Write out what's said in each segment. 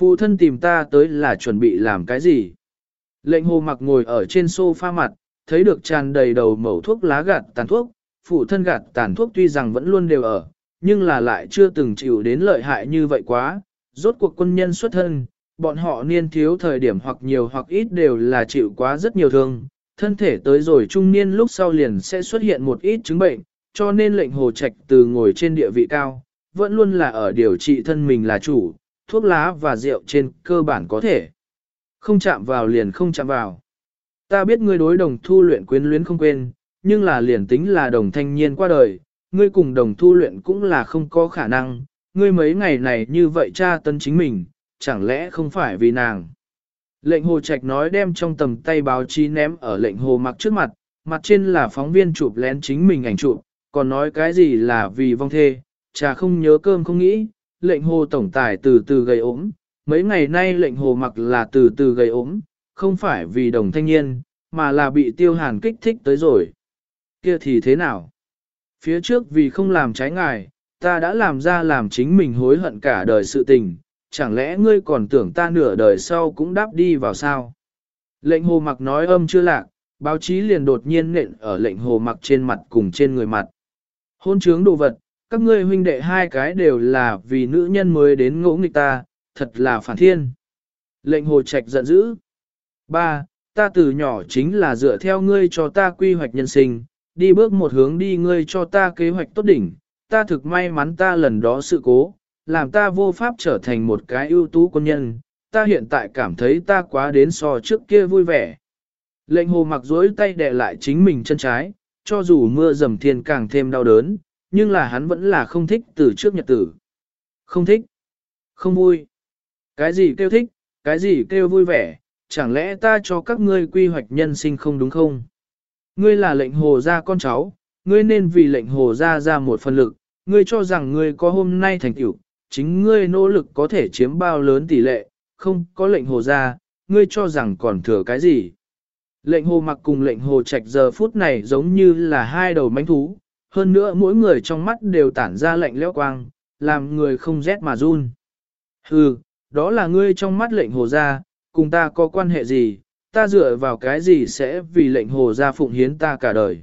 Phụ thân tìm ta tới là chuẩn bị làm cái gì? Lệnh hồ mặc ngồi ở trên sofa mặt, thấy được tràn đầy đầu mẩu thuốc lá gạt tàn thuốc, phụ thân gạt tàn thuốc tuy rằng vẫn luôn đều ở, nhưng là lại chưa từng chịu đến lợi hại như vậy quá. Rốt cuộc quân nhân xuất thân, bọn họ niên thiếu thời điểm hoặc nhiều hoặc ít đều là chịu quá rất nhiều thương, thân thể tới rồi trung niên lúc sau liền sẽ xuất hiện một ít chứng bệnh, cho nên lệnh hồ trạch từ ngồi trên địa vị cao, vẫn luôn là ở điều trị thân mình là chủ, thuốc lá và rượu trên cơ bản có thể. Không chạm vào liền không chạm vào. Ta biết ngươi đối đồng thu luyện quyến luyến không quên, nhưng là liền tính là đồng thanh niên qua đời, ngươi cùng đồng thu luyện cũng là không có khả năng, ngươi mấy ngày này như vậy cha tân chính mình, chẳng lẽ không phải vì nàng. Lệnh hồ trạch nói đem trong tầm tay báo chí ném ở lệnh hồ mặc trước mặt, mặt trên là phóng viên chụp lén chính mình ảnh chụp, còn nói cái gì là vì vong thê, cha không nhớ cơm không nghĩ, lệnh hồ tổng tài từ từ gầy ốm, mấy ngày nay lệnh hồ mặc là từ từ gầy ốm, không phải vì đồng thanh niên, mà là bị tiêu hàn kích thích tới rồi. Kia thì thế nào? Phía trước vì không làm trái ngài, ta đã làm ra làm chính mình hối hận cả đời sự tình, chẳng lẽ ngươi còn tưởng ta nửa đời sau cũng đáp đi vào sao? Lệnh hồ mặc nói âm chưa lạc, báo chí liền đột nhiên nện ở lệnh hồ mặc trên mặt cùng trên người mặt. Hôn trướng đồ vật, các ngươi huynh đệ hai cái đều là vì nữ nhân mới đến ngỗ nghịch ta, thật là phản thiên. Lệnh hồ trạch giận dữ. Ba, ta từ nhỏ chính là dựa theo ngươi cho ta quy hoạch nhân sinh, đi bước một hướng đi ngươi cho ta kế hoạch tốt đỉnh, ta thực may mắn ta lần đó sự cố, làm ta vô pháp trở thành một cái ưu tú quân nhân, ta hiện tại cảm thấy ta quá đến so trước kia vui vẻ. Lệnh hồ mặc dối tay đè lại chính mình chân trái, cho dù mưa dầm thiên càng thêm đau đớn, nhưng là hắn vẫn là không thích từ trước nhật tử. Không thích, không vui. Cái gì kêu thích, cái gì kêu vui vẻ, chẳng lẽ ta cho các ngươi quy hoạch nhân sinh không đúng không? Ngươi là lệnh hồ gia con cháu, ngươi nên vì lệnh hồ gia ra một phần lực, ngươi cho rằng ngươi có hôm nay thành tựu, chính ngươi nỗ lực có thể chiếm bao lớn tỷ lệ, không có lệnh hồ gia, ngươi cho rằng còn thừa cái gì? Lệnh hồ mặc cùng lệnh hồ trạch giờ phút này giống như là hai đầu mánh thú, hơn nữa mỗi người trong mắt đều tản ra lạnh lẽo quang, làm người không rét mà run. Hừ, đó là ngươi trong mắt lệnh hồ gia, cùng ta có quan hệ gì, ta dựa vào cái gì sẽ vì lệnh hồ gia phụng hiến ta cả đời.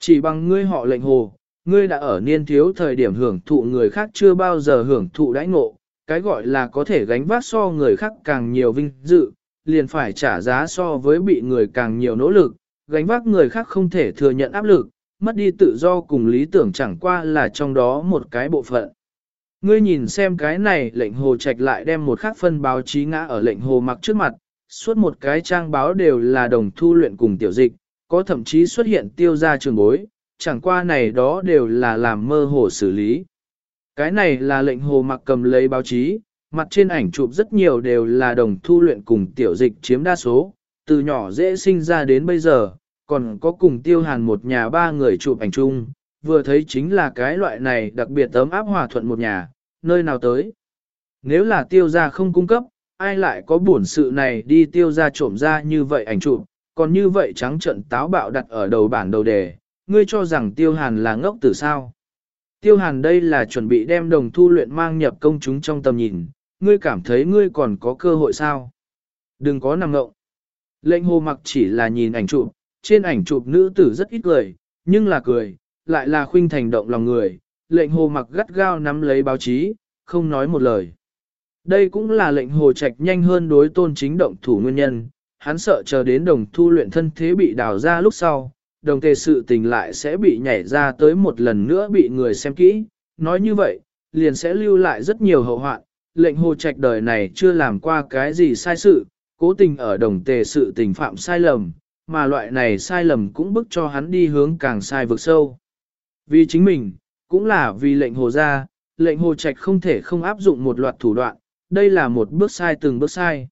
Chỉ bằng ngươi họ lệnh hồ, ngươi đã ở niên thiếu thời điểm hưởng thụ người khác chưa bao giờ hưởng thụ đãi ngộ, cái gọi là có thể gánh vác so người khác càng nhiều vinh dự, liền phải trả giá so với bị người càng nhiều nỗ lực, gánh vác người khác không thể thừa nhận áp lực, mất đi tự do cùng lý tưởng chẳng qua là trong đó một cái bộ phận. Ngươi nhìn xem cái này lệnh hồ trạch lại đem một khắc phân báo chí ngã ở lệnh hồ mặc trước mặt, suốt một cái trang báo đều là đồng thu luyện cùng tiểu dịch, có thậm chí xuất hiện tiêu ra trường bối, chẳng qua này đó đều là làm mơ hồ xử lý. Cái này là lệnh hồ mặc cầm lấy báo chí, mặt trên ảnh chụp rất nhiều đều là đồng thu luyện cùng tiểu dịch chiếm đa số, từ nhỏ dễ sinh ra đến bây giờ, còn có cùng tiêu hàn một nhà ba người chụp ảnh chung, vừa thấy chính là cái loại này đặc biệt ấm áp hòa thuận một nhà, nơi nào tới. Nếu là tiêu gia không cung cấp, ai lại có buồn sự này đi tiêu gia trộm ra như vậy ảnh chụp, còn như vậy trắng trận táo bạo đặt ở đầu bản đầu đề, ngươi cho rằng tiêu hàn là ngốc tử sao. Tiêu hàn đây là chuẩn bị đem đồng thu luyện mang nhập công chúng trong tầm nhìn, ngươi cảm thấy ngươi còn có cơ hội sao. Đừng có nằm ngộng. Lệnh hồ mặc chỉ là nhìn ảnh chụp, trên ảnh chụp nữ tử rất ít cười, nhưng là cười, lại là khuynh thành động lòng người, lệnh hồ mặc gắt gao nắm lấy báo chí, không nói một lời. Đây cũng là lệnh hồ trạch nhanh hơn đối tôn chính động thủ nguyên nhân, hắn sợ chờ đến đồng thu luyện thân thế bị đào ra lúc sau, đồng tề sự tình lại sẽ bị nhảy ra tới một lần nữa bị người xem kỹ, nói như vậy, liền sẽ lưu lại rất nhiều hậu hoạn, lệnh hồ trạch đời này chưa làm qua cái gì sai sự, cố tình ở đồng tề sự tình phạm sai lầm, mà loại này sai lầm cũng bức cho hắn đi hướng càng sai vực sâu. Vì chính mình, cũng là vì lệnh hồ ra, lệnh hồ trạch không thể không áp dụng một loạt thủ đoạn, đây là một bước sai từng bước sai.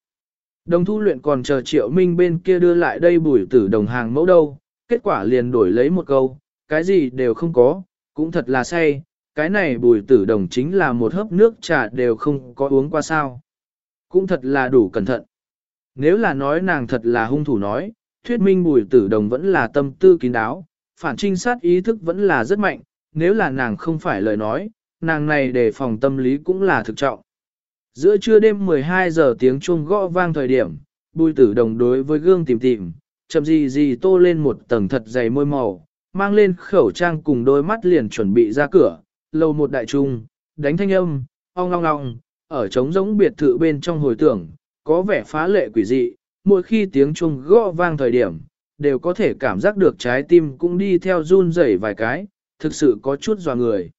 Đồng thu luyện còn chờ triệu minh bên kia đưa lại đây bùi tử đồng hàng mẫu đâu, kết quả liền đổi lấy một câu, cái gì đều không có, cũng thật là say, cái này bùi tử đồng chính là một hớp nước trà đều không có uống qua sao. Cũng thật là đủ cẩn thận. Nếu là nói nàng thật là hung thủ nói, thuyết minh bùi tử đồng vẫn là tâm tư kín đáo, phản trinh sát ý thức vẫn là rất mạnh, nếu là nàng không phải lời nói, nàng này để phòng tâm lý cũng là thực trọng. Giữa trưa đêm 12 giờ tiếng chuông gõ vang thời điểm, bùi tử đồng đối với gương tìm tìm, chậm gì gì tô lên một tầng thật dày môi màu, mang lên khẩu trang cùng đôi mắt liền chuẩn bị ra cửa, lầu một đại trung, đánh thanh âm, ong ong ong, ở trống giống biệt thự bên trong hồi tưởng, có vẻ phá lệ quỷ dị, mỗi khi tiếng chuông gõ vang thời điểm, đều có thể cảm giác được trái tim cũng đi theo run rẩy vài cái, thực sự có chút dò người.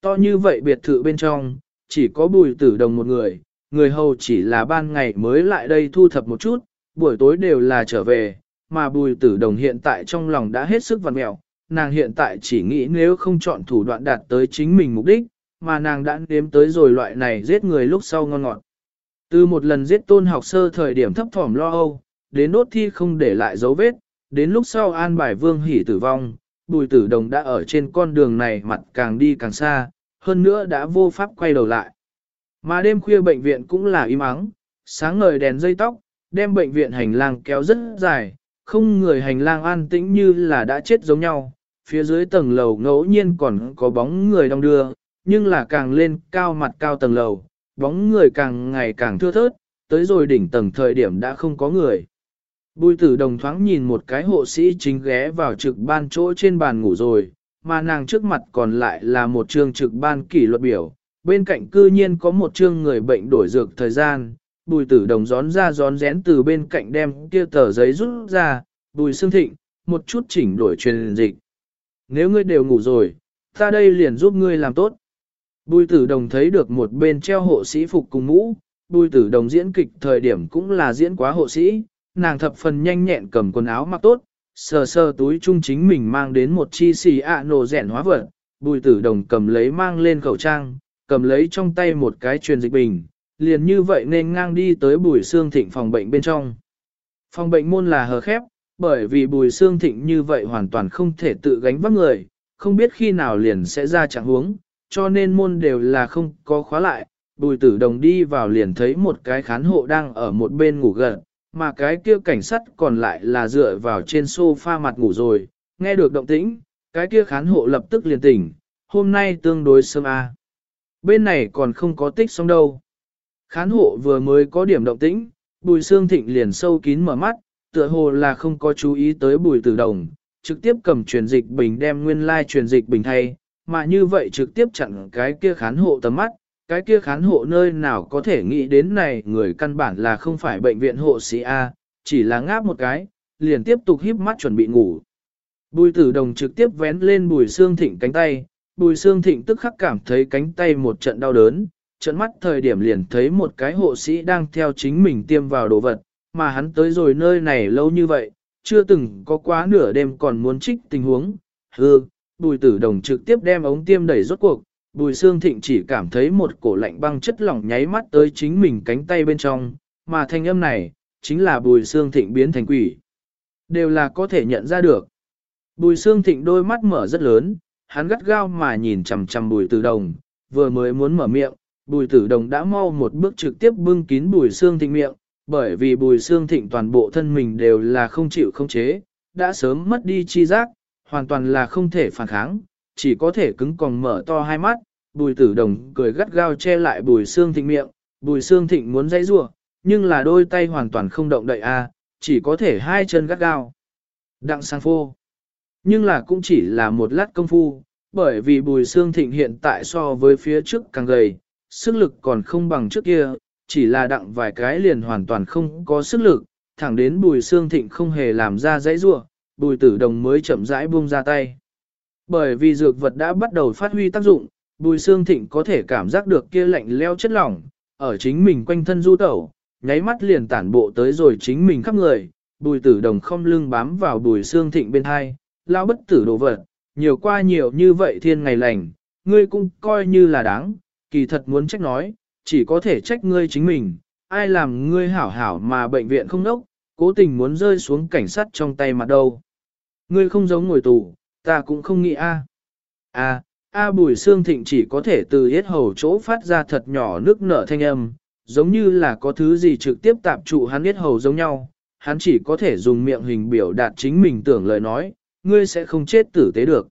To như vậy biệt thự bên trong, chỉ có bùi tử đồng một người, người hầu chỉ là ban ngày mới lại đây thu thập một chút, buổi tối đều là trở về, mà bùi tử đồng hiện tại trong lòng đã hết sức vằn mẹo, nàng hiện tại chỉ nghĩ nếu không chọn thủ đoạn đạt tới chính mình mục đích, mà nàng đã nếm tới rồi loại này giết người lúc sau ngon ngọt. Từ một lần giết tôn học sơ thời điểm thấp thỏm lo âu, đến nốt thi không để lại dấu vết, đến lúc sau an bài vương hỉ tử vong, bùi tử đồng đã ở trên con đường này mặt càng đi càng xa, hơn nữa đã vô pháp quay đầu lại. Mà đêm khuya bệnh viện cũng là im ắng, sáng ngời đèn dây tóc, đem bệnh viện hành lang kéo rất dài, không người hành lang an tĩnh như là đã chết giống nhau, phía dưới tầng lầu ngẫu nhiên còn có bóng người đông đưa, nhưng là càng lên cao mặt cao tầng lầu, bóng người càng ngày càng thưa thớt, tới rồi đỉnh tầng thời điểm đã không có người. Bùi tử đồng thoáng nhìn một cái hộ sĩ chính ghé vào trực ban chỗ trên bàn ngủ rồi, mà nàng trước mặt còn lại là một chương trực ban kỷ luật biểu, bên cạnh cư nhiên có một chương người bệnh đổi dược thời gian, bùi tử đồng gión ra gión rén từ bên cạnh đem kia tờ giấy rút ra, bùi xương thịnh, một chút chỉnh đổi truyền dịch. Nếu ngươi đều ngủ rồi, ta đây liền giúp ngươi làm tốt. Bùi tử đồng thấy được một bên treo hộ sĩ phục cùng mũ, bùi tử đồng diễn kịch thời điểm cũng là diễn quá hộ sĩ, nàng thập phần nhanh nhẹn cầm quần áo mặc tốt, sờ sờ túi chung chính mình mang đến một chi xì ạ nổ rẻn hóa vật, bùi tử đồng cầm lấy mang lên khẩu trang, cầm lấy trong tay một cái truyền dịch bình, liền như vậy nên ngang đi tới bùi xương thịnh phòng bệnh bên trong. Phòng bệnh môn là hờ khép, bởi vì bùi xương thịnh như vậy hoàn toàn không thể tự gánh vác người, không biết khi nào liền sẽ ra trạng huống, cho nên môn đều là không có khóa lại. Bùi tử đồng đi vào liền thấy một cái khán hộ đang ở một bên ngủ gần, mà cái kia cảnh sát còn lại là dựa vào trên sofa mặt ngủ rồi, nghe được động tĩnh, cái kia khán hộ lập tức liền tỉnh, hôm nay tương đối sớm a. À. Bên này còn không có tích xong đâu. Khán hộ vừa mới có điểm động tĩnh, bùi xương thịnh liền sâu kín mở mắt, tựa hồ là không có chú ý tới bùi tử đồng, trực tiếp cầm truyền dịch bình đem nguyên lai like truyền dịch bình thay, mà như vậy trực tiếp chặn cái kia khán hộ tầm mắt, cái kia khán hộ nơi nào có thể nghĩ đến này người căn bản là không phải bệnh viện hộ sĩ A, chỉ là ngáp một cái, liền tiếp tục híp mắt chuẩn bị ngủ. Bùi tử đồng trực tiếp vén lên bùi xương thịnh cánh tay, bùi xương thịnh tức khắc cảm thấy cánh tay một trận đau đớn, trận mắt thời điểm liền thấy một cái hộ sĩ đang theo chính mình tiêm vào đồ vật, mà hắn tới rồi nơi này lâu như vậy, chưa từng có quá nửa đêm còn muốn trích tình huống, hư, bùi tử đồng trực tiếp đem ống tiêm đẩy rốt cuộc, bùi xương thịnh chỉ cảm thấy một cổ lạnh băng chất lỏng nháy mắt tới chính mình cánh tay bên trong, mà thanh âm này, chính là bùi xương thịnh biến thành quỷ. Đều là có thể nhận ra được. Bùi xương thịnh đôi mắt mở rất lớn, hắn gắt gao mà nhìn chằm chằm bùi tử đồng, vừa mới muốn mở miệng, bùi tử đồng đã mau một bước trực tiếp bưng kín bùi xương thịnh miệng, bởi vì bùi xương thịnh toàn bộ thân mình đều là không chịu không chế, đã sớm mất đi chi giác, hoàn toàn là không thể phản kháng, chỉ có thể cứng còn mở to hai mắt, bùi tử đồng cười gắt gao che lại bùi xương thịnh miệng, bùi xương thịnh muốn dãy rua, nhưng là đôi tay hoàn toàn không động đậy a, à, chỉ có thể hai chân gắt gao. Đặng sang phô. Nhưng là cũng chỉ là một lát công phu, bởi vì bùi xương thịnh hiện tại so với phía trước càng gầy, sức lực còn không bằng trước kia, chỉ là đặng vài cái liền hoàn toàn không có sức lực, thẳng đến bùi xương thịnh không hề làm ra dãy rua, bùi tử đồng mới chậm rãi buông ra tay. Bởi vì dược vật đã bắt đầu phát huy tác dụng, bùi xương thịnh có thể cảm giác được kia lạnh leo chất lỏng, ở chính mình quanh thân du tẩu, nháy mắt liền tản bộ tới rồi chính mình khắp người, bùi tử đồng không lưng bám vào bùi xương thịnh bên hai, lao bất tử đồ vật, nhiều qua nhiều như vậy thiên ngày lành, ngươi cũng coi như là đáng, kỳ thật muốn trách nói, chỉ có thể trách ngươi chính mình, ai làm ngươi hảo hảo mà bệnh viện không nốc, cố tình muốn rơi xuống cảnh sát trong tay mặt đâu. Ngươi không giống ngồi tù, ta cũng không nghĩ a. A, a bùi xương thịnh chỉ có thể từ hết hầu chỗ phát ra thật nhỏ nước nở thanh âm, giống như là có thứ gì trực tiếp tạp trụ hắn hết hầu giống nhau, hắn chỉ có thể dùng miệng hình biểu đạt chính mình tưởng lời nói, ngươi sẽ không chết tử tế được.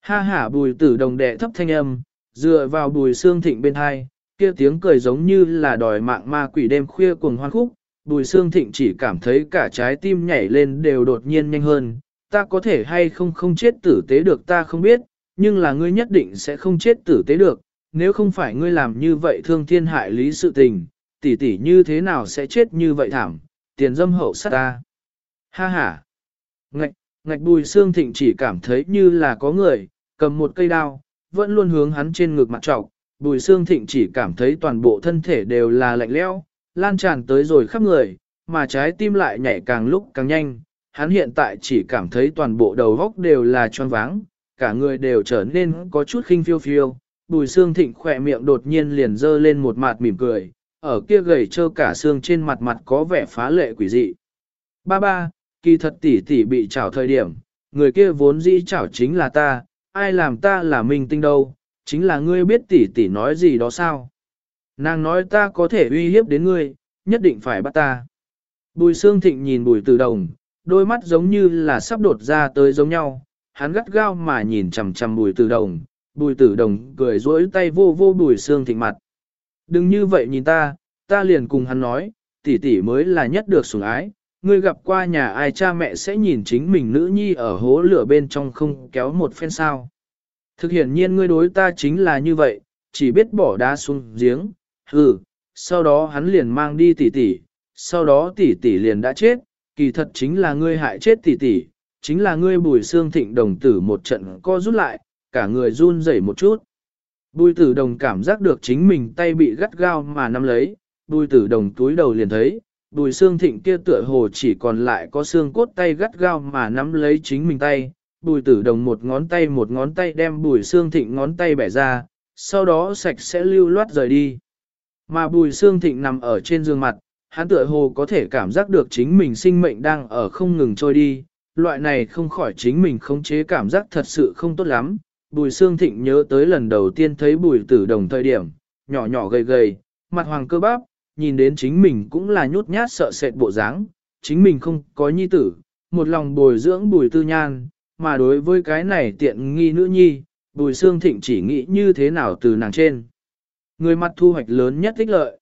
Ha ha bùi tử đồng đệ thấp thanh âm, dựa vào bùi xương thịnh bên hai, Kia tiếng cười giống như là đòi mạng ma quỷ đêm khuya cuồng hoan khúc, Bùi Sương Thịnh chỉ cảm thấy cả trái tim nhảy lên đều đột nhiên nhanh hơn, ta có thể hay không không chết tử tế được ta không biết, nhưng là ngươi nhất định sẽ không chết tử tế được, nếu không phải ngươi làm như vậy thương thiên hại lý sự tình, tỷ tỷ như thế nào sẽ chết như vậy thảm, tiền dâm hậu sát ta. Ha ha! Ngạch, ngạch bùi xương thịnh chỉ cảm thấy như là có người, cầm một cây đao, vẫn luôn hướng hắn trên ngực mặt trọc, bùi xương thịnh chỉ cảm thấy toàn bộ thân thể đều là lạnh lẽo, lan tràn tới rồi khắp người, mà trái tim lại nhảy càng lúc càng nhanh, hắn hiện tại chỉ cảm thấy toàn bộ đầu góc đều là tròn váng, cả người đều trở nên có chút khinh phiêu phiêu, bùi xương thịnh khỏe miệng đột nhiên liền dơ lên một mặt mỉm cười, ở kia gầy trơ cả xương trên mặt mặt có vẻ phá lệ quỷ dị. Ba ba, kỳ thật tỷ tỷ bị chảo thời điểm, người kia vốn dĩ chảo chính là ta, ai làm ta là minh tinh đâu, chính là ngươi biết tỷ tỷ nói gì đó sao. Nàng nói ta có thể uy hiếp đến ngươi, nhất định phải bắt ta. Bùi xương thịnh nhìn bùi tử đồng, đôi mắt giống như là sắp đột ra tới giống nhau, hắn gắt gao mà nhìn chằm chằm bùi tử đồng, bùi tử đồng cười rỗi tay vô vô bùi xương thịnh mặt. Đừng như vậy nhìn ta, ta liền cùng hắn nói, tỷ tỷ mới là nhất được sủng ái, ngươi gặp qua nhà ai cha mẹ sẽ nhìn chính mình nữ nhi ở hố lửa bên trong không kéo một phen sao. Thực hiện nhiên ngươi đối ta chính là như vậy, chỉ biết bỏ đá xuống giếng, hừ, sau đó hắn liền mang đi tỷ tỷ, sau đó tỷ tỷ liền đã chết, kỳ thật chính là ngươi hại chết tỷ tỷ, chính là ngươi bùi xương thịnh đồng tử một trận co rút lại, cả người run rẩy một chút. Bùi tử đồng cảm giác được chính mình tay bị gắt gao mà nắm lấy, bùi tử đồng túi đầu liền thấy, bùi xương thịnh kia tựa hồ chỉ còn lại có xương cốt tay gắt gao mà nắm lấy chính mình tay, bùi tử đồng một ngón tay một ngón tay đem bùi xương thịnh ngón tay bẻ ra, sau đó sạch sẽ lưu loát rời đi. Mà bùi xương thịnh nằm ở trên giường mặt, hắn tựa hồ có thể cảm giác được chính mình sinh mệnh đang ở không ngừng trôi đi, loại này không khỏi chính mình khống chế cảm giác thật sự không tốt lắm. Bùi Sương thịnh nhớ tới lần đầu tiên thấy bùi tử đồng thời điểm, nhỏ nhỏ gầy gầy, mặt hoàng cơ bắp, nhìn đến chính mình cũng là nhút nhát sợ sệt bộ dáng, chính mình không có nhi tử, một lòng bồi dưỡng bùi tư nhan, mà đối với cái này tiện nghi nữ nhi, bùi Sương thịnh chỉ nghĩ như thế nào từ nàng trên. Người mặt thu hoạch lớn nhất tích lợi.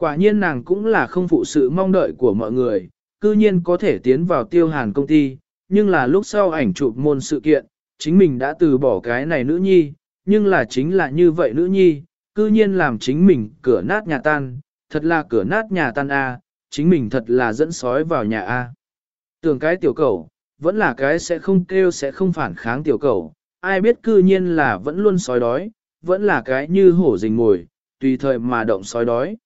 Quả nhiên nàng cũng là không phụ sự mong đợi của mọi người, cư nhiên có thể tiến vào tiêu hàn công ty, nhưng là lúc sau ảnh chụp môn sự kiện, chính mình đã từ bỏ cái này nữ nhi, nhưng là chính là như vậy nữ nhi, cư nhiên làm chính mình cửa nát nhà tan, thật là cửa nát nhà tan A, chính mình thật là dẫn sói vào nhà A. Tưởng cái tiểu cầu, vẫn là cái sẽ không kêu sẽ không phản kháng tiểu cầu, ai biết cư nhiên là vẫn luôn sói đói, vẫn là cái như hổ rình ngồi, tùy thời mà động sói đói.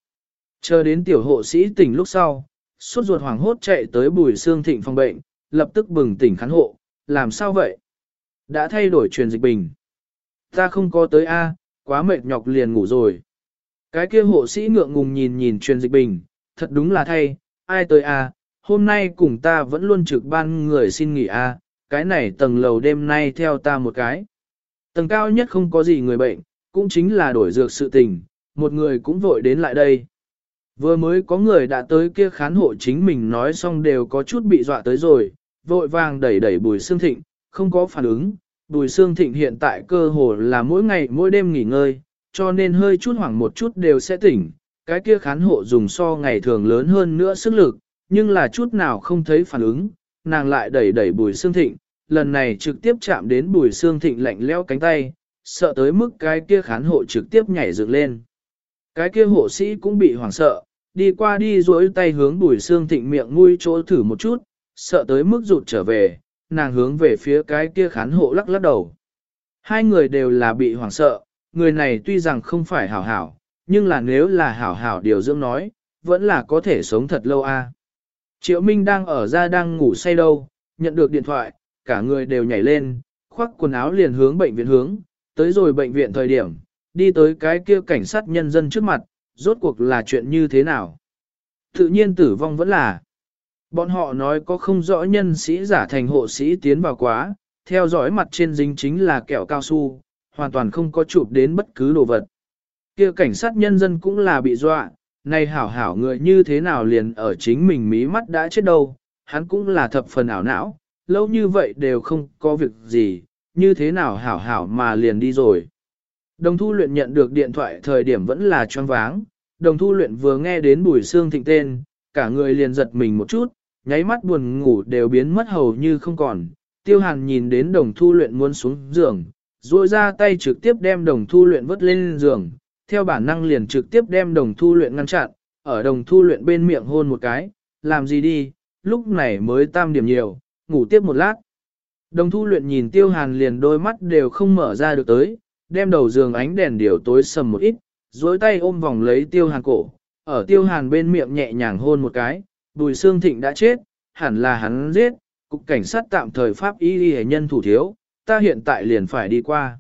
Chờ đến tiểu hộ sĩ tỉnh lúc sau, suốt ruột hoảng hốt chạy tới bùi xương thịnh phòng bệnh, lập tức bừng tỉnh khán hộ, làm sao vậy? Đã thay đổi truyền dịch bình. Ta không có tới A, quá mệt nhọc liền ngủ rồi. Cái kia hộ sĩ ngượng ngùng nhìn nhìn truyền dịch bình, thật đúng là thay, ai tới A, hôm nay cùng ta vẫn luôn trực ban người xin nghỉ A, cái này tầng lầu đêm nay theo ta một cái. Tầng cao nhất không có gì người bệnh, cũng chính là đổi dược sự tình, một người cũng vội đến lại đây. Vừa mới có người đã tới kia khán hộ chính mình nói xong đều có chút bị dọa tới rồi, vội vàng đẩy đẩy bùi xương thịnh, không có phản ứng. Bùi xương thịnh hiện tại cơ hồ là mỗi ngày mỗi đêm nghỉ ngơi, cho nên hơi chút hoảng một chút đều sẽ tỉnh. Cái kia khán hộ dùng so ngày thường lớn hơn nữa sức lực, nhưng là chút nào không thấy phản ứng, nàng lại đẩy đẩy bùi xương thịnh, lần này trực tiếp chạm đến bùi xương thịnh lạnh leo cánh tay, sợ tới mức cái kia khán hộ trực tiếp nhảy dựng lên. Cái kia hộ sĩ cũng bị hoảng sợ, đi qua đi duỗi tay hướng bùi xương thịnh miệng mũi chỗ thử một chút, sợ tới mức rụt trở về, nàng hướng về phía cái kia khán hộ lắc lắc đầu. Hai người đều là bị hoảng sợ, người này tuy rằng không phải hảo hảo, nhưng là nếu là hảo hảo điều dưỡng nói, vẫn là có thể sống thật lâu a. Triệu Minh đang ở ra đang ngủ say đâu, nhận được điện thoại, cả người đều nhảy lên, khoác quần áo liền hướng bệnh viện hướng, tới rồi bệnh viện thời điểm, đi tới cái kia cảnh sát nhân dân trước mặt, rốt cuộc là chuyện như thế nào. Tự nhiên tử vong vẫn là. Bọn họ nói có không rõ nhân sĩ giả thành hộ sĩ tiến vào quá, theo dõi mặt trên dính chính là kẹo cao su, hoàn toàn không có chụp đến bất cứ đồ vật. kia cảnh sát nhân dân cũng là bị dọa, này hảo hảo người như thế nào liền ở chính mình mí mắt đã chết đâu, hắn cũng là thập phần ảo não, lâu như vậy đều không có việc gì, như thế nào hảo hảo mà liền đi rồi. Đồng thu luyện nhận được điện thoại thời điểm vẫn là choáng váng, đồng thu luyện vừa nghe đến bùi xương thịnh tên, cả người liền giật mình một chút, nháy mắt buồn ngủ đều biến mất hầu như không còn. Tiêu hàn nhìn đến đồng thu luyện muốn xuống giường, duỗi ra tay trực tiếp đem đồng thu luyện vớt lên giường, theo bản năng liền trực tiếp đem đồng thu luyện ngăn chặn, ở đồng thu luyện bên miệng hôn một cái, làm gì đi, lúc này mới tam điểm nhiều, ngủ tiếp một lát. Đồng thu luyện nhìn tiêu hàn liền đôi mắt đều không mở ra được tới, đem đầu giường ánh đèn điều tối sầm một ít, duỗi tay ôm vòng lấy tiêu hàn cổ, ở tiêu hàn bên miệng nhẹ nhàng hôn một cái, bùi xương thịnh đã chết, hẳn là hắn giết, cục cảnh sát tạm thời pháp y y nhân thủ thiếu, ta hiện tại liền phải đi qua.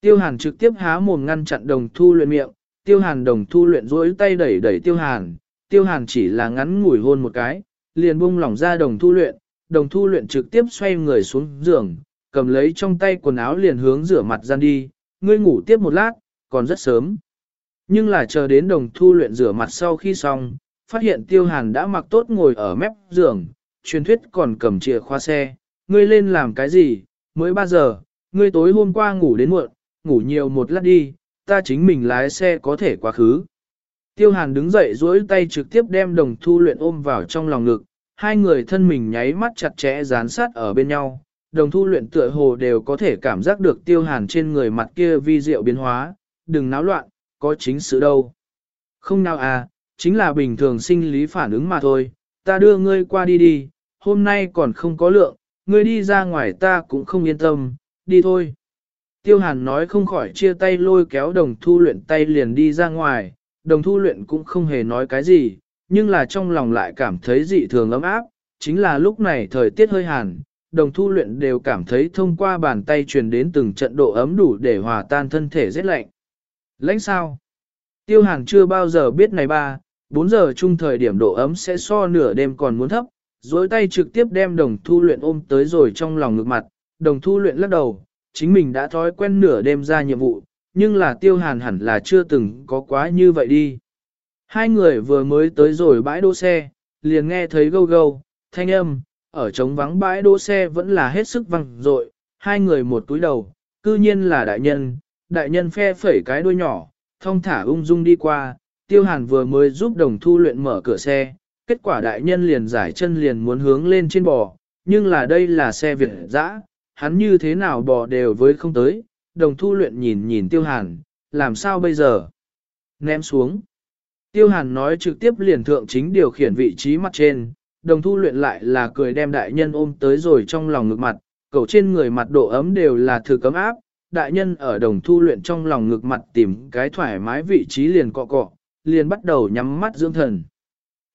Tiêu hàn trực tiếp há mồm ngăn chặn đồng thu luyện miệng, tiêu hàn đồng thu luyện duỗi tay đẩy đẩy tiêu hàn, tiêu hàn chỉ là ngắn ngủi hôn một cái, liền buông lỏng ra đồng thu luyện, đồng thu luyện trực tiếp xoay người xuống giường, cầm lấy trong tay quần áo liền hướng rửa mặt gian đi, ngươi ngủ tiếp một lát, còn rất sớm. Nhưng là chờ đến đồng thu luyện rửa mặt sau khi xong, phát hiện tiêu hàn đã mặc tốt ngồi ở mép giường, truyền thuyết còn cầm chìa khóa xe, ngươi lên làm cái gì, mới 3 giờ, ngươi tối hôm qua ngủ đến muộn, ngủ nhiều một lát đi, ta chính mình lái xe có thể quá khứ. Tiêu hàn đứng dậy duỗi tay trực tiếp đem đồng thu luyện ôm vào trong lòng ngực, hai người thân mình nháy mắt chặt chẽ dán sát ở bên nhau, đồng thu luyện tựa hồ đều có thể cảm giác được tiêu hàn trên người mặt kia vi diệu biến hóa, đừng náo loạn, có chính sự đâu. Không nào à, chính là bình thường sinh lý phản ứng mà thôi, ta đưa ngươi qua đi đi, hôm nay còn không có lượng, ngươi đi ra ngoài ta cũng không yên tâm, đi thôi. Tiêu hàn nói không khỏi chia tay lôi kéo đồng thu luyện tay liền đi ra ngoài, đồng thu luyện cũng không hề nói cái gì, nhưng là trong lòng lại cảm thấy dị thường ấm áp, chính là lúc này thời tiết hơi hàn, đồng thu luyện đều cảm thấy thông qua bàn tay truyền đến từng trận độ ấm đủ để hòa tan thân thể rét lạnh. Lãnh sao? Tiêu hàng chưa bao giờ biết này ba, 4 giờ chung thời điểm độ ấm sẽ so nửa đêm còn muốn thấp, dối tay trực tiếp đem đồng thu luyện ôm tới rồi trong lòng ngực mặt, đồng thu luyện lắc đầu, chính mình đã thói quen nửa đêm ra nhiệm vụ, nhưng là tiêu hàn hẳn là chưa từng có quá như vậy đi. Hai người vừa mới tới rồi bãi đỗ xe, liền nghe thấy gâu gâu, thanh âm, ở trống vắng bãi đỗ xe vẫn là hết sức văng dội hai người một túi đầu, cư nhiên là đại nhân, đại nhân phe phẩy cái đuôi nhỏ, thông thả ung dung đi qua, tiêu hàn vừa mới giúp đồng thu luyện mở cửa xe, kết quả đại nhân liền giải chân liền muốn hướng lên trên bò, nhưng là đây là xe Việt dã, hắn như thế nào bò đều với không tới, đồng thu luyện nhìn nhìn tiêu hàn, làm sao bây giờ? Ném xuống. Tiêu hàn nói trực tiếp liền thượng chính điều khiển vị trí mặt trên, đồng thu luyện lại là cười đem đại nhân ôm tới rồi trong lòng ngực mặt, cầu trên người mặt độ ấm đều là thử cấm áp, đại nhân ở đồng thu luyện trong lòng ngực mặt tìm cái thoải mái vị trí liền cọ cọ, liền bắt đầu nhắm mắt dưỡng thần.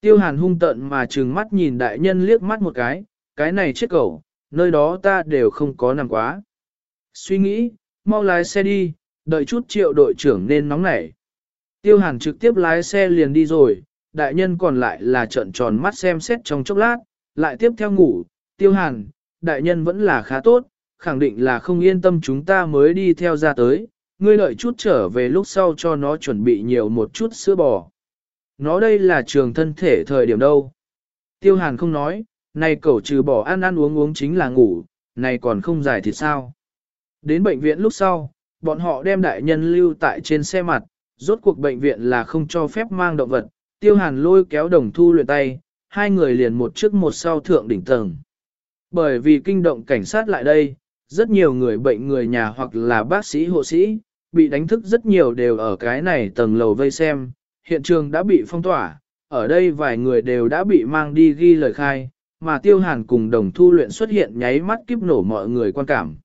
Tiêu hàn hung tận mà trừng mắt nhìn đại nhân liếc mắt một cái, cái này chết cẩu, nơi đó ta đều không có nằm quá. Suy nghĩ, mau lái xe đi, đợi chút triệu đội trưởng nên nóng nảy. Tiêu hàn trực tiếp lái xe liền đi rồi, đại nhân còn lại là trợn tròn mắt xem xét trong chốc lát, lại tiếp theo ngủ, tiêu hàn, đại nhân vẫn là khá tốt, khẳng định là không yên tâm chúng ta mới đi theo ra tới, ngươi lợi chút trở về lúc sau cho nó chuẩn bị nhiều một chút sữa bò. Nó đây là trường thân thể thời điểm đâu. Tiêu hàn không nói, này cậu trừ bỏ ăn ăn uống uống chính là ngủ, này còn không giải thì sao. Đến bệnh viện lúc sau, bọn họ đem đại nhân lưu tại trên xe mặt, rốt cuộc bệnh viện là không cho phép mang động vật, tiêu hàn lôi kéo đồng thu luyện tay, hai người liền một trước một sau thượng đỉnh tầng. Bởi vì kinh động cảnh sát lại đây, rất nhiều người bệnh người nhà hoặc là bác sĩ hộ sĩ, bị đánh thức rất nhiều đều ở cái này tầng lầu vây xem, hiện trường đã bị phong tỏa, ở đây vài người đều đã bị mang đi ghi lời khai, mà tiêu hàn cùng đồng thu luyện xuất hiện nháy mắt kiếp nổ mọi người quan cảm.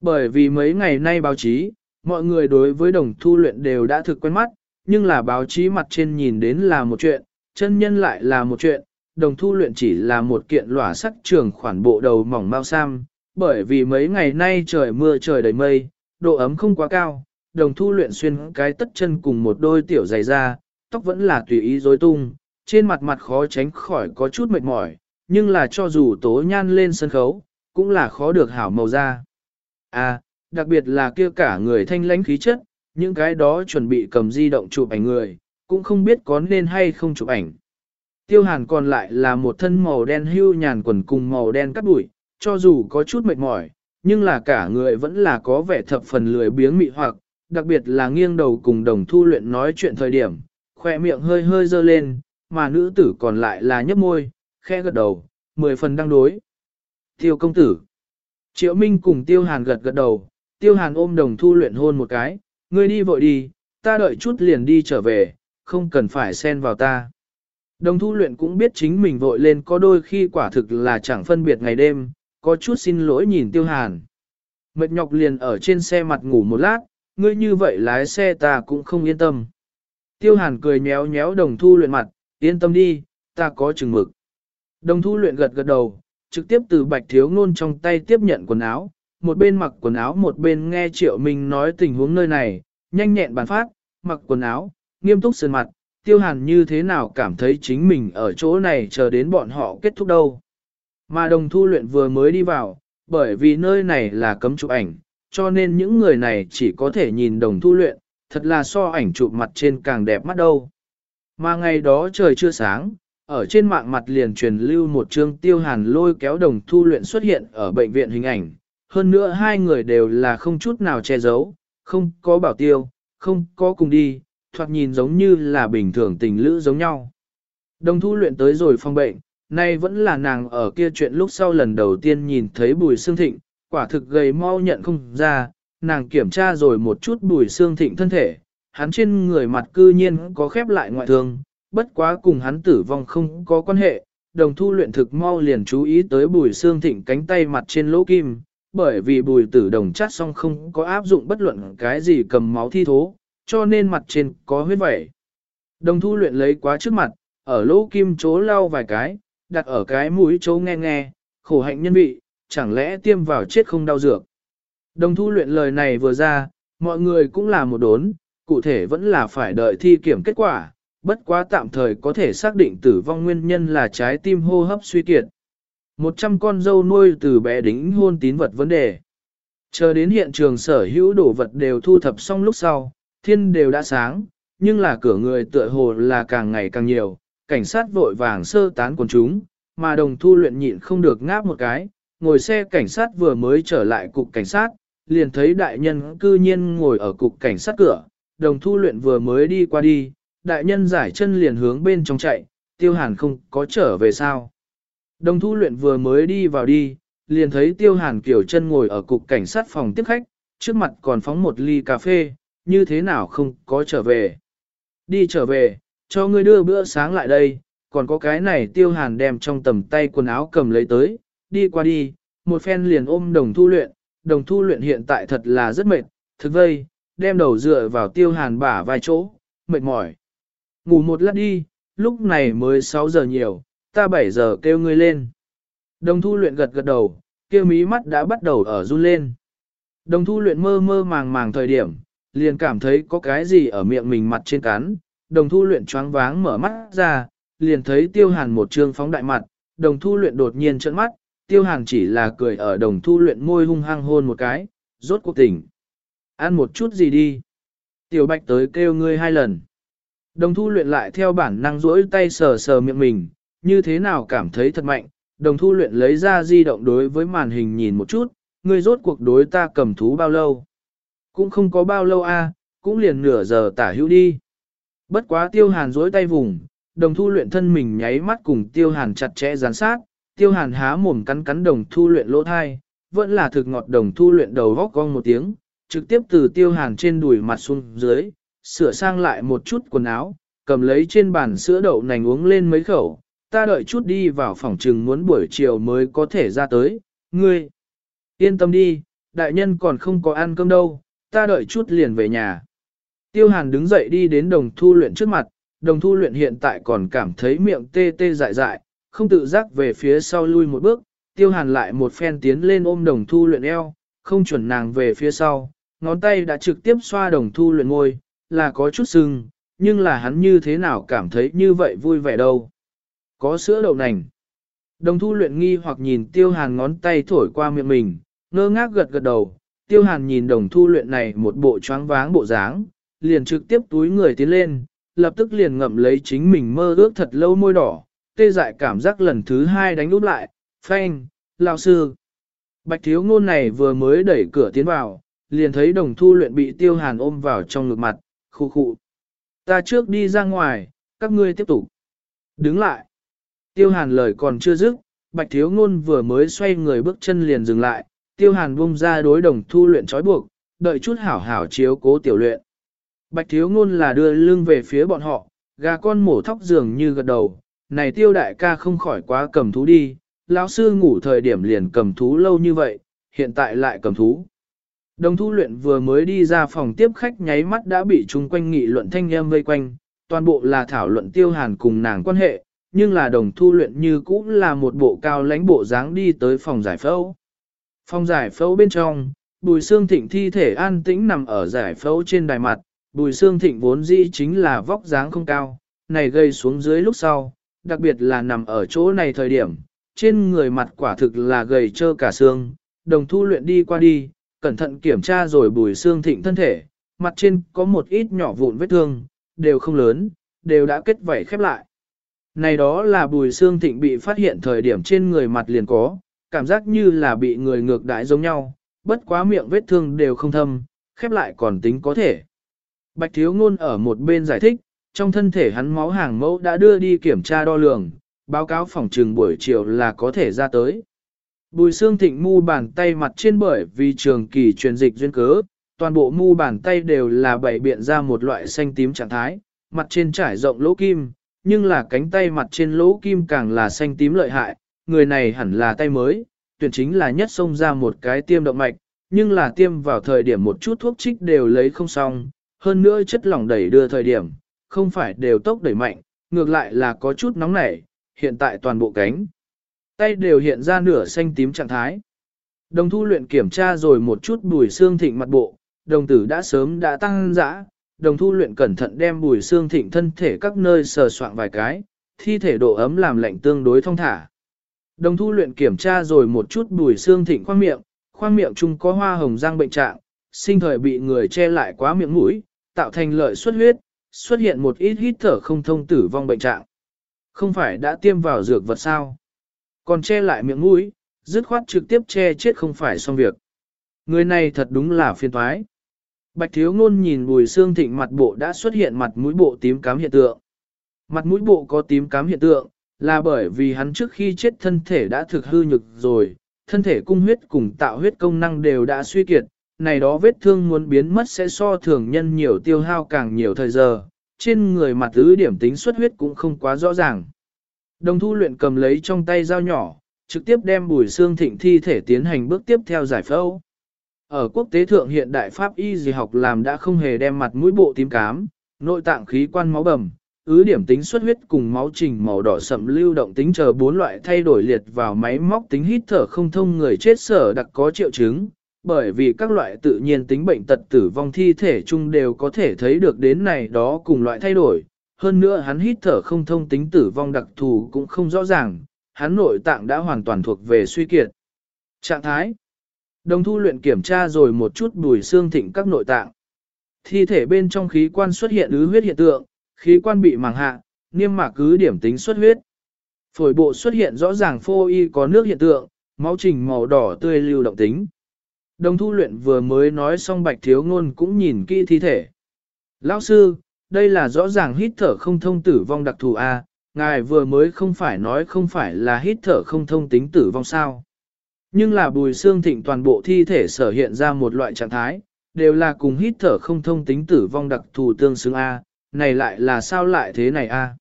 Bởi vì mấy ngày nay báo chí, mọi người đối với đồng thu luyện đều đã thực quen mắt, nhưng là báo chí mặt trên nhìn đến là một chuyện, chân nhân lại là một chuyện, đồng thu luyện chỉ là một kiện lỏa sắc trường khoản bộ đầu mỏng mau sam, bởi vì mấy ngày nay trời mưa trời đầy mây, độ ấm không quá cao, đồng thu luyện xuyên cái tất chân cùng một đôi tiểu giày da, tóc vẫn là tùy ý rối tung, trên mặt mặt khó tránh khỏi có chút mệt mỏi, nhưng là cho dù tố nhan lên sân khấu, cũng là khó được hảo màu da. À, đặc biệt là kia cả người thanh lãnh khí chất, những cái đó chuẩn bị cầm di động chụp ảnh người, cũng không biết có nên hay không chụp ảnh. Tiêu hàn còn lại là một thân màu đen hưu nhàn quần cùng màu đen cắt bụi, cho dù có chút mệt mỏi, nhưng là cả người vẫn là có vẻ thập phần lười biếng mị hoặc, đặc biệt là nghiêng đầu cùng đồng thu luyện nói chuyện thời điểm, khoe miệng hơi hơi dơ lên, mà nữ tử còn lại là nhấp môi, khe gật đầu, mười phần đang đối. Tiêu công tử. Triệu Minh cùng Tiêu Hàn gật gật đầu, Tiêu Hàn ôm đồng thu luyện hôn một cái, ngươi đi vội đi, ta đợi chút liền đi trở về, không cần phải xen vào ta. Đồng thu luyện cũng biết chính mình vội lên có đôi khi quả thực là chẳng phân biệt ngày đêm, có chút xin lỗi nhìn Tiêu Hàn. Mệt nhọc liền ở trên xe mặt ngủ một lát, ngươi như vậy lái xe ta cũng không yên tâm. Tiêu Hàn cười nhéo nhéo đồng thu luyện mặt, yên tâm đi, ta có chừng mực. Đồng thu luyện gật gật đầu, trực tiếp từ bạch thiếu ngôn trong tay tiếp nhận quần áo, một bên mặc quần áo một bên nghe triệu minh nói tình huống nơi này, nhanh nhẹn bàn phát, mặc quần áo, nghiêm túc sơn mặt, tiêu hàn như thế nào cảm thấy chính mình ở chỗ này chờ đến bọn họ kết thúc đâu. Mà đồng thu luyện vừa mới đi vào, bởi vì nơi này là cấm chụp ảnh, cho nên những người này chỉ có thể nhìn đồng thu luyện, thật là so ảnh chụp mặt trên càng đẹp mắt đâu. Mà ngày đó trời chưa sáng, ở trên mạng mặt liền truyền lưu một chương tiêu hàn lôi kéo đồng thu luyện xuất hiện ở bệnh viện hình ảnh. Hơn nữa hai người đều là không chút nào che giấu, không có bảo tiêu, không có cùng đi, thoạt nhìn giống như là bình thường tình lữ giống nhau. Đồng thu luyện tới rồi phong bệnh, nay vẫn là nàng ở kia chuyện lúc sau lần đầu tiên nhìn thấy bùi xương thịnh, quả thực gầy mau nhận không ra, nàng kiểm tra rồi một chút bùi xương thịnh thân thể, hắn trên người mặt cư nhiên có khép lại ngoại thương, bất quá cùng hắn tử vong không có quan hệ, đồng thu luyện thực mau liền chú ý tới bùi xương thịnh cánh tay mặt trên lỗ kim, bởi vì bùi tử đồng chát xong không có áp dụng bất luận cái gì cầm máu thi thố, cho nên mặt trên có huyết vẩy. Đồng thu luyện lấy quá trước mặt, ở lỗ kim chỗ lau vài cái, đặt ở cái mũi chỗ nghe nghe, khổ hạnh nhân vị, chẳng lẽ tiêm vào chết không đau dược. Đồng thu luyện lời này vừa ra, mọi người cũng là một đốn, cụ thể vẫn là phải đợi thi kiểm kết quả, bất quá tạm thời có thể xác định tử vong nguyên nhân là trái tim hô hấp suy kiệt. Một trăm con dâu nuôi từ bé đính hôn tín vật vấn đề. Chờ đến hiện trường sở hữu đồ vật đều thu thập xong lúc sau, thiên đều đã sáng, nhưng là cửa người tựa hồ là càng ngày càng nhiều, cảnh sát vội vàng sơ tán quần chúng, mà đồng thu luyện nhịn không được ngáp một cái, ngồi xe cảnh sát vừa mới trở lại cục cảnh sát, liền thấy đại nhân cư nhiên ngồi ở cục cảnh sát cửa, đồng thu luyện vừa mới đi qua đi, đại nhân giải chân liền hướng bên trong chạy, tiêu hàn không có trở về sao. Đồng thu luyện vừa mới đi vào đi, liền thấy tiêu hàn kiểu chân ngồi ở cục cảnh sát phòng tiếp khách, trước mặt còn phóng một ly cà phê, như thế nào không có trở về. Đi trở về, cho ngươi đưa bữa sáng lại đây, còn có cái này tiêu hàn đem trong tầm tay quần áo cầm lấy tới, đi qua đi, một phen liền ôm đồng thu luyện, đồng thu luyện hiện tại thật là rất mệt, thực vây, đem đầu dựa vào tiêu hàn bả vai chỗ, mệt mỏi. Ngủ một lát đi, lúc này mới 6 giờ nhiều, ta 7 giờ kêu ngươi lên. Đồng thu luyện gật gật đầu, kêu mí mắt đã bắt đầu ở run lên. Đồng thu luyện mơ mơ màng màng thời điểm, liền cảm thấy có cái gì ở miệng mình mặt trên cắn. Đồng thu luyện choáng váng mở mắt ra, liền thấy tiêu hàn một trương phóng đại mặt, đồng thu luyện đột nhiên trợn mắt, tiêu hàn chỉ là cười ở đồng thu luyện môi hung hăng hôn một cái, rốt cuộc tỉnh. Ăn một chút gì đi. Tiểu bạch tới kêu ngươi hai lần. Đồng thu luyện lại theo bản năng rỗi tay sờ sờ miệng mình, như thế nào cảm thấy thật mạnh. Đồng thu luyện lấy ra di động đối với màn hình nhìn một chút, ngươi rốt cuộc đối ta cầm thú bao lâu. Cũng không có bao lâu a, cũng liền nửa giờ tả hữu đi. Bất quá tiêu hàn dối tay vùng, đồng thu luyện thân mình nháy mắt cùng tiêu hàn chặt chẽ gián sát, tiêu hàn há mồm cắn cắn đồng thu luyện lỗ thai, vẫn là thực ngọt đồng thu luyện đầu góc cong một tiếng, trực tiếp từ tiêu hàn trên đùi mặt xuống dưới, sửa sang lại một chút quần áo, cầm lấy trên bàn sữa đậu nành uống lên mấy khẩu, ta đợi chút đi vào phòng trừng muốn buổi chiều mới có thể ra tới, ngươi. Yên tâm đi, đại nhân còn không có ăn cơm đâu, ta đợi chút liền về nhà. Tiêu hàn đứng dậy đi đến đồng thu luyện trước mặt, đồng thu luyện hiện tại còn cảm thấy miệng tê tê dại dại, không tự giác về phía sau lui một bước, tiêu hàn lại một phen tiến lên ôm đồng thu luyện eo, không chuẩn nàng về phía sau, ngón tay đã trực tiếp xoa đồng thu luyện ngôi, là có chút sưng, nhưng là hắn như thế nào cảm thấy như vậy vui vẻ đâu. Có sữa đậu nành. Đồng thu luyện nghi hoặc nhìn tiêu hàn ngón tay thổi qua miệng mình, ngơ ngác gật gật đầu, tiêu hàn nhìn đồng thu luyện này một bộ choáng váng bộ dáng, liền trực tiếp túi người tiến lên, lập tức liền ngậm lấy chính mình mơ ước thật lâu môi đỏ, tê dại cảm giác lần thứ hai đánh úp lại, phanh, lao sư. Bạch thiếu ngôn này vừa mới đẩy cửa tiến vào, liền thấy đồng thu luyện bị tiêu hàn ôm vào trong ngực mặt, khu khụ. Ta trước đi ra ngoài, các ngươi tiếp tục. Đứng lại. Tiêu hàn lời còn chưa dứt, bạch thiếu ngôn vừa mới xoay người bước chân liền dừng lại, tiêu hàn bung ra đối đồng thu luyện trói buộc, đợi chút hảo hảo chiếu cố tiểu luyện. Bạch thiếu ngôn là đưa lưng về phía bọn họ, gà con mổ thóc dường như gật đầu, này tiêu đại ca không khỏi quá cầm thú đi, lão sư ngủ thời điểm liền cầm thú lâu như vậy, hiện tại lại cầm thú. Đồng thu luyện vừa mới đi ra phòng tiếp khách nháy mắt đã bị chung quanh nghị luận thanh em vây quanh, toàn bộ là thảo luận tiêu hàn cùng nàng quan hệ, nhưng là đồng thu luyện như cũng là một bộ cao lãnh bộ dáng đi tới phòng giải phẫu. Phòng giải phẫu bên trong, bùi xương thịnh thi thể an tĩnh nằm ở giải phẫu trên đài mặt, bùi xương thịnh vốn dĩ chính là vóc dáng không cao, này gây xuống dưới lúc sau, đặc biệt là nằm ở chỗ này thời điểm, trên người mặt quả thực là gầy trơ cả xương, đồng thu luyện đi qua đi, cẩn thận kiểm tra rồi bùi xương thịnh thân thể, mặt trên có một ít nhỏ vụn vết thương, đều không lớn, đều đã kết vảy khép lại. Này đó là bùi xương thịnh bị phát hiện thời điểm trên người mặt liền có, cảm giác như là bị người ngược đãi giống nhau, bất quá miệng vết thương đều không thâm, khép lại còn tính có thể. Bạch thiếu ngôn ở một bên giải thích, trong thân thể hắn máu hàng mẫu đã đưa đi kiểm tra đo lường, báo cáo phòng trường buổi chiều là có thể ra tới. Bùi xương thịnh mu bàn tay mặt trên bởi vì trường kỳ truyền dịch duyên cớ, toàn bộ mu bàn tay đều là bảy biện ra một loại xanh tím trạng thái, mặt trên trải rộng lỗ kim, nhưng là cánh tay mặt trên lỗ kim càng là xanh tím lợi hại, người này hẳn là tay mới, tuyển chính là nhất xông ra một cái tiêm động mạch, nhưng là tiêm vào thời điểm một chút thuốc trích đều lấy không xong, hơn nữa chất lỏng đẩy đưa thời điểm, không phải đều tốc đẩy mạnh, ngược lại là có chút nóng nảy, hiện tại toàn bộ cánh. Tay đều hiện ra nửa xanh tím trạng thái. Đồng thu luyện kiểm tra rồi một chút bùi xương thịnh mặt bộ, đồng tử đã sớm đã tăng dã, đồng thu luyện cẩn thận đem bùi xương thịnh thân thể các nơi sờ soạn vài cái, thi thể độ ấm làm lạnh tương đối thông thả. Đồng thu luyện kiểm tra rồi một chút bùi xương thịnh khoang miệng, khoang miệng chung có hoa hồng răng bệnh trạng, sinh thời bị người che lại quá miệng mũi, tạo thành lợi xuất huyết, xuất hiện một ít hít thở không thông tử vong bệnh trạng. Không phải đã tiêm vào dược vật sao? Còn che lại miệng mũi, dứt khoát trực tiếp che chết không phải xong việc. Người này thật đúng là phiền toái. Bạch thiếu ngôn nhìn bùi xương thịnh mặt bộ đã xuất hiện mặt mũi bộ tím cám hiện tượng. Mặt mũi bộ có tím cám hiện tượng, là bởi vì hắn trước khi chết thân thể đã thực hư nhược rồi, thân thể cung huyết cùng tạo huyết công năng đều đã suy kiệt, này đó vết thương muốn biến mất sẽ so thường nhân nhiều tiêu hao càng nhiều thời giờ, trên người mặt tứ điểm tính xuất huyết cũng không quá rõ ràng. Đồng thu luyện cầm lấy trong tay dao nhỏ, trực tiếp đem bùi xương thịnh thi thể tiến hành bước tiếp theo giải phẫu. Ở quốc tế thượng hiện đại pháp y gì học làm đã không hề đem mặt mũi bộ tím cám, nội tạng khí quan máu bầm, ứ điểm tính xuất huyết cùng máu trình màu đỏ sậm lưu động tính chờ bốn loại thay đổi liệt vào máy móc tính hít thở không thông người chết sở đặc có triệu chứng, bởi vì các loại tự nhiên tính bệnh tật tử vong thi thể chung đều có thể thấy được đến này đó cùng loại thay đổi. Hơn nữa hắn hít thở không thông tính tử vong đặc thù cũng không rõ ràng, hắn nội tạng đã hoàn toàn thuộc về suy kiệt. Trạng thái Đồng thu luyện kiểm tra rồi một chút bùi xương thịnh các nội tạng. Thi thể bên trong khí quan xuất hiện ứ huyết hiện tượng, khí quan bị màng hạ, niêm mạc cứ điểm tính xuất huyết. Phổi bộ xuất hiện rõ ràng phô y có nước hiện tượng, máu trình màu đỏ tươi lưu động tính. Đồng thu luyện vừa mới nói xong bạch thiếu ngôn cũng nhìn kỹ thi thể. Lão sư, đây là rõ ràng hít thở không thông tử vong đặc thù A, ngài vừa mới không phải nói không phải là hít thở không thông tính tử vong sao. Nhưng là bùi xương thịnh toàn bộ thi thể sở hiện ra một loại trạng thái, đều là cùng hít thở không thông tính tử vong đặc thù tương xứng A, này lại là sao lại thế này A.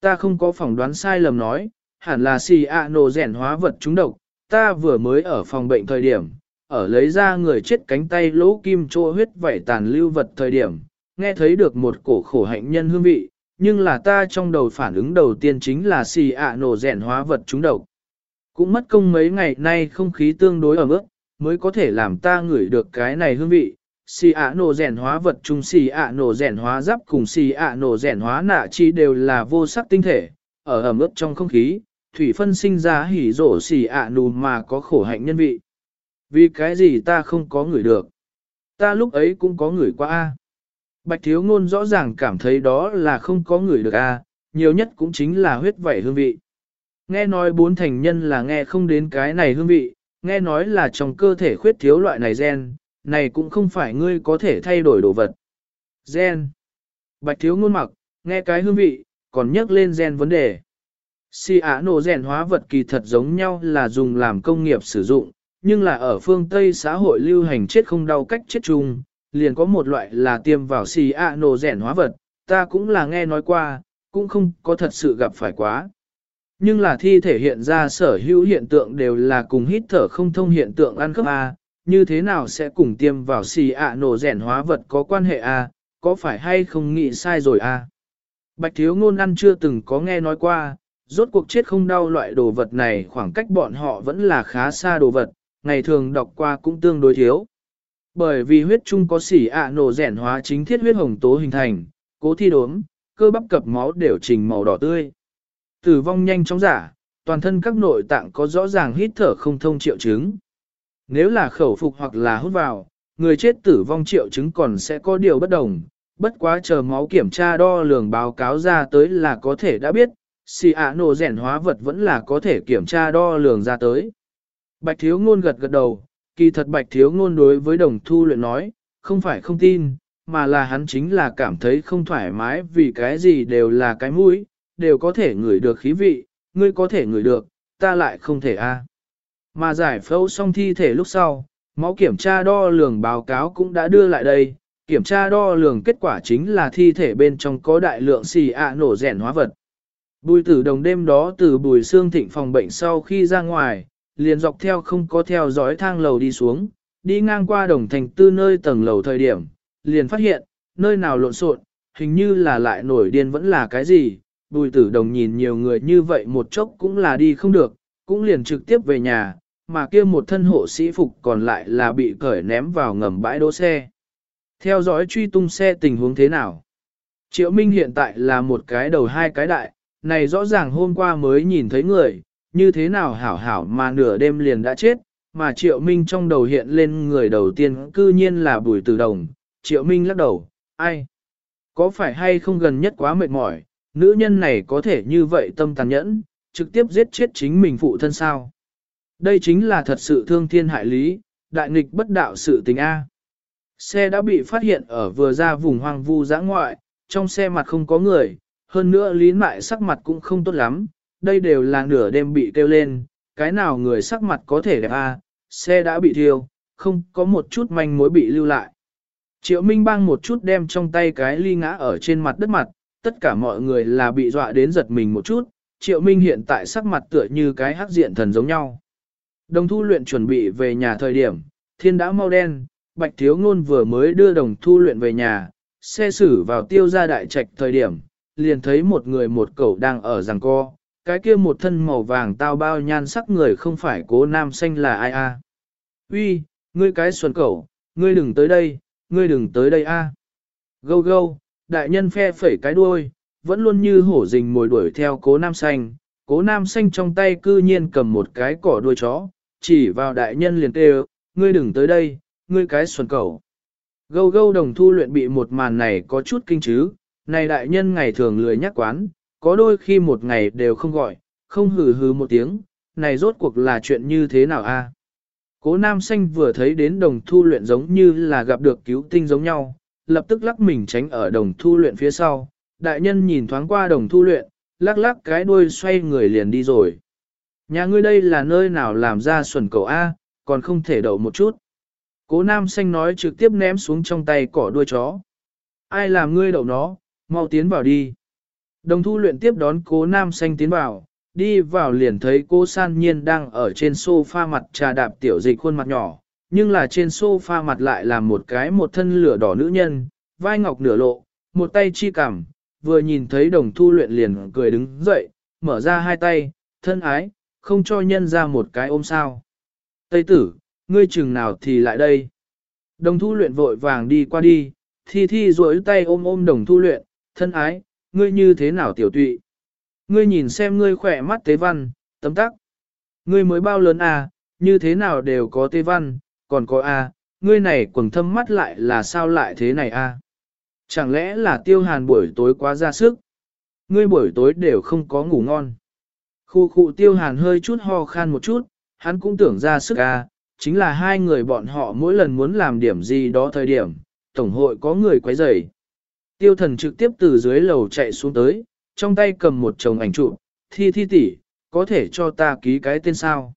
Ta không có phỏng đoán sai lầm nói, hẳn là xì ạ nổ rẻn hóa vật trúng độc, ta vừa mới ở phòng bệnh thời điểm, ở lấy ra người chết cánh tay lỗ kim trô huyết vảy tàn lưu vật thời điểm, nghe thấy được một cổ khổ hạnh nhân hương vị, nhưng là ta trong đầu phản ứng đầu tiên chính là xì ạ nổ rèn hóa vật trúng độc. Cũng mất công mấy ngày nay không khí tương đối ở mức, mới có thể làm ta ngửi được cái này hương vị. Xì ạ nổ rèn hóa vật chung xì ạ nổ rèn hóa giáp cùng xì ạ nổ rèn hóa nạ chi đều là vô sắc tinh thể, ở ẩm ướt trong không khí, thủy phân sinh ra hỉ rổ xì ạ nù mà có khổ hạnh nhân vị. Vì cái gì ta không có người được? Ta lúc ấy cũng có người qua A. Bạch thiếu ngôn rõ ràng cảm thấy đó là không có người được A, nhiều nhất cũng chính là huyết vảy hương vị. Nghe nói bốn thành nhân là nghe không đến cái này hương vị, nghe nói là trong cơ thể khuyết thiếu loại này gen, này cũng không phải ngươi có thể thay đổi đồ vật. Gen. Bạch thiếu ngôn mặc, nghe cái hương vị, còn nhắc lên gen vấn đề. Si á nổ rèn hóa vật kỳ thật giống nhau là dùng làm công nghiệp sử dụng, nhưng là ở phương Tây xã hội lưu hành chết không đau cách chết chung, liền có một loại là tiêm vào si á nổ rèn hóa vật, ta cũng là nghe nói qua, cũng không có thật sự gặp phải quá. Nhưng là thi thể hiện ra sở hữu hiện tượng đều là cùng hít thở không thông hiện tượng ăn khớp A, như thế nào sẽ cùng tiêm vào xì ạ nổ rẻn hóa vật có quan hệ A, có phải hay không nghĩ sai rồi A. Bạch thiếu ngôn ăn chưa từng có nghe nói qua, rốt cuộc chết không đau loại đồ vật này khoảng cách bọn họ vẫn là khá xa đồ vật, ngày thường đọc qua cũng tương đối thiếu. Bởi vì huyết chung có xỉ ạ nổ rẻn hóa chính thiết huyết hồng tố hình thành, cố thi đốm, cơ bắp cập máu đều trình màu đỏ tươi. Tử vong nhanh chóng giả, toàn thân các nội tạng có rõ ràng hít thở không thông triệu chứng. Nếu là khẩu phục hoặc là hút vào, người chết tử vong triệu chứng còn sẽ có điều bất đồng, bất quá chờ máu kiểm tra đo lường báo cáo ra tới là có thể đã biết, xì ạ nổ rèn hóa vật vẫn là có thể kiểm tra đo lường ra tới. Bạch thiếu ngôn gật gật đầu, kỳ thật bạch thiếu ngôn đối với đồng thu luyện nói, không phải không tin, mà là hắn chính là cảm thấy không thoải mái vì cái gì đều là cái mũi, đều có thể ngửi được khí vị, ngươi có thể ngửi được, ta lại không thể a. À. Mà giải phẫu xong thi thể lúc sau, máu kiểm tra đo lường báo cáo cũng đã đưa lại đây, kiểm tra đo lường kết quả chính là thi thể bên trong có đại lượng xì ạ nổ rèn hóa vật. Bùi tử đồng đêm đó từ bùi xương thịnh phòng bệnh sau khi ra ngoài, liền dọc theo không có theo dõi thang lầu đi xuống, đi ngang qua đồng thành tư nơi tầng lầu thời điểm, liền phát hiện, nơi nào lộn xộn, hình như là lại nổi điên vẫn là cái gì, bùi tử đồng nhìn nhiều người như vậy một chốc cũng là đi không được, cũng liền trực tiếp về nhà, mà kia một thân hộ sĩ phục còn lại là bị cởi ném vào ngầm bãi đỗ xe. Theo dõi truy tung xe tình huống thế nào? Triệu Minh hiện tại là một cái đầu hai cái đại, này rõ ràng hôm qua mới nhìn thấy người, như thế nào hảo hảo mà nửa đêm liền đã chết, mà Triệu Minh trong đầu hiện lên người đầu tiên cư nhiên là Bùi Tử Đồng. Triệu Minh lắc đầu, ai? Có phải hay không gần nhất quá mệt mỏi, nữ nhân này có thể như vậy tâm tàn nhẫn, trực tiếp giết chết chính mình phụ thân sao? Đây chính là thật sự thương thiên hại lý, đại nghịch bất đạo sự tình A. Xe đã bị phát hiện ở vừa ra vùng hoang vu giã ngoại, trong xe mặt không có người, hơn nữa lý mại sắc mặt cũng không tốt lắm, đây đều là nửa đêm bị kêu lên, cái nào người sắc mặt có thể đẹp A, xe đã bị thiêu, không có một chút manh mối bị lưu lại. Triệu Minh bang một chút đem trong tay cái ly ngã ở trên mặt đất mặt, tất cả mọi người là bị dọa đến giật mình một chút, Triệu Minh hiện tại sắc mặt tựa như cái hắc diện thần giống nhau. Đồng thu luyện chuẩn bị về nhà thời điểm, thiên đã mau đen, bạch thiếu ngôn vừa mới đưa đồng thu luyện về nhà, xe xử vào tiêu gia đại trạch thời điểm, liền thấy một người một cậu đang ở giằng co, cái kia một thân màu vàng tao bao nhan sắc người không phải cố nam xanh là ai a? À. Uy, ngươi cái xuân cậu, ngươi đừng tới đây, ngươi đừng tới đây a. Gâu gâu, đại nhân phe phẩy cái đuôi, vẫn luôn như hổ rình mồi đuổi theo cố nam xanh, cố nam xanh trong tay cư nhiên cầm một cái cỏ đuôi chó, chỉ vào đại nhân liền kêu, ngươi đừng tới đây, ngươi cái xuân cầu. Gâu gâu đồng thu luyện bị một màn này có chút kinh chứ, này đại nhân ngày thường lười nhắc quán, có đôi khi một ngày đều không gọi, không hừ hừ một tiếng, này rốt cuộc là chuyện như thế nào a? Cố nam xanh vừa thấy đến đồng thu luyện giống như là gặp được cứu tinh giống nhau, lập tức lắc mình tránh ở đồng thu luyện phía sau, đại nhân nhìn thoáng qua đồng thu luyện, lắc lắc cái đuôi xoay người liền đi rồi. Nhà ngươi đây là nơi nào làm ra xuẩn cầu A, còn không thể đậu một chút. Cố nam xanh nói trực tiếp ném xuống trong tay cỏ đuôi chó. Ai làm ngươi đậu nó, mau tiến vào đi. Đồng thu luyện tiếp đón cố nam xanh tiến vào, đi vào liền thấy cô san nhiên đang ở trên sofa mặt trà đạp tiểu dịch khuôn mặt nhỏ, nhưng là trên sofa mặt lại là một cái một thân lửa đỏ nữ nhân, vai ngọc nửa lộ, một tay chi cằm, vừa nhìn thấy đồng thu luyện liền cười đứng dậy, mở ra hai tay, thân ái, không cho nhân ra một cái ôm sao. Tây tử, ngươi chừng nào thì lại đây. Đồng thu luyện vội vàng đi qua đi, thi thi duỗi tay ôm ôm đồng thu luyện, thân ái, ngươi như thế nào tiểu tụy. Ngươi nhìn xem ngươi khỏe mắt tế văn, tấm tắc. Ngươi mới bao lớn à, như thế nào đều có tế văn, còn có a, à, ngươi này quầng thâm mắt lại là sao lại thế này a? À? Chẳng lẽ là tiêu hàn buổi tối quá ra sức? Ngươi buổi tối đều không có ngủ ngon. Khu khu tiêu hàn hơi chút ho khan một chút, hắn cũng tưởng ra sức a, à, chính là hai người bọn họ mỗi lần muốn làm điểm gì đó thời điểm, tổng hội có người quấy rầy. Tiêu thần trực tiếp từ dưới lầu chạy xuống tới, trong tay cầm một chồng ảnh chụp, thi thi tỷ, có thể cho ta ký cái tên sao.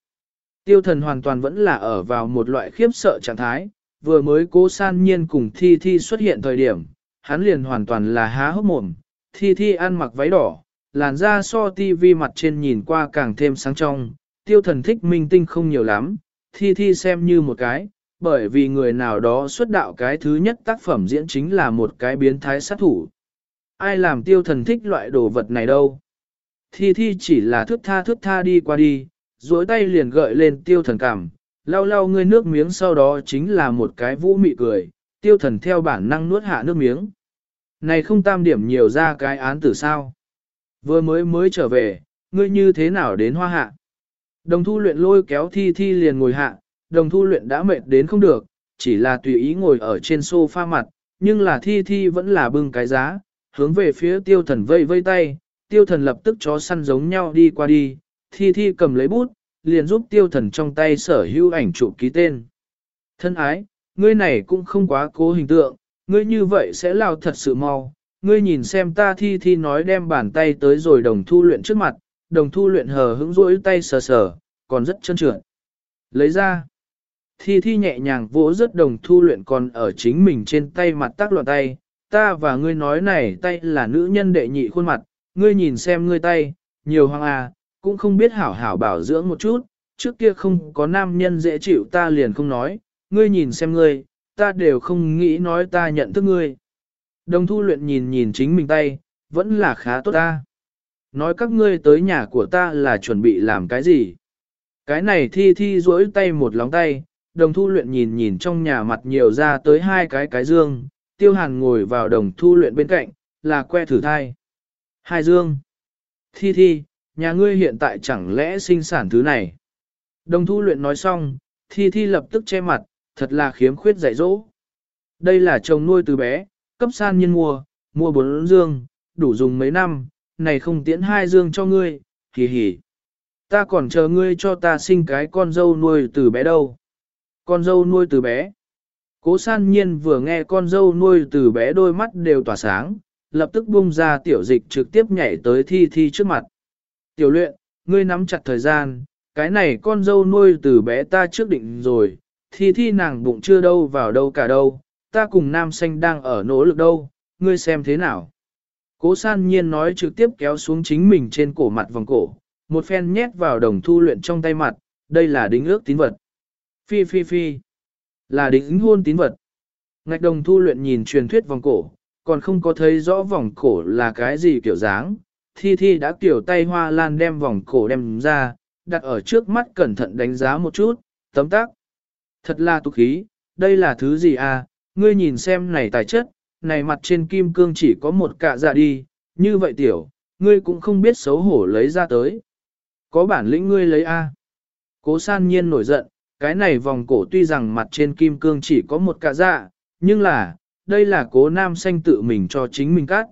Tiêu thần hoàn toàn vẫn là ở vào một loại khiếp sợ trạng thái, vừa mới cố san nhiên cùng thi thi xuất hiện thời điểm, hắn liền hoàn toàn là há hốc mồm, thi thi ăn mặc váy đỏ, làn da so tivi mặt trên nhìn qua càng thêm sáng trong, tiêu thần thích minh tinh không nhiều lắm, thi thi xem như một cái, bởi vì người nào đó xuất đạo cái thứ nhất tác phẩm diễn chính là một cái biến thái sát thủ. Ai làm tiêu thần thích loại đồ vật này đâu? Thi thi chỉ là thước tha thước tha đi qua đi, duỗi tay liền gợi lên tiêu thần cảm, lau lau ngươi nước miếng sau đó chính là một cái vũ mị cười, tiêu thần theo bản năng nuốt hạ nước miếng. Này không tam điểm nhiều ra cái án tử sao? Vừa mới mới trở về, ngươi như thế nào đến hoa hạ? Đồng thu luyện lôi kéo thi thi liền ngồi hạ, đồng thu luyện đã mệt đến không được, chỉ là tùy ý ngồi ở trên sofa mặt, nhưng là thi thi vẫn là bưng cái giá, hướng về phía tiêu thần vây vây tay, tiêu thần lập tức chó săn giống nhau đi qua đi, thi thi cầm lấy bút, liền giúp tiêu thần trong tay sở hữu ảnh chụp ký tên. Thân ái, ngươi này cũng không quá cố hình tượng, ngươi như vậy sẽ lao thật sự mau. Ngươi nhìn xem ta thi thi nói đem bàn tay tới rồi đồng thu luyện trước mặt, đồng thu luyện hờ hững rỗi tay sờ sờ, còn rất chân trượt. Lấy ra. Thi thi nhẹ nhàng vỗ rất đồng thu luyện còn ở chính mình trên tay mặt tác loạn tay. Ta và ngươi nói này tay là nữ nhân đệ nhị khuôn mặt, ngươi nhìn xem ngươi tay, nhiều hoang à, cũng không biết hảo hảo bảo dưỡng một chút, trước kia không có nam nhân dễ chịu ta liền không nói, ngươi nhìn xem ngươi, ta đều không nghĩ nói ta nhận thức ngươi. Đồng thu luyện nhìn nhìn chính mình tay, vẫn là khá tốt ta. Nói các ngươi tới nhà của ta là chuẩn bị làm cái gì? Cái này thi thi duỗi tay một lóng tay, đồng thu luyện nhìn nhìn trong nhà mặt nhiều ra tới hai cái cái dương, tiêu hàn ngồi vào đồng thu luyện bên cạnh, là que thử thai. Hai dương. Thi thi, nhà ngươi hiện tại chẳng lẽ sinh sản thứ này? Đồng thu luyện nói xong, thi thi lập tức che mặt, thật là khiếm khuyết dạy dỗ. Đây là chồng nuôi từ bé, cấp san nhân mua, mua bốn dương, đủ dùng mấy năm, này không tiễn hai dương cho ngươi, hì hì. Ta còn chờ ngươi cho ta sinh cái con dâu nuôi từ bé đâu. Con dâu nuôi từ bé. Cố san nhiên vừa nghe con dâu nuôi từ bé đôi mắt đều tỏa sáng, lập tức bung ra tiểu dịch trực tiếp nhảy tới thi thi trước mặt. Tiểu luyện, ngươi nắm chặt thời gian, cái này con dâu nuôi từ bé ta trước định rồi, thi thi nàng bụng chưa đâu vào đâu cả đâu, ta cùng nam xanh đang ở nỗ lực đâu, ngươi xem thế nào. Cố san nhiên nói trực tiếp kéo xuống chính mình trên cổ mặt vòng cổ, một phen nhét vào đồng thu luyện trong tay mặt, đây là đính ước tín vật. Phi phi phi, là đính hôn tín vật. Ngạch đồng thu luyện nhìn truyền thuyết vòng cổ, còn không có thấy rõ vòng cổ là cái gì kiểu dáng. Thi Thi đã kiểu tay hoa lan đem vòng cổ đem ra, đặt ở trước mắt cẩn thận đánh giá một chút, tấm tắc. Thật là tục khí, đây là thứ gì à, ngươi nhìn xem này tài chất, này mặt trên kim cương chỉ có một cạ dạ đi, như vậy tiểu, ngươi cũng không biết xấu hổ lấy ra tới. Có bản lĩnh ngươi lấy a. Cố san nhiên nổi giận, cái này vòng cổ tuy rằng mặt trên kim cương chỉ có một cạ dạ, nhưng là, đây là cố nam xanh tự mình cho chính mình cắt.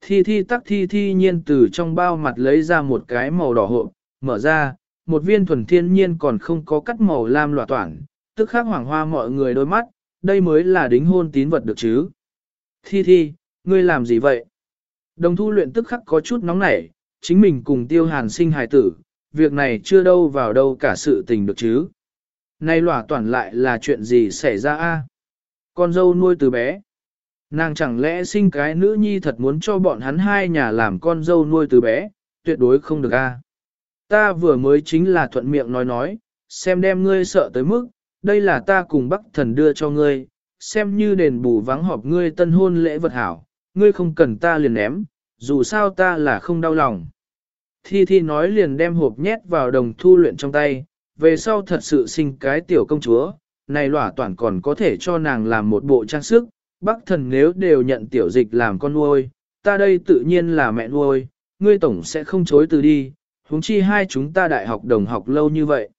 Thi thi tắc thi thi nhiên từ trong bao mặt lấy ra một cái màu đỏ hộp, mở ra, một viên thuần thiên nhiên còn không có cắt màu lam lòa toản, tức khắc hoàng hoa mọi người đôi mắt, đây mới là đính hôn tín vật được chứ. Thi thi, ngươi làm gì vậy? Đồng thu luyện tức khắc có chút nóng nảy, chính mình cùng tiêu hàn sinh hài tử, việc này chưa đâu vào đâu cả sự tình được chứ. Nay lỏa toàn lại là chuyện gì xảy ra a? Con dâu nuôi từ bé. Nàng chẳng lẽ sinh cái nữ nhi thật muốn cho bọn hắn hai nhà làm con dâu nuôi từ bé, tuyệt đối không được a. Ta vừa mới chính là thuận miệng nói nói, xem đem ngươi sợ tới mức, đây là ta cùng bắc thần đưa cho ngươi, xem như đền bù vắng họp ngươi tân hôn lễ vật hảo, ngươi không cần ta liền ném, dù sao ta là không đau lòng. Thi Thi nói liền đem hộp nhét vào đồng thu luyện trong tay, về sau thật sự sinh cái tiểu công chúa, này lỏa toàn còn có thể cho nàng làm một bộ trang sức, bắc thần nếu đều nhận tiểu dịch làm con nuôi, ta đây tự nhiên là mẹ nuôi, ngươi tổng sẽ không chối từ đi, huống chi hai chúng ta đại học đồng học lâu như vậy.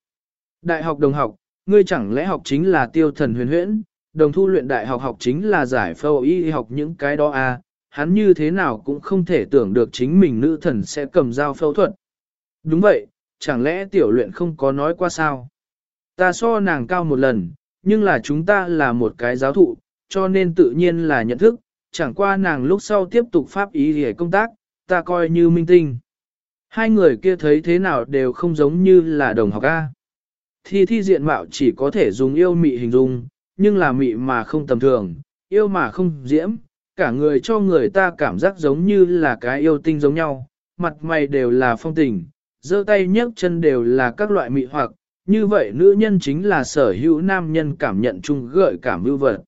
Đại học đồng học, ngươi chẳng lẽ học chính là tiêu thần huyền huyễn, đồng thu luyện đại học học chính là giải phẫu y học những cái đó à, hắn như thế nào cũng không thể tưởng được chính mình nữ thần sẽ cầm dao phẫu thuật. Đúng vậy, chẳng lẽ tiểu luyện không có nói qua sao? Ta so nàng cao một lần, nhưng là chúng ta là một cái giáo thụ, cho nên tự nhiên là nhận thức, chẳng qua nàng lúc sau tiếp tục pháp ý để công tác, ta coi như minh tinh. Hai người kia thấy thế nào đều không giống như là đồng học A. Thi thi diện mạo chỉ có thể dùng yêu mị hình dung, nhưng là mị mà không tầm thường, yêu mà không diễm, cả người cho người ta cảm giác giống như là cái yêu tinh giống nhau, mặt mày đều là phong tình, giơ tay nhấc chân đều là các loại mị hoặc, như vậy nữ nhân chính là sở hữu nam nhân cảm nhận chung gợi cảm ưu vật.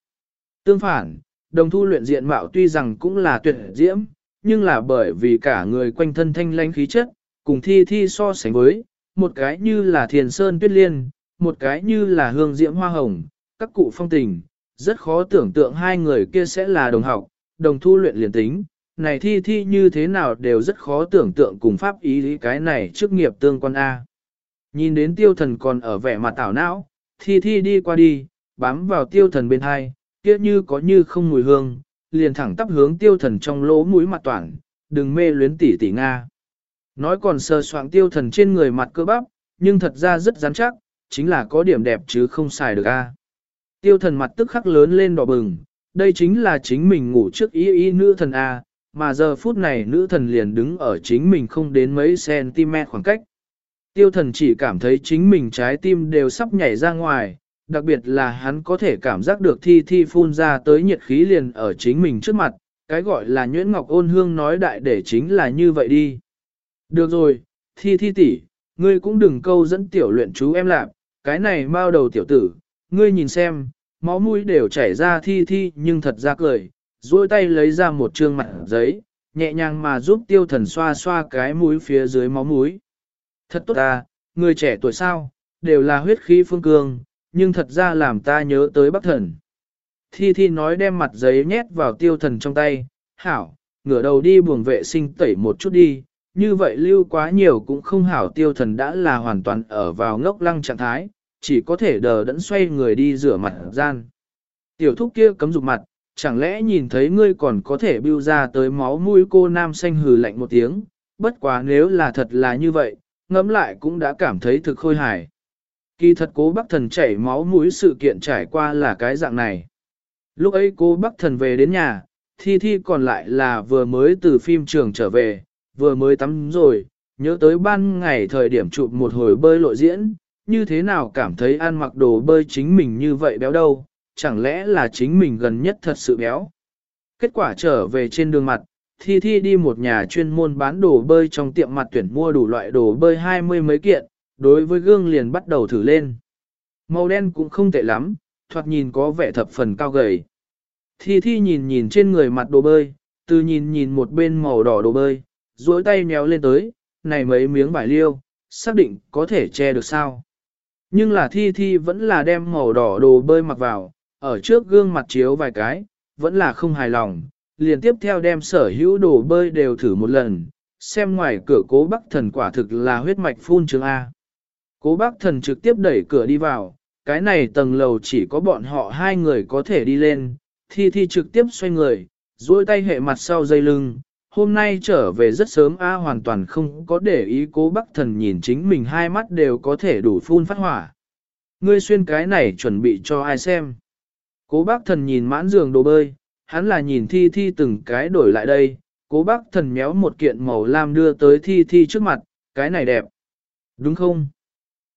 Tương phản, đồng thu luyện diện mạo tuy rằng cũng là tuyệt diễm, nhưng là bởi vì cả người quanh thân thanh lãnh khí chất, cùng thi thi so sánh với, một cái như là thiền sơn tuyết liên, một cái như là hương diễm hoa hồng, các cụ phong tình, rất khó tưởng tượng hai người kia sẽ là đồng học, đồng thu luyện liền tính, này thi thi như thế nào đều rất khó tưởng tượng cùng pháp ý lý cái này trước nghiệp tương quan A. Nhìn đến tiêu thần còn ở vẻ mặt tảo não, thi thi đi qua đi, bám vào tiêu thần bên hai, kia như có như không mùi hương, liền thẳng tắp hướng tiêu thần trong lỗ mũi mặt toàn, đừng mê luyến tỉ tỉ Nga. Nói còn sờ soạng tiêu thần trên người mặt cơ bắp, nhưng thật ra rất rắn chắc, chính là có điểm đẹp chứ không xài được a. Tiêu thần mặt tức khắc lớn lên đỏ bừng, đây chính là chính mình ngủ trước ý ý nữ thần a, mà giờ phút này nữ thần liền đứng ở chính mình không đến mấy cm khoảng cách. Tiêu thần chỉ cảm thấy chính mình trái tim đều sắp nhảy ra ngoài, đặc biệt là hắn có thể cảm giác được thi thi phun ra tới nhiệt khí liền ở chính mình trước mặt, cái gọi là nhuyễn ngọc ôn hương nói đại để chính là như vậy đi. Được rồi, thi thi tỷ, ngươi cũng đừng câu dẫn tiểu luyện chú em lạc, cái này mau đầu tiểu tử, ngươi nhìn xem, máu mũi đều chảy ra thi thi nhưng thật ra cười, duỗi tay lấy ra một trương mặt giấy, nhẹ nhàng mà giúp tiêu thần xoa xoa cái mũi phía dưới máu mũi. Thật tốt ta, người trẻ tuổi sao, đều là huyết khí phương cương, nhưng thật ra làm ta nhớ tới bác thần. Thi Thi nói đem mặt giấy nhét vào tiêu thần trong tay, hảo, ngửa đầu đi buồng vệ sinh tẩy một chút đi, như vậy lưu quá nhiều cũng không hảo tiêu thần đã là hoàn toàn ở vào ngốc lăng trạng thái, chỉ có thể đờ đẫn xoay người đi rửa mặt gian. Tiểu thúc kia cấm dục mặt, chẳng lẽ nhìn thấy ngươi còn có thể bưu ra tới máu mũi cô nam xanh hừ lạnh một tiếng, bất quá nếu là thật là như vậy, ngẫm lại cũng đã cảm thấy thực khôi hài. Kỳ thật cố bác thần chảy máu mũi sự kiện trải qua là cái dạng này. Lúc ấy cô bác thần về đến nhà, thi thi còn lại là vừa mới từ phim trường trở về, vừa mới tắm rồi, nhớ tới ban ngày thời điểm chụp một hồi bơi lộ diễn, như thế nào cảm thấy ăn mặc đồ bơi chính mình như vậy béo đâu, chẳng lẽ là chính mình gần nhất thật sự béo. Kết quả trở về trên đường mặt, Thi Thi đi một nhà chuyên môn bán đồ bơi trong tiệm mặt tuyển mua đủ loại đồ bơi hai mươi mấy kiện, đối với gương liền bắt đầu thử lên. Màu đen cũng không tệ lắm, thoạt nhìn có vẻ thập phần cao gầy. Thi Thi nhìn nhìn trên người mặt đồ bơi, từ nhìn nhìn một bên màu đỏ đồ bơi, duỗi tay nhéo lên tới, này mấy miếng vải liêu, xác định có thể che được sao. Nhưng là Thi Thi vẫn là đem màu đỏ đồ bơi mặc vào, ở trước gương mặt chiếu vài cái, vẫn là không hài lòng, liền tiếp theo đem sở hữu đồ bơi đều thử một lần, xem ngoài cửa cố bắc thần quả thực là huyết mạch phun trường A. Cố bác thần trực tiếp đẩy cửa đi vào, cái này tầng lầu chỉ có bọn họ hai người có thể đi lên, thi thi trực tiếp xoay người, duỗi tay hệ mặt sau dây lưng. Hôm nay trở về rất sớm A hoàn toàn không có để ý cố bác thần nhìn chính mình hai mắt đều có thể đủ phun phát hỏa. Ngươi xuyên cái này chuẩn bị cho ai xem. Cố bác thần nhìn mãn giường đồ bơi, hắn là nhìn thi thi từng cái đổi lại đây, cố bác thần méo một kiện màu lam đưa tới thi thi trước mặt, cái này đẹp. Đúng không?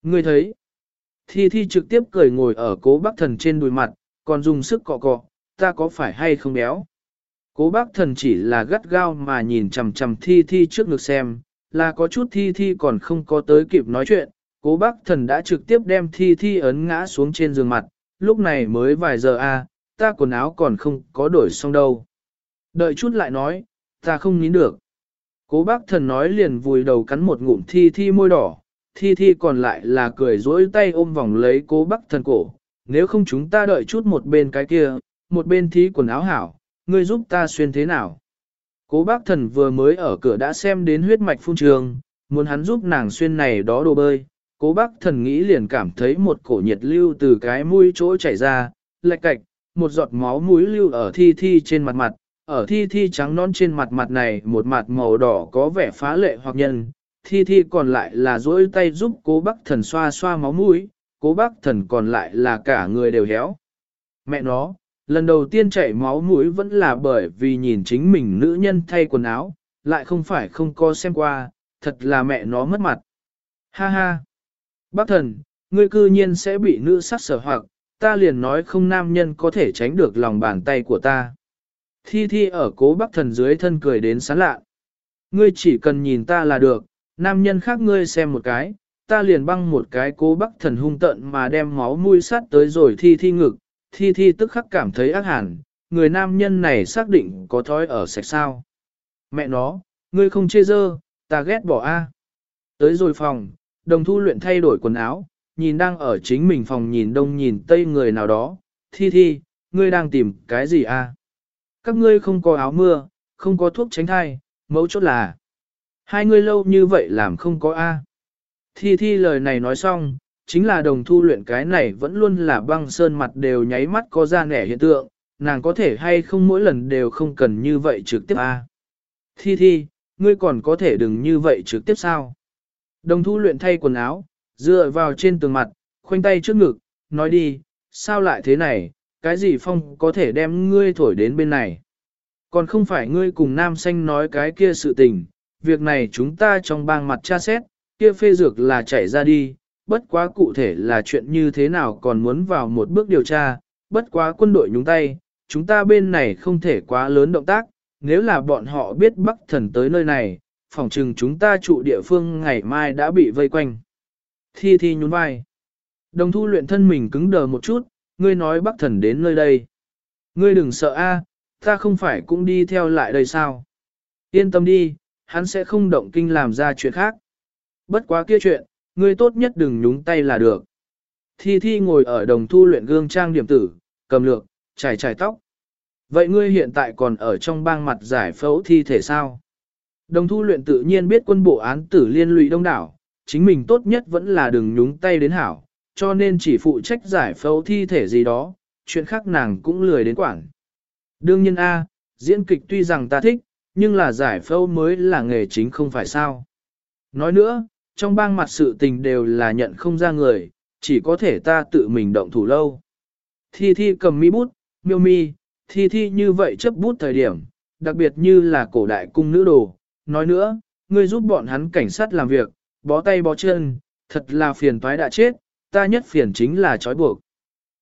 Ngươi thấy, thi thi trực tiếp cười ngồi ở cố bác thần trên đùi mặt, còn dùng sức cọ cọ, ta có phải hay không béo? Cố bác thần chỉ là gắt gao mà nhìn chầm chầm thi thi trước ngực xem, là có chút thi thi còn không có tới kịp nói chuyện, cố bác thần đã trực tiếp đem thi thi ấn ngã xuống trên giường mặt, lúc này mới vài giờ a à, ta quần áo còn không có đổi xong đâu. Đợi chút lại nói, ta không nín được. Cố bác thần nói liền vùi đầu cắn một ngụm thi thi môi đỏ, thi thi còn lại là cười dỗi tay ôm vòng lấy cố bác thần cổ. Nếu không chúng ta đợi chút một bên cái kia, một bên thi quần áo hảo, ngươi giúp ta xuyên thế nào. Cố bác thần vừa mới ở cửa đã xem đến huyết mạch phun trường, muốn hắn giúp nàng xuyên này đó đồ bơi. Cố bác thần nghĩ liền cảm thấy một cổ nhiệt lưu từ cái mũi chỗ chảy ra, lạch cạch, một giọt máu mũi lưu ở thi thi trên mặt mặt, ở thi thi trắng non trên mặt mặt này một mặt màu đỏ có vẻ phá lệ hoặc nhân, thi thi còn lại là duỗi tay giúp cố bác thần xoa xoa máu mũi, cố bác thần còn lại là cả người đều héo. Mẹ nó, lần đầu tiên chảy máu mũi vẫn là bởi vì nhìn chính mình nữ nhân thay quần áo, lại không phải không có xem qua, thật là mẹ nó mất mặt. Ha ha! Bác thần, ngươi cư nhiên sẽ bị nữ sắc sở hoặc, ta liền nói không nam nhân có thể tránh được lòng bàn tay của ta. Thi thi ở cố bác thần dưới thân cười đến sán lạ. Ngươi chỉ cần nhìn ta là được, nam nhân khác ngươi xem một cái, ta liền băng một cái cố bắc thần hung tận mà đem máu mũi sắt tới rồi thi thi ngực, thi thi tức khắc cảm thấy ác hẳn, người nam nhân này xác định có thói ở sạch sao. Mẹ nó, ngươi không chê dơ, ta ghét bỏ a. Tới rồi phòng, đồng thu luyện thay đổi quần áo, nhìn đang ở chính mình phòng nhìn đông nhìn tây người nào đó, thi thi, ngươi đang tìm cái gì a? Các ngươi không có áo mưa, không có thuốc tránh thai, mẫu chốt là. Hai ngươi lâu như vậy làm không có a. Thi thi lời này nói xong, chính là đồng thu luyện cái này vẫn luôn là băng sơn mặt đều nháy mắt có ra nẻ hiện tượng, nàng có thể hay không mỗi lần đều không cần như vậy trực tiếp a. Thi thi, ngươi còn có thể đừng như vậy trực tiếp sao? Đồng thu luyện thay quần áo, dựa vào trên tường mặt, khoanh tay trước ngực, nói đi, sao lại thế này, cái gì phong có thể đem ngươi thổi đến bên này? Còn không phải ngươi cùng nam xanh nói cái kia sự tình, việc này chúng ta trong bang mặt tra xét, kia phê dược là chảy ra đi, bất quá cụ thể là chuyện như thế nào còn muốn vào một bước điều tra, bất quá quân đội nhúng tay, chúng ta bên này không thể quá lớn động tác, nếu là bọn họ biết Bắc Thần tới nơi này, phòng trừng chúng ta trụ địa phương ngày mai đã bị vây quanh. Thi Thi nhún vai. Đồng thu luyện thân mình cứng đờ một chút, ngươi nói Bắc Thần đến nơi đây. Ngươi đừng sợ a, ta không phải cũng đi theo lại đây sao? Yên tâm đi, hắn sẽ không động kinh làm ra chuyện khác. Bất quá kia chuyện, ngươi tốt nhất đừng nhúng tay là được. Thi Thi ngồi ở đồng thu luyện gương trang điểm tử, cầm lược, chải chải tóc. Vậy ngươi hiện tại còn ở trong bang mặt giải phẫu thi thể sao? Đồng thu luyện tự nhiên biết quân bộ án tử liên lụy đông đảo, chính mình tốt nhất vẫn là đừng nhúng tay đến hảo, cho nên chỉ phụ trách giải phẫu thi thể gì đó, chuyện khác nàng cũng lười đến quản. Đương nhiên A, diễn kịch tuy rằng ta thích, nhưng là giải phẫu mới là nghề chính không phải sao. Nói nữa, trong bang mặt sự tình đều là nhận không ra người, chỉ có thể ta tự mình động thủ lâu. Thi thi cầm mi bút, miêu mi, thi thi như vậy chấp bút thời điểm, đặc biệt như là cổ đại cung nữ đồ. Nói nữa, ngươi giúp bọn hắn cảnh sát làm việc, bó tay bó chân, thật là phiền toái đã chết, ta nhất phiền chính là trói buộc.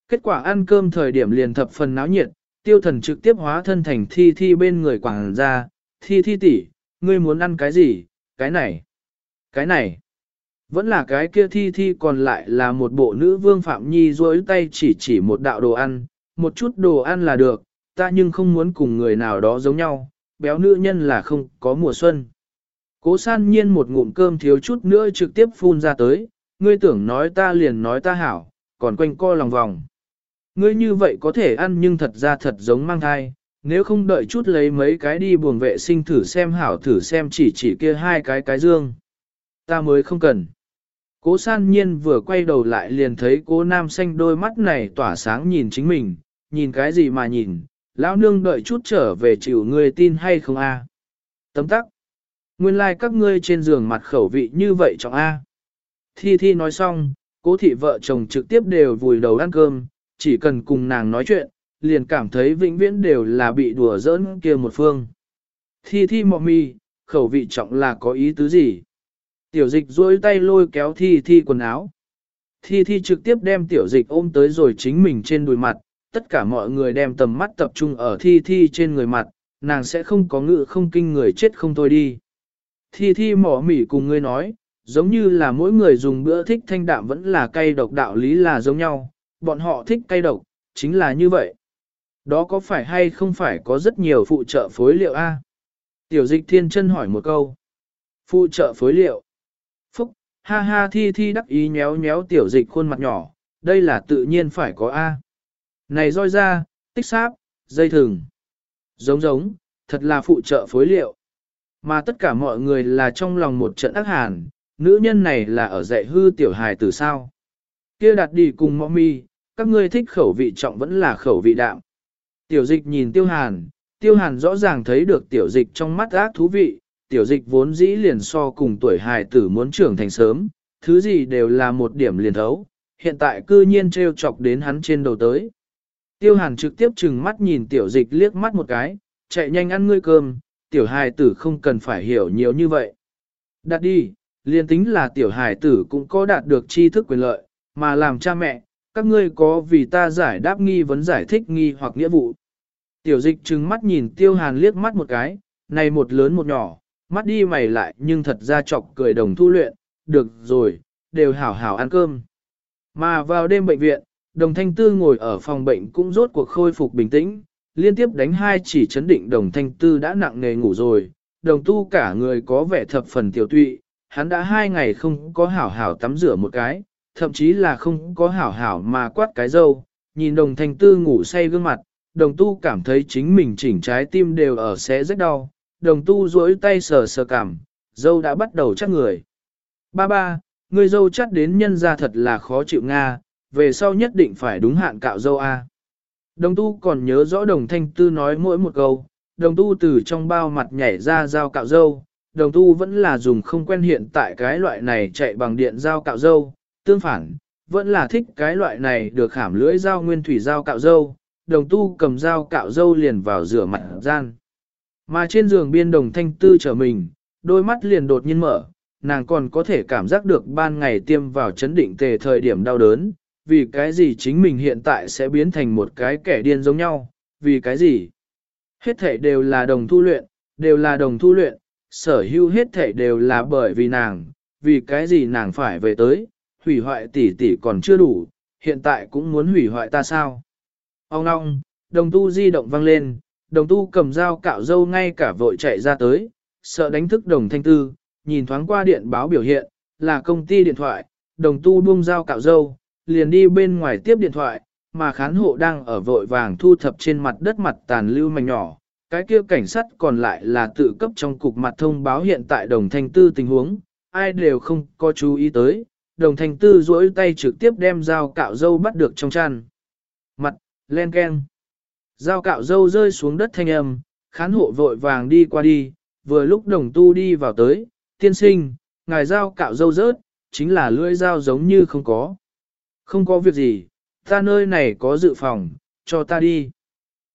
Kết quả ăn cơm thời điểm liền thập phần náo nhiệt, tiêu thần trực tiếp hóa thân thành thi thi bên người quảng ra, thi thi tỷ, ngươi muốn ăn cái gì, cái này, cái này. Vẫn là cái kia thi thi còn lại là một bộ nữ vương Phạm Nhi duỗi tay chỉ chỉ một đạo đồ ăn, một chút đồ ăn là được, ta nhưng không muốn cùng người nào đó giống nhau, béo nữ nhân là không có mùa xuân. Cố san nhiên một ngụm cơm thiếu chút nữa trực tiếp phun ra tới, ngươi tưởng nói ta liền nói ta hảo, còn quanh co lòng vòng. Ngươi như vậy có thể ăn nhưng thật ra thật giống mang thai, nếu không đợi chút lấy mấy cái đi buồng vệ sinh thử xem hảo thử xem chỉ chỉ kia hai cái cái dương. Ta mới không cần. Cố san nhiên vừa quay đầu lại liền thấy cố nam xanh đôi mắt này tỏa sáng nhìn chính mình, nhìn cái gì mà nhìn, lão nương đợi chút trở về chịu người tin hay không a? Tấm tắc. Nguyên lai like các ngươi trên giường mặt khẩu vị như vậy trọng a. Thi Thi nói xong, cố thị vợ chồng trực tiếp đều vùi đầu ăn cơm, chỉ cần cùng nàng nói chuyện, liền cảm thấy vĩnh viễn đều là bị đùa giỡn kia một phương. Thi Thi mọ mi, khẩu vị trọng là có ý tứ gì? Tiểu dịch duỗi tay lôi kéo Thi Thi quần áo. Thi Thi trực tiếp đem tiểu dịch ôm tới rồi chính mình trên đùi mặt, tất cả mọi người đem tầm mắt tập trung ở thi thi trên người mặt, nàng sẽ không có ngự không kinh người chết không thôi đi. Thi thi mỏ mỉ cùng ngươi nói, giống như là mỗi người dùng bữa thích thanh đạm vẫn là cay độc đạo lý là giống nhau, bọn họ thích cay độc, chính là như vậy. Đó có phải hay không phải có rất nhiều phụ trợ phối liệu a? Tiểu dịch thiên chân hỏi một câu. Phụ trợ phối liệu. Phúc, ha ha thi thi đắc ý nhéo nhéo tiểu dịch khuôn mặt nhỏ, đây là tự nhiên phải có a. Này roi ra, tích sáp, dây thừng. Giống giống, thật là phụ trợ phối liệu. Mà tất cả mọi người là trong lòng một trận ác hàn, nữ nhân này là ở dạy hư tiểu hài từ sao. kia đặt đi cùng mọ mi, các ngươi thích khẩu vị trọng vẫn là khẩu vị đạm. Tiểu dịch nhìn tiêu hàn, tiêu hàn rõ ràng thấy được tiểu dịch trong mắt ác thú vị, tiểu dịch vốn dĩ liền so cùng tuổi hài tử muốn trưởng thành sớm, thứ gì đều là một điểm liền thấu, hiện tại cư nhiên treo chọc đến hắn trên đầu tới. Tiêu hàn trực tiếp chừng mắt nhìn tiểu dịch liếc mắt một cái, chạy nhanh ăn ngươi cơm, tiểu hài tử không cần phải hiểu nhiều như vậy. Đặt đi, liền tính là tiểu hài tử cũng có đạt được tri thức quyền lợi, mà làm cha mẹ, các ngươi có vì ta giải đáp nghi vấn giải thích nghi hoặc nghĩa vụ. Tiểu dịch trừng mắt nhìn tiêu hàn liếc mắt một cái, này một lớn một nhỏ, mắt đi mày lại nhưng thật ra chọc cười đồng thu luyện, được rồi, đều hảo hảo ăn cơm. Mà vào đêm bệnh viện, đồng thanh tư ngồi ở phòng bệnh cũng rốt cuộc khôi phục bình tĩnh, liên tiếp đánh hai chỉ chấn định đồng thanh tư đã nặng nề ngủ rồi, đồng tu cả người có vẻ thập phần tiểu tụy, hắn đã hai ngày không có hảo hảo tắm rửa một cái, thậm chí là không có hảo hảo mà quát cái dâu, nhìn đồng thanh tư ngủ say gương mặt, đồng tu cảm thấy chính mình chỉnh trái tim đều ở xé rách đau, đồng tu duỗi tay sờ sờ cảm, dâu đã bắt đầu chắc người. Ba ba, người dâu chắc đến nhân ra thật là khó chịu Nga, về sau nhất định phải đúng hạn cạo dâu A. Đồng tu còn nhớ rõ đồng thanh tư nói mỗi một câu, đồng tu từ trong bao mặt nhảy ra dao cạo dâu, đồng tu vẫn là dùng không quen hiện tại cái loại này chạy bằng điện dao cạo dâu, tương phản, vẫn là thích cái loại này được khảm lưỡi dao nguyên thủy dao cạo dâu, đồng tu cầm dao cạo dâu liền vào rửa mặt gian. Mà trên giường biên đồng thanh tư trở mình, đôi mắt liền đột nhiên mở, nàng còn có thể cảm giác được ban ngày tiêm vào chấn định tề thời điểm đau đớn, vì cái gì chính mình hiện tại sẽ biến thành một cái kẻ điên giống nhau, vì cái gì? Hết thể đều là đồng thu luyện, đều là đồng thu luyện, sở hữu hết thể đều là bởi vì nàng, vì cái gì nàng phải về tới, hủy hoại tỷ tỷ còn chưa đủ, hiện tại cũng muốn hủy hoại ta sao? Ông ngong, đồng tu di động vang lên, đồng tu cầm dao cạo dâu ngay cả vội chạy ra tới, sợ đánh thức đồng thanh tư, nhìn thoáng qua điện báo biểu hiện, là công ty điện thoại, đồng tu buông dao cạo dâu, liền đi bên ngoài tiếp điện thoại, mà khán hộ đang ở vội vàng thu thập trên mặt đất mặt tàn lưu mảnh nhỏ. Cái kia cảnh sát còn lại là tự cấp trong cục mặt thông báo hiện tại đồng thanh tư tình huống, ai đều không có chú ý tới, đồng thanh tư duỗi tay trực tiếp đem dao cạo dâu bắt được trong chăn. Mặt, len ken. Dao cạo dâu rơi xuống đất thanh âm, khán hộ vội vàng đi qua đi, vừa lúc đồng tu đi vào tới, tiên sinh, ngài dao cạo dâu rớt, chính là lưỡi dao giống như không có. Không có việc gì, ta nơi này có dự phòng, cho ta đi.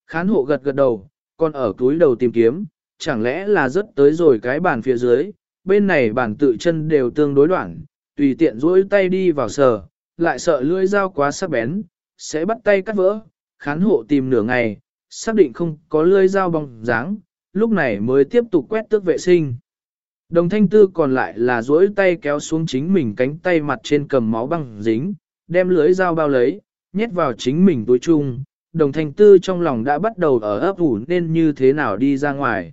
Khán hộ gật gật đầu, còn ở túi đầu tìm kiếm, chẳng lẽ là rớt tới rồi cái bàn phía dưới, bên này bàn tự chân đều tương đối đoạn, tùy tiện duỗi tay đi vào sờ, lại sợ lưỡi dao quá sắc bén, sẽ bắt tay cắt vỡ. Khán hộ tìm nửa ngày, xác định không có lưỡi dao bóng dáng, lúc này mới tiếp tục quét tước vệ sinh. Đồng thanh tư còn lại là duỗi tay kéo xuống chính mình cánh tay mặt trên cầm máu băng dính, đem lưới dao bao lấy, nhét vào chính mình túi chung, đồng thanh tư trong lòng đã bắt đầu ở ấp ủ nên như thế nào đi ra ngoài.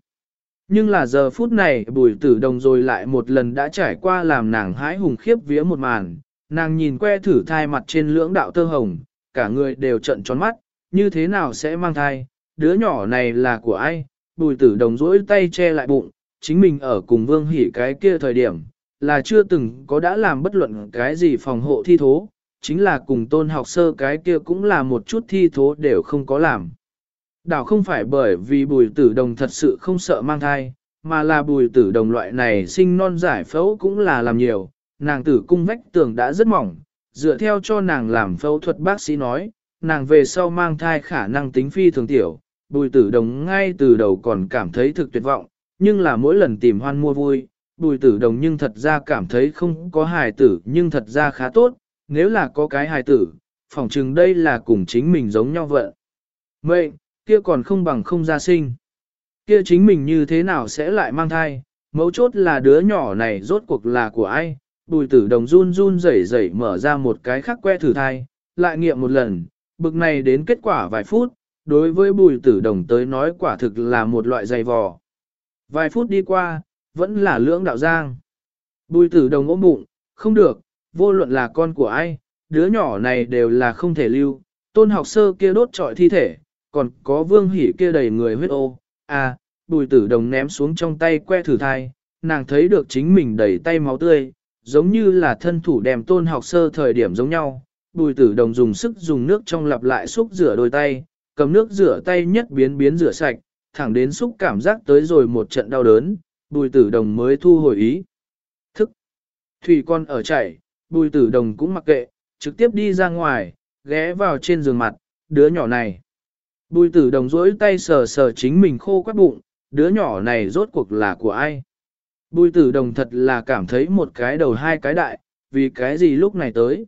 Nhưng là giờ phút này bùi tử đồng rồi lại một lần đã trải qua làm nàng hái hùng khiếp vía một màn, nàng nhìn que thử thai mặt trên lưỡng đạo tơ hồng, cả người đều trận tròn mắt, như thế nào sẽ mang thai, đứa nhỏ này là của ai, bùi tử đồng rỗi tay che lại bụng, chính mình ở cùng vương hỉ cái kia thời điểm, là chưa từng có đã làm bất luận cái gì phòng hộ thi thố, chính là cùng tôn học sơ cái kia cũng là một chút thi thố đều không có làm. Đảo không phải bởi vì bùi tử đồng thật sự không sợ mang thai, mà là bùi tử đồng loại này sinh non giải phẫu cũng là làm nhiều, nàng tử cung vách tường đã rất mỏng, dựa theo cho nàng làm phẫu thuật bác sĩ nói, nàng về sau mang thai khả năng tính phi thường tiểu, bùi tử đồng ngay từ đầu còn cảm thấy thực tuyệt vọng, nhưng là mỗi lần tìm hoan mua vui, bùi tử đồng nhưng thật ra cảm thấy không có hài tử nhưng thật ra khá tốt, nếu là có cái hài tử, phỏng chừng đây là cùng chính mình giống nhau vậy. Mệnh, kia còn không bằng không ra sinh. Kia chính mình như thế nào sẽ lại mang thai, mấu chốt là đứa nhỏ này rốt cuộc là của ai. Bùi tử đồng run run rẩy rẩy mở ra một cái khắc que thử thai, lại nghiệm một lần, bực này đến kết quả vài phút, đối với bùi tử đồng tới nói quả thực là một loại dày vò. Vài phút đi qua, vẫn là lưỡng đạo giang. Bùi tử đồng ôm bụng, không được, vô luận là con của ai, đứa nhỏ này đều là không thể lưu, tôn học sơ kia đốt trọi thi thể, còn có vương hỉ kia đầy người huyết ô, à, bùi tử đồng ném xuống trong tay que thử thai, nàng thấy được chính mình đầy tay máu tươi, giống như là thân thủ đem tôn học sơ thời điểm giống nhau, bùi tử đồng dùng sức dùng nước trong lặp lại xúc rửa đôi tay, cầm nước rửa tay nhất biến biến rửa sạch, thẳng đến xúc cảm giác tới rồi một trận đau đớn, bùi tử đồng mới thu hồi ý. Thức. Thủy con ở chảy, bùi tử đồng cũng mặc kệ, trực tiếp đi ra ngoài, ghé vào trên giường mặt, đứa nhỏ này. Bùi tử đồng rỗi tay sờ sờ chính mình khô quắt bụng, đứa nhỏ này rốt cuộc là của ai? Bùi tử đồng thật là cảm thấy một cái đầu hai cái đại, vì cái gì lúc này tới?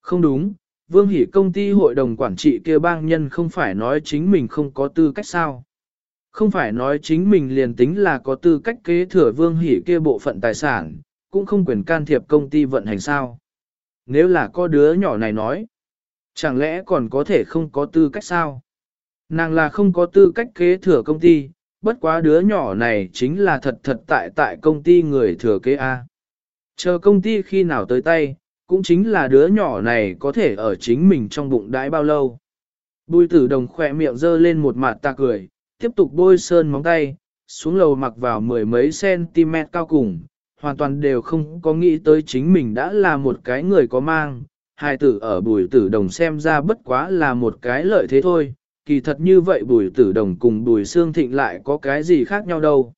Không đúng, Vương Hỷ công ty hội đồng quản trị kia bang nhân không phải nói chính mình không có tư cách sao? Không phải nói chính mình liền tính là có tư cách kế thừa Vương Hỷ kia bộ phận tài sản, cũng không quyền can thiệp công ty vận hành sao? Nếu là có đứa nhỏ này nói, chẳng lẽ còn có thể không có tư cách sao? Nàng là không có tư cách kế thừa công ty, bất quá đứa nhỏ này chính là thật thật tại tại công ty người thừa kế A. Chờ công ty khi nào tới tay, cũng chính là đứa nhỏ này có thể ở chính mình trong bụng đãi bao lâu. Bùi tử đồng khỏe miệng dơ lên một mặt ta cười, tiếp tục bôi sơn móng tay, xuống lầu mặc vào mười mấy cm cao cùng, hoàn toàn đều không có nghĩ tới chính mình đã là một cái người có mang. Hai tử ở bùi tử đồng xem ra bất quá là một cái lợi thế thôi, kỳ thật như vậy bùi tử đồng cùng bùi xương thịnh lại có cái gì khác nhau đâu.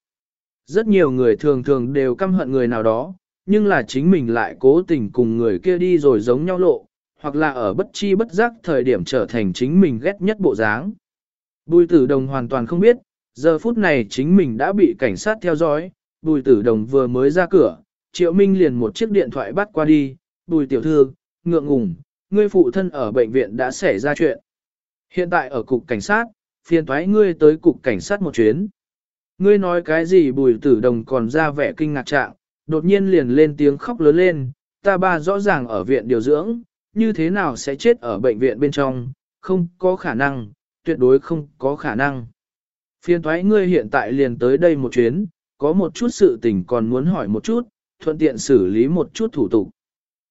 Rất nhiều người thường thường đều căm hận người nào đó, nhưng là chính mình lại cố tình cùng người kia đi rồi giống nhau lộ, hoặc là ở bất chi bất giác thời điểm trở thành chính mình ghét nhất bộ dáng. Bùi tử đồng hoàn toàn không biết, giờ phút này chính mình đã bị cảnh sát theo dõi, bùi tử đồng vừa mới ra cửa, triệu minh liền một chiếc điện thoại bắt qua đi, bùi tiểu thư, ngượng ngùng, ngươi phụ thân ở bệnh viện đã xảy ra chuyện. Hiện tại ở cục cảnh sát, phiền thoái ngươi tới cục cảnh sát một chuyến. Ngươi nói cái gì bùi tử đồng còn ra vẻ kinh ngạc trạng, đột nhiên liền lên tiếng khóc lớn lên, ta ba rõ ràng ở viện điều dưỡng, như thế nào sẽ chết ở bệnh viện bên trong, không có khả năng, tuyệt đối không có khả năng. Phiền thoái ngươi hiện tại liền tới đây một chuyến, có một chút sự tình còn muốn hỏi một chút, thuận tiện xử lý một chút thủ tục.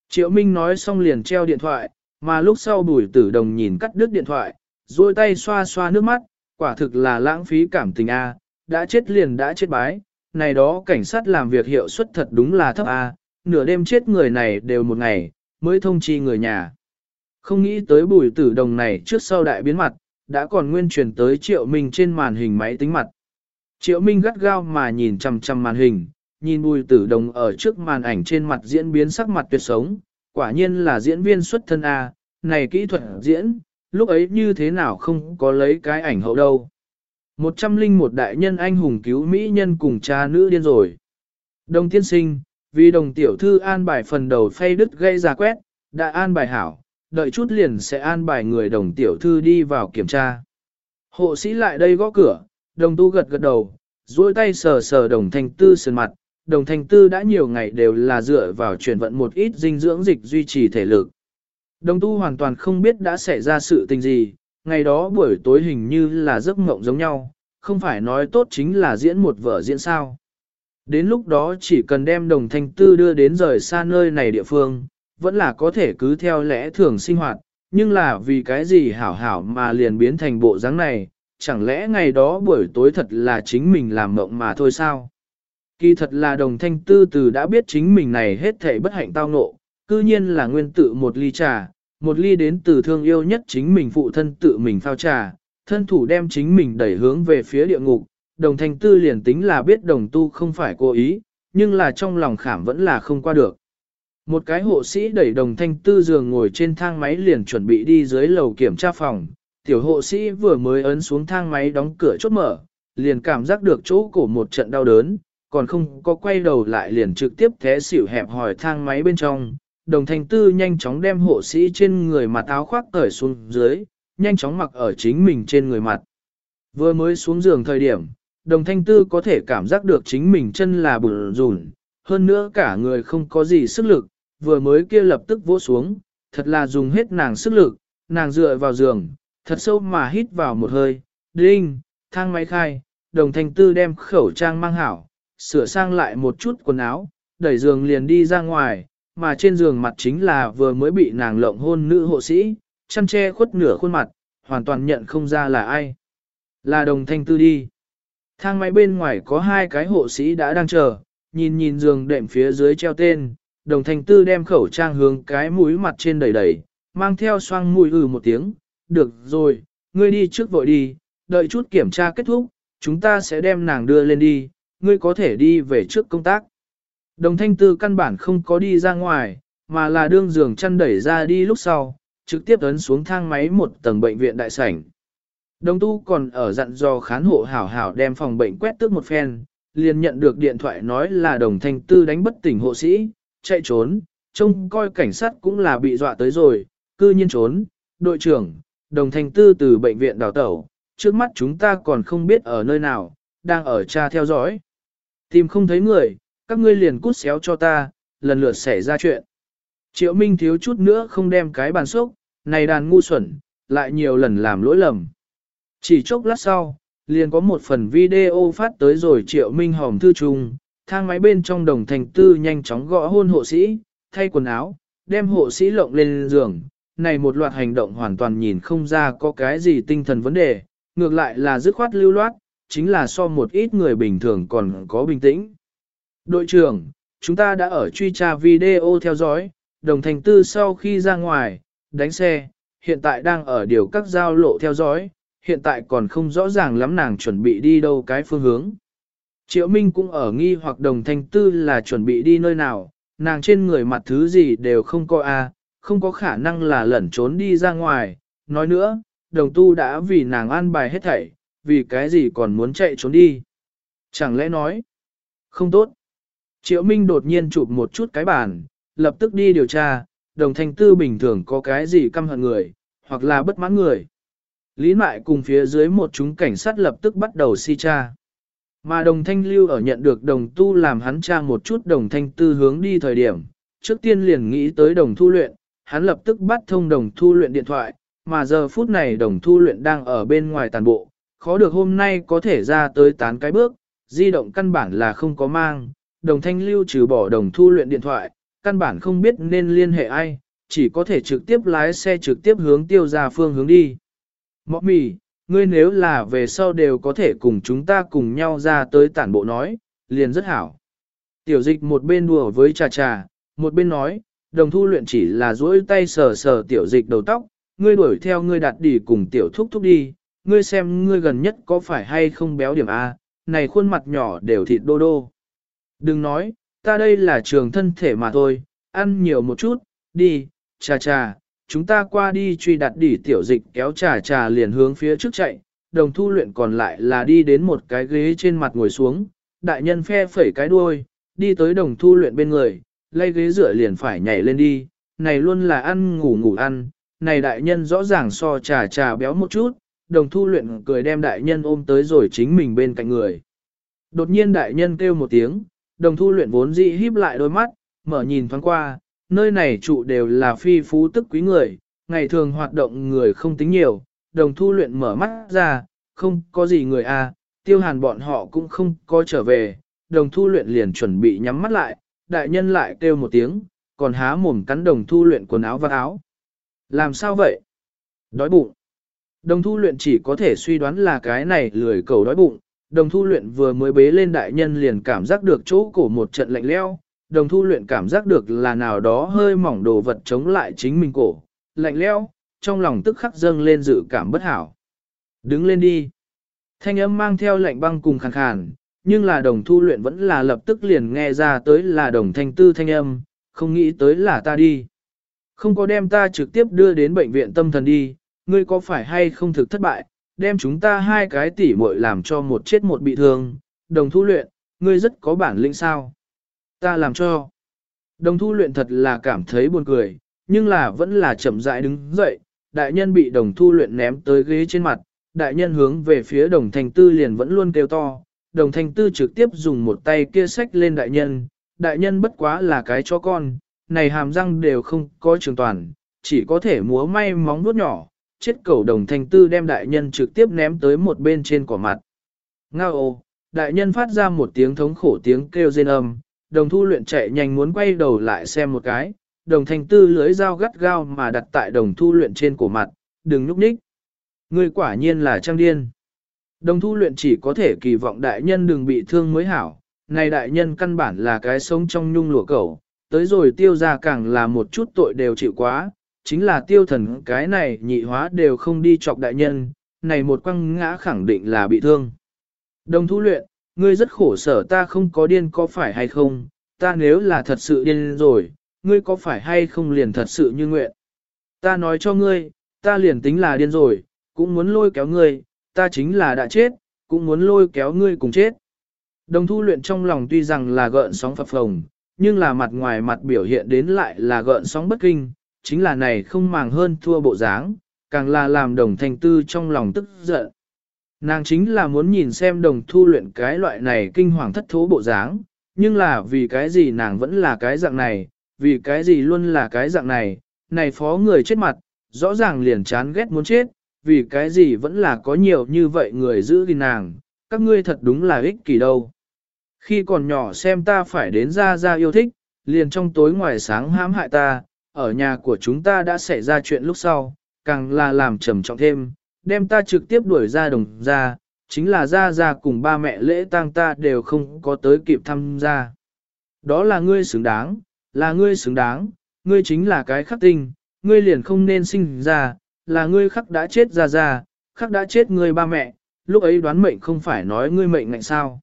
Triệu Minh nói xong liền treo điện thoại, mà lúc sau bùi tử đồng nhìn cắt đứt điện thoại, rồi tay xoa xoa nước mắt, quả thực là lãng phí cảm tình A, đã chết liền đã chết bái, này đó cảnh sát làm việc hiệu suất thật đúng là thấp A, nửa đêm chết người này đều một ngày, mới thông chi người nhà. Không nghĩ tới bùi tử đồng này trước sau đại biến mặt, đã còn nguyên truyền tới triệu minh trên màn hình máy tính mặt. Triệu minh gắt gao mà nhìn chằm chằm màn hình, nhìn bùi tử đồng ở trước màn ảnh trên mặt diễn biến sắc mặt tuyệt sống, quả nhiên là diễn viên xuất thân A, này kỹ thuật diễn, lúc ấy như thế nào không có lấy cái ảnh hậu đâu. Một trăm linh một đại nhân anh hùng cứu Mỹ nhân cùng cha nữ điên rồi. Đồng tiên sinh, vì đồng tiểu thư an bài phần đầu phay đứt gây ra quét, đã an bài hảo, đợi chút liền sẽ an bài người đồng tiểu thư đi vào kiểm tra. Hộ sĩ lại đây gõ cửa, đồng tu gật gật đầu, duỗi tay sờ sờ đồng thanh tư sườn mặt, đồng thanh tư đã nhiều ngày đều là dựa vào chuyển vận một ít dinh dưỡng dịch duy trì thể lực. Đồng tu hoàn toàn không biết đã xảy ra sự tình gì, ngày đó buổi tối hình như là giấc mộng giống nhau, không phải nói tốt chính là diễn một vở diễn sao. Đến lúc đó chỉ cần đem đồng thanh tư đưa đến rời xa nơi này địa phương, vẫn là có thể cứ theo lẽ thường sinh hoạt, nhưng là vì cái gì hảo hảo mà liền biến thành bộ dáng này, chẳng lẽ ngày đó buổi tối thật là chính mình làm mộng mà thôi sao? Kỳ thật là đồng thanh tư từ đã biết chính mình này hết thảy bất hạnh tao ngộ, cư nhiên là nguyên tự một ly trà, một ly đến từ thương yêu nhất chính mình phụ thân tự mình phao trà, thân thủ đem chính mình đẩy hướng về phía địa ngục, đồng thanh tư liền tính là biết đồng tu không phải cố ý, nhưng là trong lòng khảm vẫn là không qua được. Một cái hộ sĩ đẩy đồng thanh tư giường ngồi trên thang máy liền chuẩn bị đi dưới lầu kiểm tra phòng, tiểu hộ sĩ vừa mới ấn xuống thang máy đóng cửa chốt mở, liền cảm giác được chỗ cổ một trận đau đớn, còn không có quay đầu lại liền trực tiếp thế xỉu hẹp hỏi thang máy bên trong, đồng thanh tư nhanh chóng đem hộ sĩ trên người mặt áo khoác cởi xuống dưới, nhanh chóng mặc ở chính mình trên người mặt. Vừa mới xuống giường thời điểm, đồng thanh tư có thể cảm giác được chính mình chân là bùn rùn, hơn nữa cả người không có gì sức lực, vừa mới kia lập tức vỗ xuống, thật là dùng hết nàng sức lực, nàng dựa vào giường, thật sâu mà hít vào một hơi, đinh, thang máy khai, đồng thanh tư đem khẩu trang mang hảo, sửa sang lại một chút quần áo, đẩy giường liền đi ra ngoài, mà trên giường mặt chính là vừa mới bị nàng lộng hôn nữ hộ sĩ, chăn che khuất nửa khuôn mặt, hoàn toàn nhận không ra là ai. Là đồng thanh tư đi. Thang máy bên ngoài có hai cái hộ sĩ đã đang chờ, nhìn nhìn giường đệm phía dưới treo tên, đồng thanh tư đem khẩu trang hướng cái mũi mặt trên đầy đầy, mang theo xoang mũi ừ một tiếng, được rồi, ngươi đi trước vội đi, đợi chút kiểm tra kết thúc, chúng ta sẽ đem nàng đưa lên đi, ngươi có thể đi về trước công tác. Đồng thanh tư căn bản không có đi ra ngoài, mà là đương giường chăn đẩy ra đi lúc sau, trực tiếp ấn xuống thang máy một tầng bệnh viện đại sảnh. Đồng tu còn ở dặn dò khán hộ hảo hảo đem phòng bệnh quét tước một phen, liền nhận được điện thoại nói là đồng thanh tư đánh bất tỉnh hộ sĩ, chạy trốn, trông coi cảnh sát cũng là bị dọa tới rồi, cư nhiên trốn, đội trưởng, đồng thanh tư từ bệnh viện đào tẩu, trước mắt chúng ta còn không biết ở nơi nào, đang ở cha theo dõi. Tìm không thấy người, các ngươi liền cút xéo cho ta, lần lượt xảy ra chuyện. Triệu Minh thiếu chút nữa không đem cái bàn xúc, này đàn ngu xuẩn, lại nhiều lần làm lỗi lầm. Chỉ chốc lát sau, liền có một phần video phát tới rồi Triệu Minh hòm thư trùng, thang máy bên trong đồng thành tư nhanh chóng gõ hôn hộ sĩ, thay quần áo, đem hộ sĩ lộng lên giường. Này một loạt hành động hoàn toàn nhìn không ra có cái gì tinh thần vấn đề, ngược lại là dứt khoát lưu loát, chính là so một ít người bình thường còn có bình tĩnh. Đội trưởng, chúng ta đã ở truy tra video theo dõi, đồng thành tư sau khi ra ngoài, đánh xe, hiện tại đang ở điều các giao lộ theo dõi, hiện tại còn không rõ ràng lắm nàng chuẩn bị đi đâu cái phương hướng. Triệu Minh cũng ở nghi hoặc đồng thanh tư là chuẩn bị đi nơi nào, nàng trên người mặt thứ gì đều không có a, không có khả năng là lẩn trốn đi ra ngoài. Nói nữa, đồng tu đã vì nàng an bài hết thảy, vì cái gì còn muốn chạy trốn đi. Chẳng lẽ nói, không tốt. Triệu Minh đột nhiên chụp một chút cái bàn, lập tức đi điều tra, đồng thanh tư bình thường có cái gì căm hận người, hoặc là bất mãn người. Lý Mại cùng phía dưới một chúng cảnh sát lập tức bắt đầu si tra. Mà đồng thanh lưu ở nhận được đồng tu làm hắn tra một chút đồng thanh tư hướng đi thời điểm, trước tiên liền nghĩ tới đồng thu luyện, hắn lập tức bắt thông đồng thu luyện điện thoại, mà giờ phút này đồng thu luyện đang ở bên ngoài tàn bộ, khó được hôm nay có thể ra tới tán cái bước, di động căn bản là không có mang, đồng thanh lưu trừ bỏ đồng thu luyện điện thoại, căn bản không biết nên liên hệ ai, chỉ có thể trực tiếp lái xe trực tiếp hướng tiêu ra phương hướng đi. Mọ mì, ngươi nếu là về sau đều có thể cùng chúng ta cùng nhau ra tới tản bộ nói, liền rất hảo. Tiểu dịch một bên đùa với trà trà, một bên nói, đồng thu luyện chỉ là duỗi tay sờ sờ tiểu dịch đầu tóc, ngươi đuổi theo ngươi đặt đi cùng tiểu thúc thúc đi, ngươi xem ngươi gần nhất có phải hay không béo điểm A, này khuôn mặt nhỏ đều thịt đô đô. Đừng nói, ta đây là trường thân thể mà thôi, ăn nhiều một chút, đi, trà trà, chúng ta qua đi truy đặt đỉ tiểu dịch kéo trà trà liền hướng phía trước chạy, đồng thu luyện còn lại là đi đến một cái ghế trên mặt ngồi xuống, đại nhân phe phẩy cái đuôi, đi tới đồng thu luyện bên người, lay ghế rửa liền phải nhảy lên đi, này luôn là ăn ngủ ngủ ăn, này đại nhân rõ ràng so trà trà béo một chút, đồng thu luyện cười đem đại nhân ôm tới rồi chính mình bên cạnh người. Đột nhiên đại nhân kêu một tiếng, đồng thu luyện vốn dị híp lại đôi mắt, mở nhìn thoáng qua, nơi này trụ đều là phi phú tức quý người, ngày thường hoạt động người không tính nhiều, đồng thu luyện mở mắt ra, không có gì người a, à, tiêu hàn bọn họ cũng không có trở về, đồng thu luyện liền chuẩn bị nhắm mắt lại, đại nhân lại kêu một tiếng, còn há mồm cắn đồng thu luyện quần áo và áo. Làm sao vậy? Đói bụng. Đồng thu luyện chỉ có thể suy đoán là cái này lười cầu đói bụng, đồng thu luyện vừa mới bế lên đại nhân liền cảm giác được chỗ cổ một trận lạnh leo, đồng thu luyện cảm giác được là nào đó hơi mỏng đồ vật chống lại chính mình cổ, lạnh leo, trong lòng tức khắc dâng lên dự cảm bất hảo. Đứng lên đi. Thanh âm mang theo lạnh băng cùng khàn khàn, nhưng là đồng thu luyện vẫn là lập tức liền nghe ra tới là đồng thanh tư thanh âm, không nghĩ tới là ta đi. Không có đem ta trực tiếp đưa đến bệnh viện tâm thần đi, ngươi có phải hay không thực thất bại, đem chúng ta hai cái tỉ muội làm cho một chết một bị thương, đồng thu luyện, ngươi rất có bản lĩnh sao. Ta làm cho. Đồng thu luyện thật là cảm thấy buồn cười, nhưng là vẫn là chậm rãi đứng dậy, đại nhân bị đồng thu luyện ném tới ghế trên mặt, đại nhân hướng về phía đồng thanh tư liền vẫn luôn kêu to, đồng thanh tư trực tiếp dùng một tay kia sách lên đại nhân, đại nhân bất quá là cái cho con, này hàm răng đều không có trường toàn, chỉ có thể múa may móng vuốt nhỏ, chết cầu đồng thanh tư đem đại nhân trực tiếp ném tới một bên trên cỏ mặt. Ngao ô, đại nhân phát ra một tiếng thống khổ tiếng kêu rên âm, đồng thu luyện chạy nhanh muốn quay đầu lại xem một cái, đồng thanh tư lưới dao gắt gao mà đặt tại đồng thu luyện trên cổ mặt, đừng nhúc nhích. Người quả nhiên là trang điên. Đồng thu luyện chỉ có thể kỳ vọng đại nhân đừng bị thương mới hảo, này đại nhân căn bản là cái sống trong nhung lụa cẩu, tới rồi tiêu ra càng là một chút tội đều chịu quá, chính là tiêu thần cái này nhị hóa đều không đi chọc đại nhân, này một quăng ngã khẳng định là bị thương. Đồng thu luyện, ngươi rất khổ sở ta không có điên có phải hay không, ta nếu là thật sự điên rồi, ngươi có phải hay không liền thật sự như nguyện. Ta nói cho ngươi, ta liền tính là điên rồi, cũng muốn lôi kéo ngươi, ta chính là đã chết, cũng muốn lôi kéo ngươi cùng chết. Đồng thu luyện trong lòng tuy rằng là gợn sóng phập phồng, nhưng là mặt ngoài mặt biểu hiện đến lại là gợn sóng bất kinh, chính là này không màng hơn thua bộ dáng, càng là làm đồng thanh tư trong lòng tức giận. Nàng chính là muốn nhìn xem đồng thu luyện cái loại này kinh hoàng thất thố bộ dáng, nhưng là vì cái gì nàng vẫn là cái dạng này, vì cái gì luôn là cái dạng này, này phó người chết mặt, rõ ràng liền chán ghét muốn chết, vì cái gì vẫn là có nhiều như vậy người giữ gìn nàng, các ngươi thật đúng là ích kỷ đâu. Khi còn nhỏ xem ta phải đến ra ra yêu thích, liền trong tối ngoài sáng hãm hại ta, ở nhà của chúng ta đã xảy ra chuyện lúc sau, càng là làm trầm trọng thêm, đem ta trực tiếp đuổi ra đồng ra, chính là ra ra cùng ba mẹ lễ tang ta đều không có tới kịp tham gia. Đó là ngươi xứng đáng, là ngươi xứng đáng, ngươi chính là cái khắc tinh, ngươi liền không nên sinh ra, là ngươi khắc đã chết ra ra, khắc đã chết ngươi ba mẹ, lúc ấy đoán mệnh không phải nói ngươi mệnh ngạnh sao.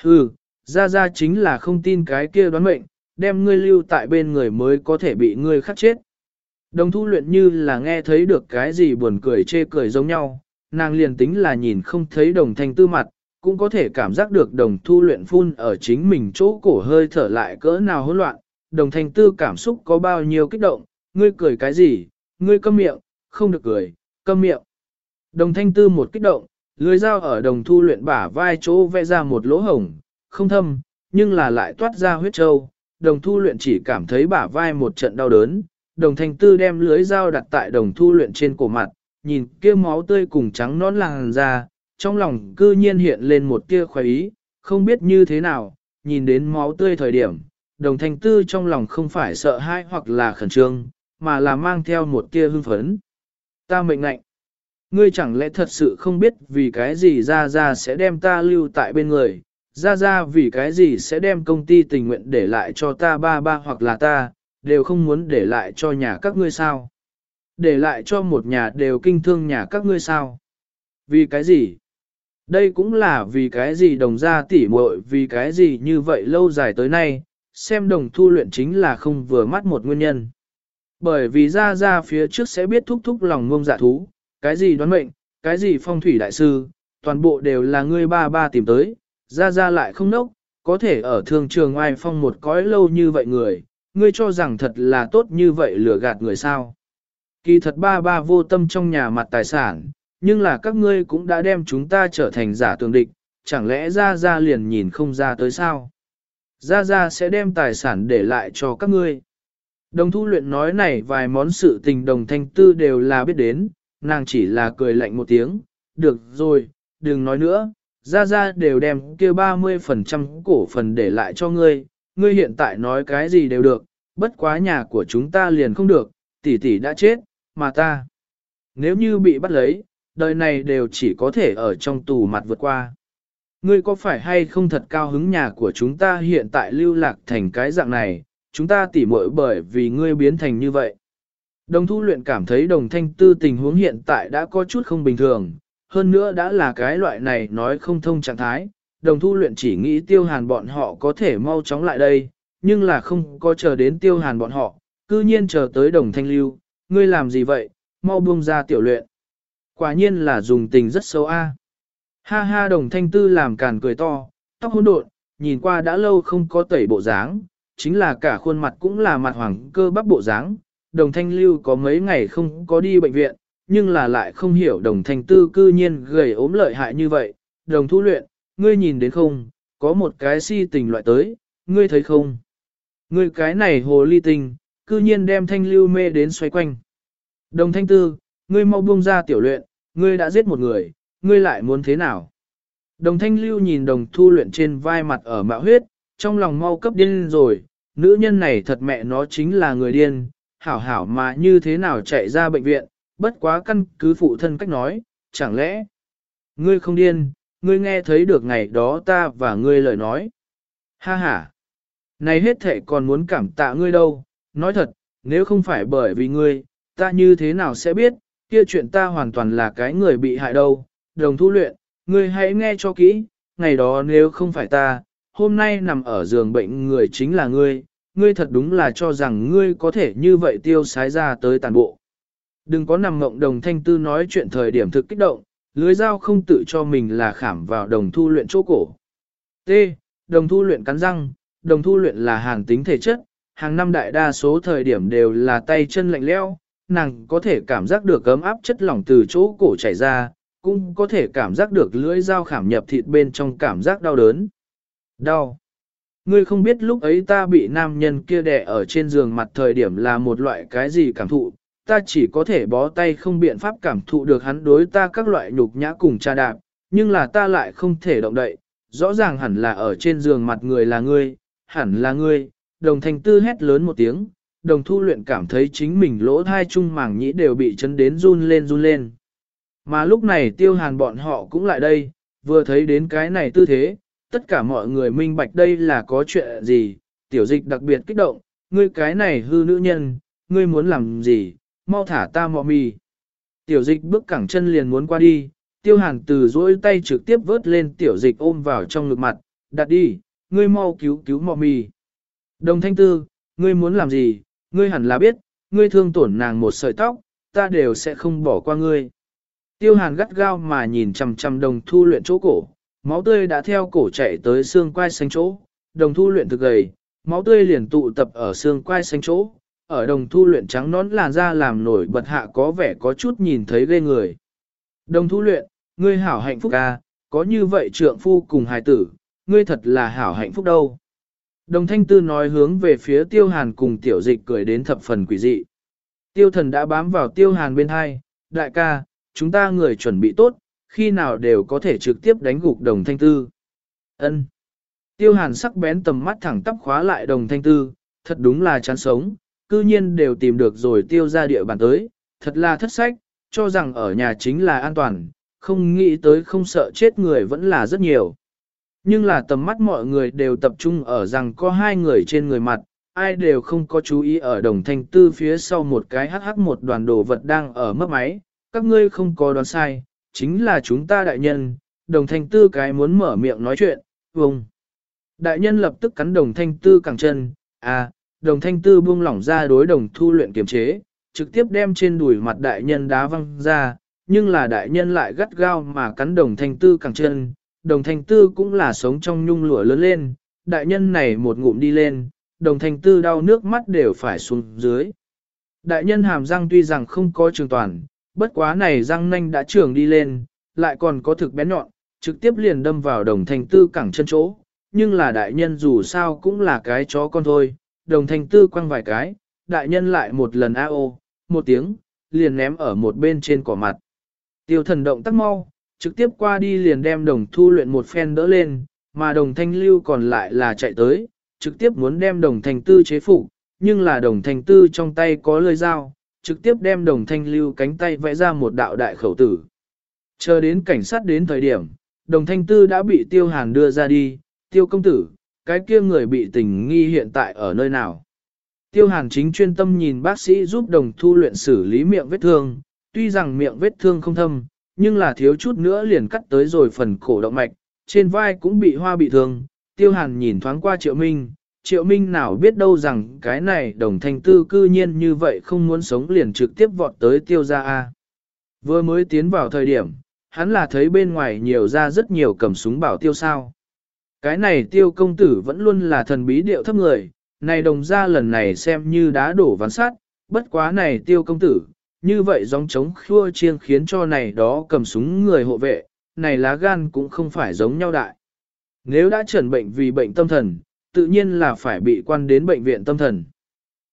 Hừ, ra ra chính là không tin cái kia đoán mệnh, đem ngươi lưu tại bên người mới có thể bị ngươi khắc chết. Đồng thu luyện như là nghe thấy được cái gì buồn cười chê cười giống nhau, nàng liền tính là nhìn không thấy đồng thanh tư mặt, cũng có thể cảm giác được đồng thu luyện phun ở chính mình chỗ cổ hơi thở lại cỡ nào hỗn loạn, đồng thanh tư cảm xúc có bao nhiêu kích động, ngươi cười cái gì, ngươi câm miệng, không được cười, câm miệng. Đồng thanh tư một kích động, lưới dao ở đồng thu luyện bả vai chỗ vẽ ra một lỗ hổng, không thâm, nhưng là lại toát ra huyết trâu. Đồng thu luyện chỉ cảm thấy bả vai một trận đau đớn, đồng thanh tư đem lưới dao đặt tại đồng thu luyện trên cổ mặt, nhìn kia máu tươi cùng trắng nón làng ra, trong lòng cư nhiên hiện lên một tia khoái ý, không biết như thế nào, nhìn đến máu tươi thời điểm, đồng thanh tư trong lòng không phải sợ hãi hoặc là khẩn trương, mà là mang theo một tia hưng phấn. Ta mệnh lệnh, Ngươi chẳng lẽ thật sự không biết vì cái gì ra ra sẽ đem ta lưu tại bên người, ra ra vì cái gì sẽ đem công ty tình nguyện để lại cho ta ba ba hoặc là ta, đều không muốn để lại cho nhà các ngươi sao. Để lại cho một nhà đều kinh thương nhà các ngươi sao. Vì cái gì? Đây cũng là vì cái gì đồng gia tỉ muội vì cái gì như vậy lâu dài tới nay, xem đồng thu luyện chính là không vừa mắt một nguyên nhân. Bởi vì ra ra phía trước sẽ biết thúc thúc lòng ngông giả thú, cái gì đoán mệnh, cái gì phong thủy đại sư, toàn bộ đều là ngươi ba ba tìm tới, ra ra lại không nốc, có thể ở thương trường ngoài phong một cõi lâu như vậy người, ngươi cho rằng thật là tốt như vậy lừa gạt người sao. Kỳ thật ba ba vô tâm trong nhà mặt tài sản, nhưng là các ngươi cũng đã đem chúng ta trở thành giả tường địch, chẳng lẽ ra ra liền nhìn không ra tới sao? Ra ra sẽ đem tài sản để lại cho các ngươi. Đồng thu luyện nói này vài món sự tình đồng thanh tư đều là biết đến, nàng chỉ là cười lạnh một tiếng, được rồi, đừng nói nữa, ra ra đều đem kia 30% cổ phần để lại cho ngươi, ngươi hiện tại nói cái gì đều được, bất quá nhà của chúng ta liền không được, tỷ tỷ đã chết, mà ta. Nếu như bị bắt lấy, đời này đều chỉ có thể ở trong tù mặt vượt qua. Ngươi có phải hay không thật cao hứng nhà của chúng ta hiện tại lưu lạc thành cái dạng này, chúng ta tỉ muội bởi vì ngươi biến thành như vậy. Đồng thu luyện cảm thấy đồng thanh tư tình huống hiện tại đã có chút không bình thường, hơn nữa đã là cái loại này nói không thông trạng thái, đồng thu luyện chỉ nghĩ tiêu hàn bọn họ có thể mau chóng lại đây, nhưng là không có chờ đến tiêu hàn bọn họ, cư nhiên chờ tới đồng thanh lưu, ngươi làm gì vậy, mau buông ra tiểu luyện. Quả nhiên là dùng tình rất xấu a. Ha ha đồng thanh tư làm càn cười to, tóc hỗn độn, nhìn qua đã lâu không có tẩy bộ dáng, chính là cả khuôn mặt cũng là mặt hoàng cơ bắp bộ dáng. Đồng thanh lưu có mấy ngày không có đi bệnh viện, nhưng là lại không hiểu đồng thanh tư cư nhiên gầy ốm lợi hại như vậy. Đồng thu luyện, ngươi nhìn đến không, có một cái si tình loại tới, ngươi thấy không? Ngươi cái này hồ ly tình, cư nhiên đem thanh lưu mê đến xoay quanh. Đồng thanh tư, ngươi mau buông ra tiểu luyện, ngươi đã giết một người, ngươi lại muốn thế nào? Đồng thanh lưu nhìn đồng thu luyện trên vai mặt ở mạo huyết, trong lòng mau cấp điên rồi, nữ nhân này thật mẹ nó chính là người điên, hảo hảo mà như thế nào chạy ra bệnh viện, bất quá căn cứ phụ thân cách nói, chẳng lẽ, ngươi không điên, ngươi nghe thấy được ngày đó ta và ngươi lời nói. Ha ha, này hết thệ còn muốn cảm tạ ngươi đâu, nói thật, nếu không phải bởi vì ngươi, ta như thế nào sẽ biết, kia chuyện ta hoàn toàn là cái người bị hại đâu, đồng thu luyện, ngươi hãy nghe cho kỹ, ngày đó nếu không phải ta, hôm nay nằm ở giường bệnh người chính là ngươi, ngươi thật đúng là cho rằng ngươi có thể như vậy tiêu sái ra tới tàn bộ. Đừng có nằm mộng đồng thanh tư nói chuyện thời điểm thực kích động, lưới dao không tự cho mình là khảm vào đồng thu luyện chỗ cổ. T. Đồng thu luyện cắn răng, đồng thu luyện là hàn tính thể chất, hàng năm đại đa số thời điểm đều là tay chân lạnh leo, nàng có thể cảm giác được ấm áp chất lỏng từ chỗ cổ chảy ra, cũng có thể cảm giác được lưỡi dao khảm nhập thịt bên trong cảm giác đau đớn. Đau. Ngươi không biết lúc ấy ta bị nam nhân kia đè ở trên giường mặt thời điểm là một loại cái gì cảm thụ, ta chỉ có thể bó tay không biện pháp cảm thụ được hắn đối ta các loại nhục nhã cùng cha đạp, nhưng là ta lại không thể động đậy, rõ ràng hẳn là ở trên giường mặt người là ngươi, hẳn là ngươi, đồng thành tư hét lớn một tiếng, đồng thu luyện cảm thấy chính mình lỗ thai trung màng nhĩ đều bị chấn đến run lên run lên. Mà lúc này tiêu hàn bọn họ cũng lại đây, vừa thấy đến cái này tư thế, tất cả mọi người minh bạch đây là có chuyện gì, tiểu dịch đặc biệt kích động, ngươi cái này hư nữ nhân, ngươi muốn làm gì, mau thả ta mọ mì. Tiểu dịch bước cẳng chân liền muốn qua đi, tiêu hàn từ dỗi tay trực tiếp vớt lên tiểu dịch ôm vào trong ngực mặt, đặt đi, ngươi mau cứu cứu mọ mì. Đồng thanh tư, ngươi muốn làm gì, ngươi hẳn là biết, ngươi thương tổn nàng một sợi tóc, ta đều sẽ không bỏ qua ngươi. Tiêu hàn gắt gao mà nhìn chằm chằm đồng thu luyện chỗ cổ, máu tươi đã theo cổ chạy tới xương quai xanh chỗ, đồng thu luyện thực gầy, máu tươi liền tụ tập ở xương quai xanh chỗ, ở đồng thu luyện trắng nón làn da làm nổi bật hạ có vẻ có chút nhìn thấy ghê người. Đồng thu luyện, ngươi hảo hạnh phúc ca, có như vậy trượng phu cùng hài tử, ngươi thật là hảo hạnh phúc đâu. Đồng thanh tư nói hướng về phía tiêu hàn cùng tiểu dịch cười đến thập phần quỷ dị. Tiêu thần đã bám vào tiêu hàn bên hai, đại ca, chúng ta người chuẩn bị tốt, khi nào đều có thể trực tiếp đánh gục đồng thanh tư. Ân. Tiêu hàn sắc bén tầm mắt thẳng tắp khóa lại đồng thanh tư, thật đúng là chán sống, cư nhiên đều tìm được rồi tiêu ra địa bàn tới, thật là thất sách, cho rằng ở nhà chính là an toàn, không nghĩ tới không sợ chết người vẫn là rất nhiều. Nhưng là tầm mắt mọi người đều tập trung ở rằng có hai người trên người mặt, ai đều không có chú ý ở đồng thanh tư phía sau một cái hắc hắc một đoàn đồ vật đang ở mất máy, các ngươi không có đoán sai, chính là chúng ta đại nhân, đồng thanh tư cái muốn mở miệng nói chuyện, vùng. Đại nhân lập tức cắn đồng thanh tư cẳng chân, à, đồng thanh tư buông lỏng ra đối đồng thu luyện kiềm chế, trực tiếp đem trên đùi mặt đại nhân đá văng ra, nhưng là đại nhân lại gắt gao mà cắn đồng thanh tư cẳng chân, đồng thanh tư cũng là sống trong nhung lụa lớn lên, đại nhân này một ngụm đi lên, đồng thanh tư đau nước mắt đều phải xuống dưới. Đại nhân hàm răng tuy rằng không có trường toàn, bất quá này răng nanh đã trường đi lên, lại còn có thực bén nhọn, trực tiếp liền đâm vào đồng thanh tư cẳng chân chỗ, nhưng là đại nhân dù sao cũng là cái chó con thôi, đồng thanh tư quăng vài cái, đại nhân lại một lần a ô, một tiếng, liền ném ở một bên trên cỏ mặt. Tiêu thần động tắc mau, trực tiếp qua đi liền đem đồng thu luyện một phen đỡ lên, mà đồng thanh lưu còn lại là chạy tới, trực tiếp muốn đem đồng thanh tư chế phục, nhưng là đồng thanh tư trong tay có lưỡi dao, trực tiếp đem đồng thanh lưu cánh tay vẽ ra một đạo đại khẩu tử. Chờ đến cảnh sát đến thời điểm, đồng thanh tư đã bị tiêu hàn đưa ra đi, tiêu công tử, cái kia người bị tình nghi hiện tại ở nơi nào. Tiêu hàn chính chuyên tâm nhìn bác sĩ giúp đồng thu luyện xử lý miệng vết thương, tuy rằng miệng vết thương không thâm, nhưng là thiếu chút nữa liền cắt tới rồi phần cổ động mạch, trên vai cũng bị hoa bị thương. Tiêu hàn nhìn thoáng qua triệu minh, triệu minh nào biết đâu rằng cái này đồng thanh tư cư nhiên như vậy không muốn sống liền trực tiếp vọt tới tiêu gia A. Vừa mới tiến vào thời điểm, hắn là thấy bên ngoài nhiều ra rất nhiều cầm súng bảo tiêu sao. Cái này tiêu công tử vẫn luôn là thần bí điệu thấp người, này đồng ra lần này xem như đá đổ ván sát, bất quá này tiêu công tử, như vậy giống chống khua chiêng khiến cho này đó cầm súng người hộ vệ, này lá gan cũng không phải giống nhau đại. Nếu đã trần bệnh vì bệnh tâm thần, tự nhiên là phải bị quan đến bệnh viện tâm thần.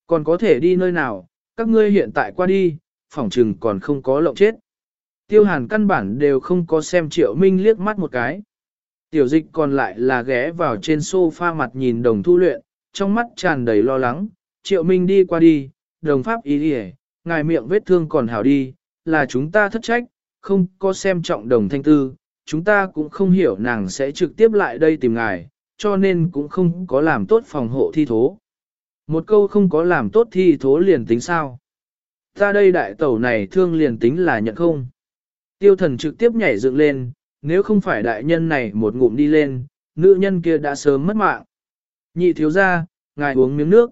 Còn có thể đi nơi nào, các ngươi hiện tại qua đi, phỏng trừng còn không có lộng chết. Tiêu hàn căn bản đều không có xem triệu minh liếc mắt một cái. Tiểu dịch còn lại là ghé vào trên sofa mặt nhìn đồng thu luyện, trong mắt tràn đầy lo lắng, triệu minh đi qua đi, đồng pháp ý đi ngài miệng vết thương còn hảo đi, là chúng ta thất trách, không có xem trọng đồng thanh tư, chúng ta cũng không hiểu nàng sẽ trực tiếp lại đây tìm ngài, cho nên cũng không có làm tốt phòng hộ thi thố. Một câu không có làm tốt thi thố liền tính sao. Ta đây đại tẩu này thương liền tính là nhận không. Tiêu thần trực tiếp nhảy dựng lên, nếu không phải đại nhân này một ngụm đi lên, nữ nhân kia đã sớm mất mạng. Nhị thiếu ra, ngài uống miếng nước.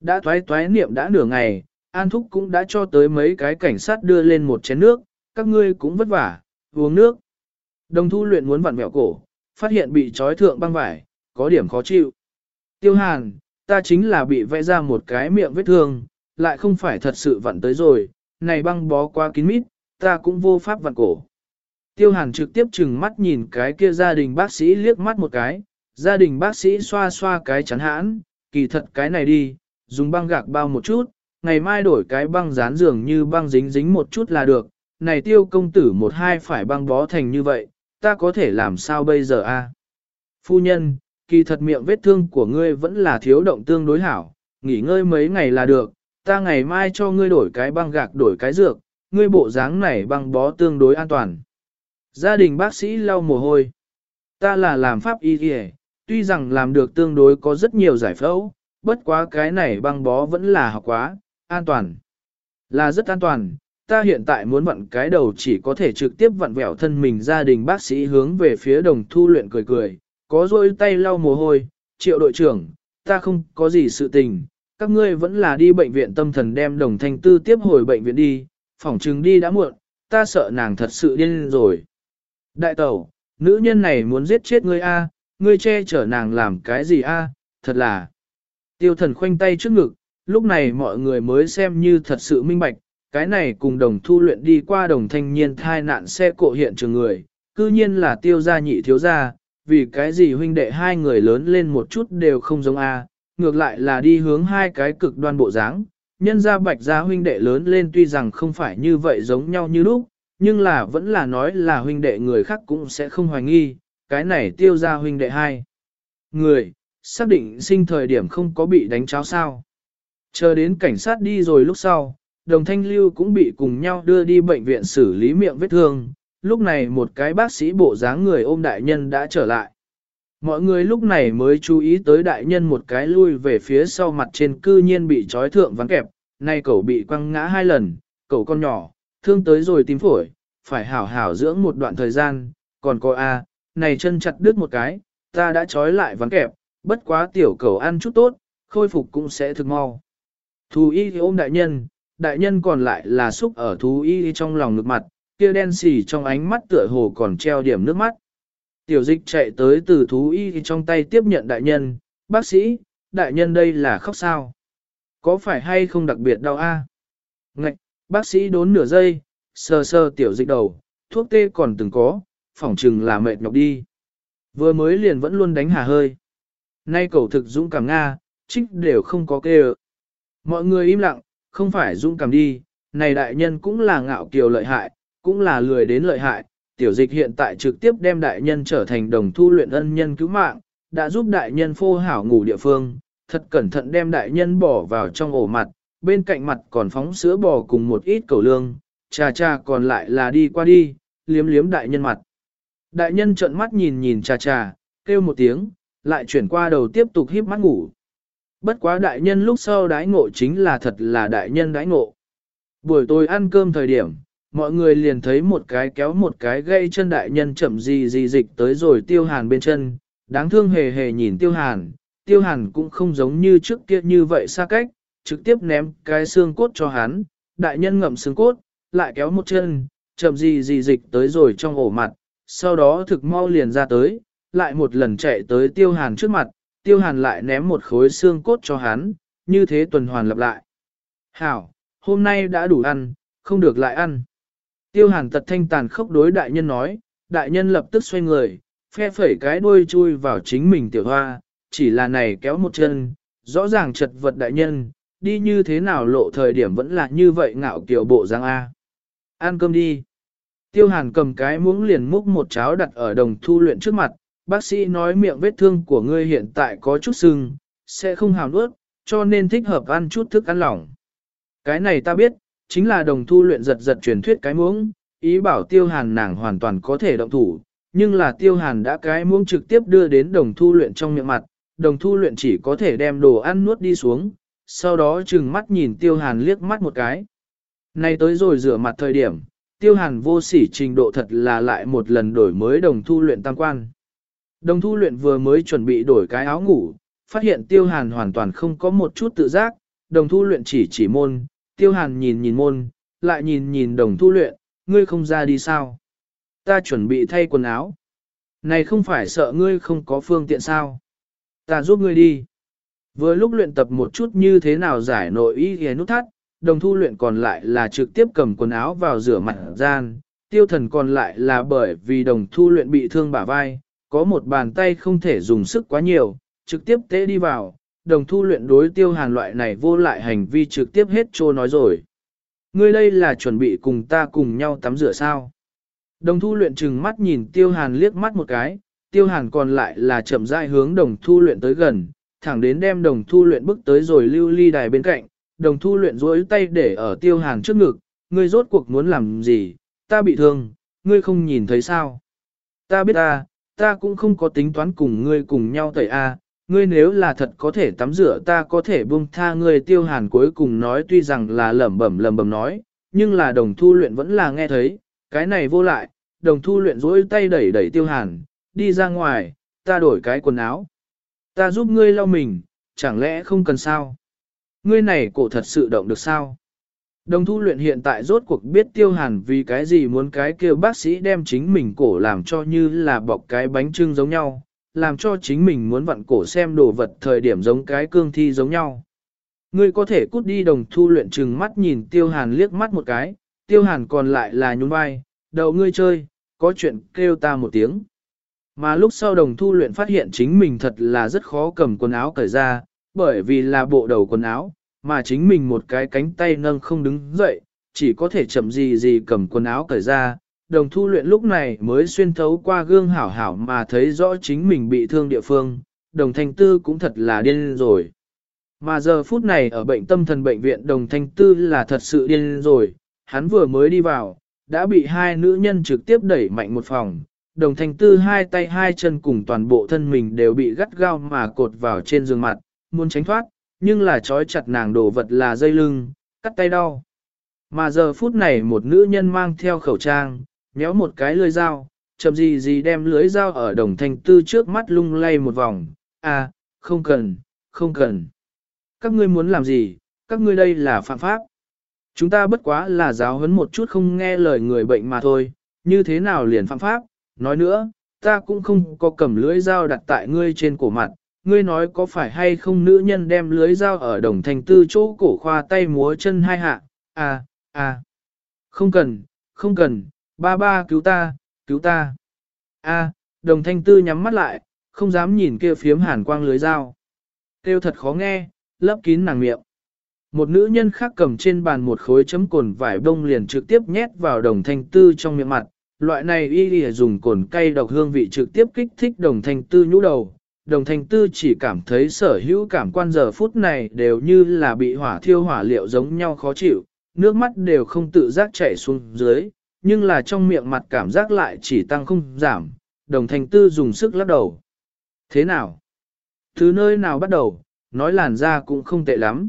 Đã thoái thoái niệm đã nửa ngày, An Thúc cũng đã cho tới mấy cái cảnh sát đưa lên một chén nước, các ngươi cũng vất vả, uống nước. Đồng thu luyện muốn vặn mẹo cổ, phát hiện bị trói thượng băng vải, có điểm khó chịu. Tiêu hàn, ta chính là bị vẽ ra một cái miệng vết thương, lại không phải thật sự vặn tới rồi, này băng bó quá kín mít, ta cũng vô pháp vặn cổ. Tiêu hàn trực tiếp chừng mắt nhìn cái kia gia đình bác sĩ liếc mắt một cái, gia đình bác sĩ xoa xoa cái chắn hãn, kỳ thật cái này đi, dùng băng gạc bao một chút, ngày mai đổi cái băng dán dường như băng dính dính một chút là được, này tiêu công tử một hai phải băng bó thành như vậy, ta có thể làm sao bây giờ a? Phu nhân, kỳ thật miệng vết thương của ngươi vẫn là thiếu động tương đối hảo, nghỉ ngơi mấy ngày là được, ta ngày mai cho ngươi đổi cái băng gạc đổi cái dược, ngươi bộ dáng này băng bó tương đối an toàn. Gia đình bác sĩ lau mồ hôi. Ta là làm pháp y kìa, tuy rằng làm được tương đối có rất nhiều giải phẫu, bất quá cái này băng bó vẫn là học quá, an toàn. Là rất an toàn, ta hiện tại muốn vặn cái đầu chỉ có thể trực tiếp vặn vẹo thân mình gia đình bác sĩ hướng về phía đồng thu luyện cười cười, có rôi tay lau mồ hôi, triệu đội trưởng, ta không có gì sự tình, các ngươi vẫn là đi bệnh viện tâm thần đem đồng thanh tư tiếp hồi bệnh viện đi, phỏng chừng đi đã muộn, ta sợ nàng thật sự điên rồi. Đại tẩu, nữ nhân này muốn giết chết ngươi a, ngươi che chở nàng làm cái gì a, thật là. Tiêu thần khoanh tay trước ngực, lúc này mọi người mới xem như thật sự minh bạch, cái này cùng đồng thu luyện đi qua đồng thanh niên thai nạn xe cộ hiện trường người, cư nhiên là tiêu gia nhị thiếu gia, vì cái gì huynh đệ hai người lớn lên một chút đều không giống a, ngược lại là đi hướng hai cái cực đoan bộ dáng. Nhân gia bạch gia huynh đệ lớn lên tuy rằng không phải như vậy giống nhau như lúc, nhưng là vẫn là nói là huynh đệ người khác cũng sẽ không hoài nghi, cái này tiêu gia huynh đệ hai. Người, xác định sinh thời điểm không có bị đánh cháo sao. Chờ đến cảnh sát đi rồi lúc sau, đồng thanh lưu cũng bị cùng nhau đưa đi bệnh viện xử lý miệng vết thương, lúc này một cái bác sĩ bộ dáng người ôm đại nhân đã trở lại. Mọi người lúc này mới chú ý tới đại nhân một cái lui về phía sau mặt trên cư nhiên bị trói thượng vắng kẹp, nay cậu bị quăng ngã hai lần, cậu con nhỏ, thương tới rồi tím phổi, phải hảo hảo dưỡng một đoạn thời gian, còn có a, này chân chặt đứt một cái, ta đã trói lại vắng kẹp, bất quá tiểu cầu ăn chút tốt, khôi phục cũng sẽ thực mau. Thú y thì ôm đại nhân, đại nhân còn lại là xúc ở thú y trong lòng ngực mặt, kia đen xỉ trong ánh mắt tựa hồ còn treo điểm nước mắt. Tiểu dịch chạy tới từ thú y trong tay tiếp nhận đại nhân, bác sĩ, đại nhân đây là khóc sao? Có phải hay không đặc biệt đau a? À? Ngạch, bác sĩ đốn nửa giây, sờ sờ tiểu dịch đầu, thuốc tê còn từng có, phỏng chừng là mệt nhọc đi. Vừa mới liền vẫn luôn đánh hà hơi. Nay cầu thực dũng cảm Nga, trích đều không có kê Mọi người im lặng, không phải dũng cảm đi, này đại nhân cũng là ngạo kiều lợi hại, cũng là lười đến lợi hại. Tiểu dịch hiện tại trực tiếp đem đại nhân trở thành đồng thu luyện ân nhân cứu mạng, đã giúp đại nhân phô hảo ngủ địa phương, thật cẩn thận đem đại nhân bỏ vào trong ổ mặt, bên cạnh mặt còn phóng sữa bò cùng một ít cầu lương, cha cha còn lại là đi qua đi, liếm liếm đại nhân mặt. Đại nhân trợn mắt nhìn nhìn cha cha, kêu một tiếng, lại chuyển qua đầu tiếp tục híp mắt ngủ. Bất quá đại nhân lúc sau đái ngộ chính là thật là đại nhân đái ngộ. Buổi tối ăn cơm thời điểm, mọi người liền thấy một cái kéo một cái gây chân đại nhân chậm gì gì dịch tới rồi tiêu hàn bên chân, đáng thương hề hề nhìn tiêu hàn, tiêu hàn cũng không giống như trước kia như vậy xa cách, trực tiếp ném cái xương cốt cho hắn, đại nhân ngậm xương cốt, lại kéo một chân, chậm gì gì dịch tới rồi trong ổ mặt, sau đó thực mau liền ra tới, lại một lần chạy tới tiêu hàn trước mặt, tiêu hàn lại ném một khối xương cốt cho hắn, như thế tuần hoàn lặp lại. Hảo, hôm nay đã đủ ăn, không được lại ăn. Tiêu hàn tật thanh tàn khốc đối đại nhân nói, đại nhân lập tức xoay người, phe phẩy cái đuôi chui vào chính mình tiểu hoa, chỉ là này kéo một chân, rõ ràng chật vật đại nhân, đi như thế nào lộ thời điểm vẫn là như vậy ngạo kiểu bộ giang A. Ăn cơm đi. Tiêu hàn cầm cái muỗng liền múc một cháo đặt ở đồng thu luyện trước mặt, bác sĩ nói miệng vết thương của ngươi hiện tại có chút sưng, sẽ không hào nuốt, cho nên thích hợp ăn chút thức ăn lỏng. Cái này ta biết, chính là đồng thu luyện giật giật truyền thuyết cái muỗng, ý bảo tiêu hàn nàng hoàn toàn có thể động thủ, nhưng là tiêu hàn đã cái muỗng trực tiếp đưa đến đồng thu luyện trong miệng mặt, đồng thu luyện chỉ có thể đem đồ ăn nuốt đi xuống, sau đó chừng mắt nhìn tiêu hàn liếc mắt một cái. Nay tới rồi rửa mặt thời điểm, tiêu hàn vô sỉ trình độ thật là lại một lần đổi mới đồng thu luyện tam quan. Đồng thu luyện vừa mới chuẩn bị đổi cái áo ngủ, phát hiện tiêu hàn hoàn toàn không có một chút tự giác, đồng thu luyện chỉ chỉ môn, tiêu hàn nhìn nhìn môn, lại nhìn nhìn đồng thu luyện, ngươi không ra đi sao? Ta chuẩn bị thay quần áo. Này không phải sợ ngươi không có phương tiện sao? Ta giúp ngươi đi. Vừa lúc luyện tập một chút như thế nào giải nội y ghé nút thắt, đồng thu luyện còn lại là trực tiếp cầm quần áo vào rửa mặt gian, tiêu thần còn lại là bởi vì đồng thu luyện bị thương bả vai, có một bàn tay không thể dùng sức quá nhiều, trực tiếp tế đi vào, đồng thu luyện đối tiêu hàn loại này vô lại hành vi trực tiếp hết trô nói rồi. Ngươi đây là chuẩn bị cùng ta cùng nhau tắm rửa sao? Đồng thu luyện chừng mắt nhìn tiêu hàn liếc mắt một cái, tiêu hàn còn lại là chậm rãi hướng đồng thu luyện tới gần, thẳng đến đem đồng thu luyện bước tới rồi lưu ly đài bên cạnh, đồng thu luyện duỗi tay để ở tiêu hàn trước ngực, ngươi rốt cuộc muốn làm gì, ta bị thương, ngươi không nhìn thấy sao? Ta biết ta, ta cũng không có tính toán cùng ngươi cùng nhau tẩy a. Ngươi nếu là thật có thể tắm rửa ta có thể buông tha ngươi tiêu hàn cuối cùng nói tuy rằng là lẩm bẩm lẩm bẩm nói, nhưng là đồng thu luyện vẫn là nghe thấy, cái này vô lại, đồng thu luyện duỗi tay đẩy đẩy tiêu hàn, đi ra ngoài, ta đổi cái quần áo. Ta giúp ngươi lau mình, chẳng lẽ không cần sao? Ngươi này cổ thật sự động được sao? Đồng thu luyện hiện tại rốt cuộc biết tiêu hàn vì cái gì muốn cái kêu bác sĩ đem chính mình cổ làm cho như là bọc cái bánh trưng giống nhau, làm cho chính mình muốn vặn cổ xem đồ vật thời điểm giống cái cương thi giống nhau. Ngươi có thể cút đi đồng thu luyện trừng mắt nhìn tiêu hàn liếc mắt một cái, tiêu hàn còn lại là nhún vai, đậu ngươi chơi, có chuyện kêu ta một tiếng. Mà lúc sau đồng thu luyện phát hiện chính mình thật là rất khó cầm quần áo cởi ra, bởi vì là bộ đầu quần áo, mà chính mình một cái cánh tay nâng không đứng dậy, chỉ có thể chậm gì gì cầm quần áo cởi ra. Đồng thu luyện lúc này mới xuyên thấu qua gương hảo hảo mà thấy rõ chính mình bị thương địa phương, đồng thanh tư cũng thật là điên rồi. Mà giờ phút này ở bệnh tâm thần bệnh viện đồng thanh tư là thật sự điên rồi, hắn vừa mới đi vào, đã bị hai nữ nhân trực tiếp đẩy mạnh một phòng. Đồng thanh tư hai tay hai chân cùng toàn bộ thân mình đều bị gắt gao mà cột vào trên giường mặt, muốn tránh thoát, nhưng là trói chặt nàng đồ vật là dây lưng, cắt tay đau. Mà giờ phút này một nữ nhân mang theo khẩu trang, méo một cái lưỡi dao, chậm gì gì đem lưỡi dao ở đồng thanh tư trước mắt lung lay một vòng. À, không cần, không cần. Các ngươi muốn làm gì, các ngươi đây là phạm pháp. Chúng ta bất quá là giáo huấn một chút không nghe lời người bệnh mà thôi, như thế nào liền phạm pháp. Nói nữa, ta cũng không có cầm lưỡi dao đặt tại ngươi trên cổ mặt, ngươi nói có phải hay không nữ nhân đem lưới dao ở đồng thành tư chỗ cổ khoa tay múa chân hai hạ, à, à, không cần, không cần, ba ba cứu ta, cứu ta. À, đồng thanh tư nhắm mắt lại, không dám nhìn kia phiếm hàn quang lưới dao. Kêu thật khó nghe, lấp kín nàng miệng. Một nữ nhân khác cầm trên bàn một khối chấm cồn vải bông liền trực tiếp nhét vào đồng thanh tư trong miệng mặt. Loại này y lìa dùng cồn cay độc hương vị trực tiếp kích thích đồng thanh tư nhũ đầu, đồng thanh tư chỉ cảm thấy sở hữu cảm quan giờ phút này đều như là bị hỏa thiêu hỏa liệu giống nhau khó chịu, nước mắt đều không tự giác chảy xuống dưới, nhưng là trong miệng mặt cảm giác lại chỉ tăng không giảm, đồng thanh tư dùng sức lắc đầu. Thế nào? Thứ nơi nào bắt đầu, nói làn da cũng không tệ lắm.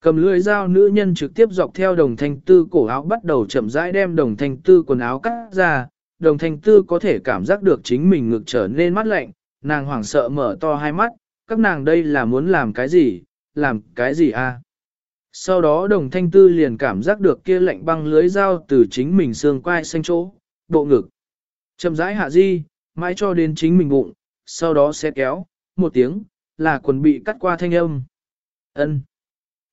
Cầm lưỡi dao nữ nhân trực tiếp dọc theo đồng thanh tư cổ áo bắt đầu chậm rãi đem đồng thanh tư quần áo cắt ra, đồng thanh tư có thể cảm giác được chính mình ngực trở nên mát lạnh, nàng hoảng sợ mở to hai mắt, các nàng đây là muốn làm cái gì, làm cái gì a? À? Sau đó đồng thanh tư liền cảm giác được kia lạnh băng lưới dao từ chính mình xương quai xanh chỗ, bộ ngực. Chậm rãi hạ di, mãi cho đến chính mình bụng, sau đó sẽ kéo, một tiếng, là quần bị cắt qua thanh âm. Ân.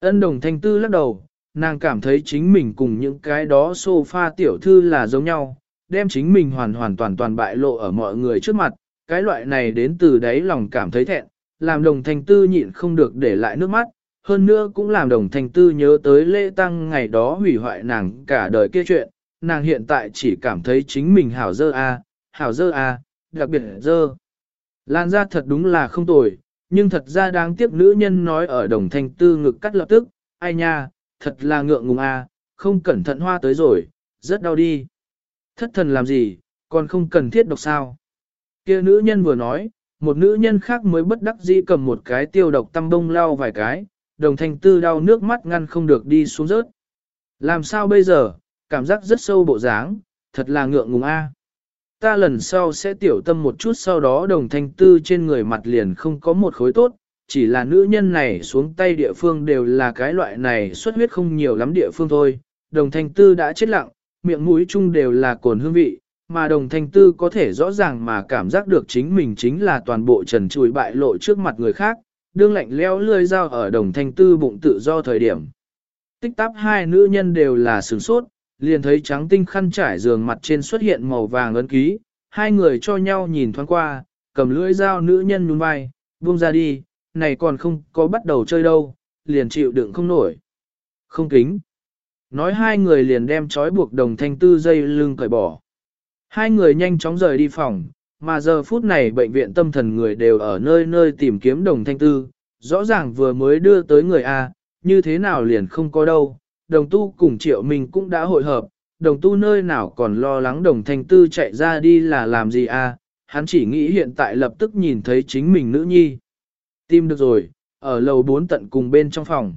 Ân đồng thanh tư lắc đầu, nàng cảm thấy chính mình cùng những cái đó sofa tiểu thư là giống nhau, đem chính mình hoàn hoàn toàn toàn bại lộ ở mọi người trước mặt, cái loại này đến từ đáy lòng cảm thấy thẹn, làm đồng thanh tư nhịn không được để lại nước mắt, hơn nữa cũng làm đồng thanh tư nhớ tới lễ tăng ngày đó hủy hoại nàng cả đời kia chuyện, nàng hiện tại chỉ cảm thấy chính mình hảo dơ a, hảo dơ a, đặc biệt dơ. Lan ra thật đúng là không tồi, nhưng thật ra đáng tiếc nữ nhân nói ở đồng thanh tư ngực cắt lập tức, ai nha, thật là ngượng ngùng a, không cẩn thận hoa tới rồi, rất đau đi. Thất thần làm gì, còn không cần thiết độc sao. Kia nữ nhân vừa nói, một nữ nhân khác mới bất đắc dĩ cầm một cái tiêu độc tăm bông lau vài cái, đồng thanh tư đau nước mắt ngăn không được đi xuống rớt. Làm sao bây giờ, cảm giác rất sâu bộ dáng, thật là ngượng ngùng a. Ta lần sau sẽ tiểu tâm một chút sau đó đồng thanh tư trên người mặt liền không có một khối tốt, chỉ là nữ nhân này xuống tay địa phương đều là cái loại này xuất huyết không nhiều lắm địa phương thôi. Đồng thanh tư đã chết lặng, miệng mũi chung đều là cồn hương vị, mà đồng thanh tư có thể rõ ràng mà cảm giác được chính mình chính là toàn bộ trần trùi bại lộ trước mặt người khác, đương lạnh leo lươi dao ở đồng thanh tư bụng tự do thời điểm. Tích tắp hai nữ nhân đều là sửng sốt, liền thấy trắng tinh khăn trải giường mặt trên xuất hiện màu vàng ấn ký, hai người cho nhau nhìn thoáng qua, cầm lưỡi dao nữ nhân nhún vai, buông ra đi, này còn không có bắt đầu chơi đâu, liền chịu đựng không nổi. Không kính. Nói hai người liền đem trói buộc đồng thanh tư dây lưng cởi bỏ. Hai người nhanh chóng rời đi phòng, mà giờ phút này bệnh viện tâm thần người đều ở nơi nơi tìm kiếm đồng thanh tư, rõ ràng vừa mới đưa tới người A, như thế nào liền không có đâu, đồng tu cùng triệu mình cũng đã hội hợp, đồng tu nơi nào còn lo lắng đồng thanh tư chạy ra đi là làm gì à? hắn chỉ nghĩ hiện tại lập tức nhìn thấy chính mình nữ nhi. Tìm được rồi, ở lầu 4 tận cùng bên trong phòng.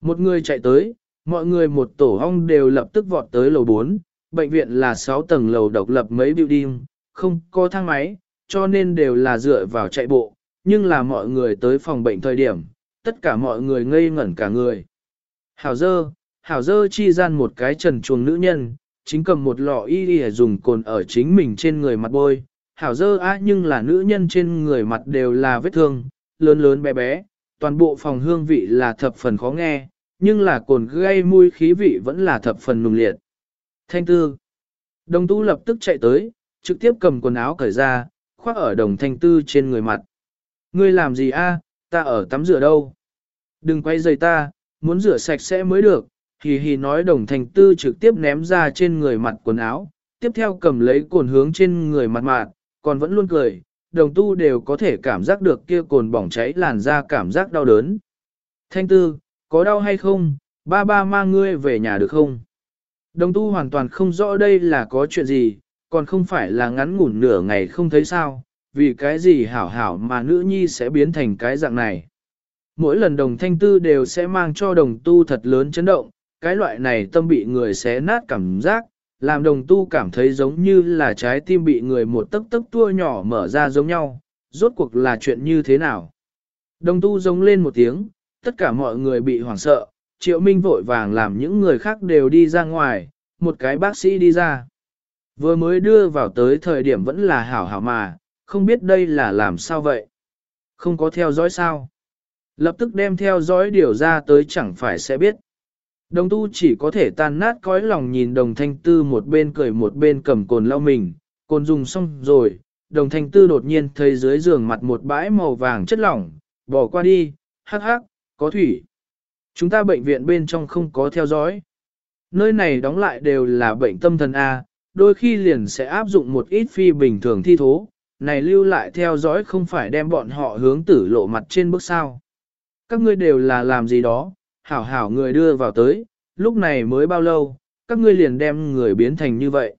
Một người chạy tới, mọi người một tổ hong đều lập tức vọt tới lầu 4, bệnh viện là 6 tầng lầu độc lập mấy building, không có thang máy, cho nên đều là dựa vào chạy bộ, nhưng là mọi người tới phòng bệnh thời điểm, tất cả mọi người ngây ngẩn cả người. Hảo dơ, hảo dơ chi gian một cái trần chuồng nữ nhân, chính cầm một lọ y y dùng cồn ở chính mình trên người mặt bôi. Hảo dơ á nhưng là nữ nhân trên người mặt đều là vết thương, lớn lớn bé bé, toàn bộ phòng hương vị là thập phần khó nghe, nhưng là cồn gây mùi khí vị vẫn là thập phần nùng liệt. Thanh tư. Đồng tu lập tức chạy tới, trực tiếp cầm quần áo cởi ra, khoác ở đồng thanh tư trên người mặt. Ngươi làm gì a? ta ở tắm rửa đâu? Đừng quay giày ta, muốn rửa sạch sẽ mới được. Hì hì nói đồng thanh tư trực tiếp ném ra trên người mặt quần áo, tiếp theo cầm lấy cồn hướng trên người mặt mạt, còn vẫn luôn cười, đồng tu đều có thể cảm giác được kia cồn bỏng cháy làn ra cảm giác đau đớn. Thanh tư, có đau hay không, ba ba mang ngươi về nhà được không? Đồng tu hoàn toàn không rõ đây là có chuyện gì, còn không phải là ngắn ngủn nửa ngày không thấy sao, vì cái gì hảo hảo mà nữ nhi sẽ biến thành cái dạng này. Mỗi lần đồng thanh tư đều sẽ mang cho đồng tu thật lớn chấn động, cái loại này tâm bị người xé nát cảm giác, làm đồng tu cảm thấy giống như là trái tim bị người một tấc tấc tua nhỏ mở ra giống nhau, rốt cuộc là chuyện như thế nào. Đồng tu giống lên một tiếng, tất cả mọi người bị hoảng sợ, triệu minh vội vàng làm những người khác đều đi ra ngoài, một cái bác sĩ đi ra. Vừa mới đưa vào tới thời điểm vẫn là hảo hảo mà, không biết đây là làm sao vậy. Không có theo dõi sao. Lập tức đem theo dõi điều ra tới chẳng phải sẽ biết. Đồng tu chỉ có thể tan nát cõi lòng nhìn đồng thanh tư một bên cười một bên cầm cồn lau mình, cồn dùng xong rồi, đồng thanh tư đột nhiên thấy dưới giường mặt một bãi màu vàng chất lỏng, bỏ qua đi, hắc hắc, có thủy. Chúng ta bệnh viện bên trong không có theo dõi. Nơi này đóng lại đều là bệnh tâm thần A, đôi khi liền sẽ áp dụng một ít phi bình thường thi thố, này lưu lại theo dõi không phải đem bọn họ hướng tử lộ mặt trên bước sao. Các ngươi đều là làm gì đó, hảo hảo người đưa vào tới, lúc này mới bao lâu, các ngươi liền đem người biến thành như vậy.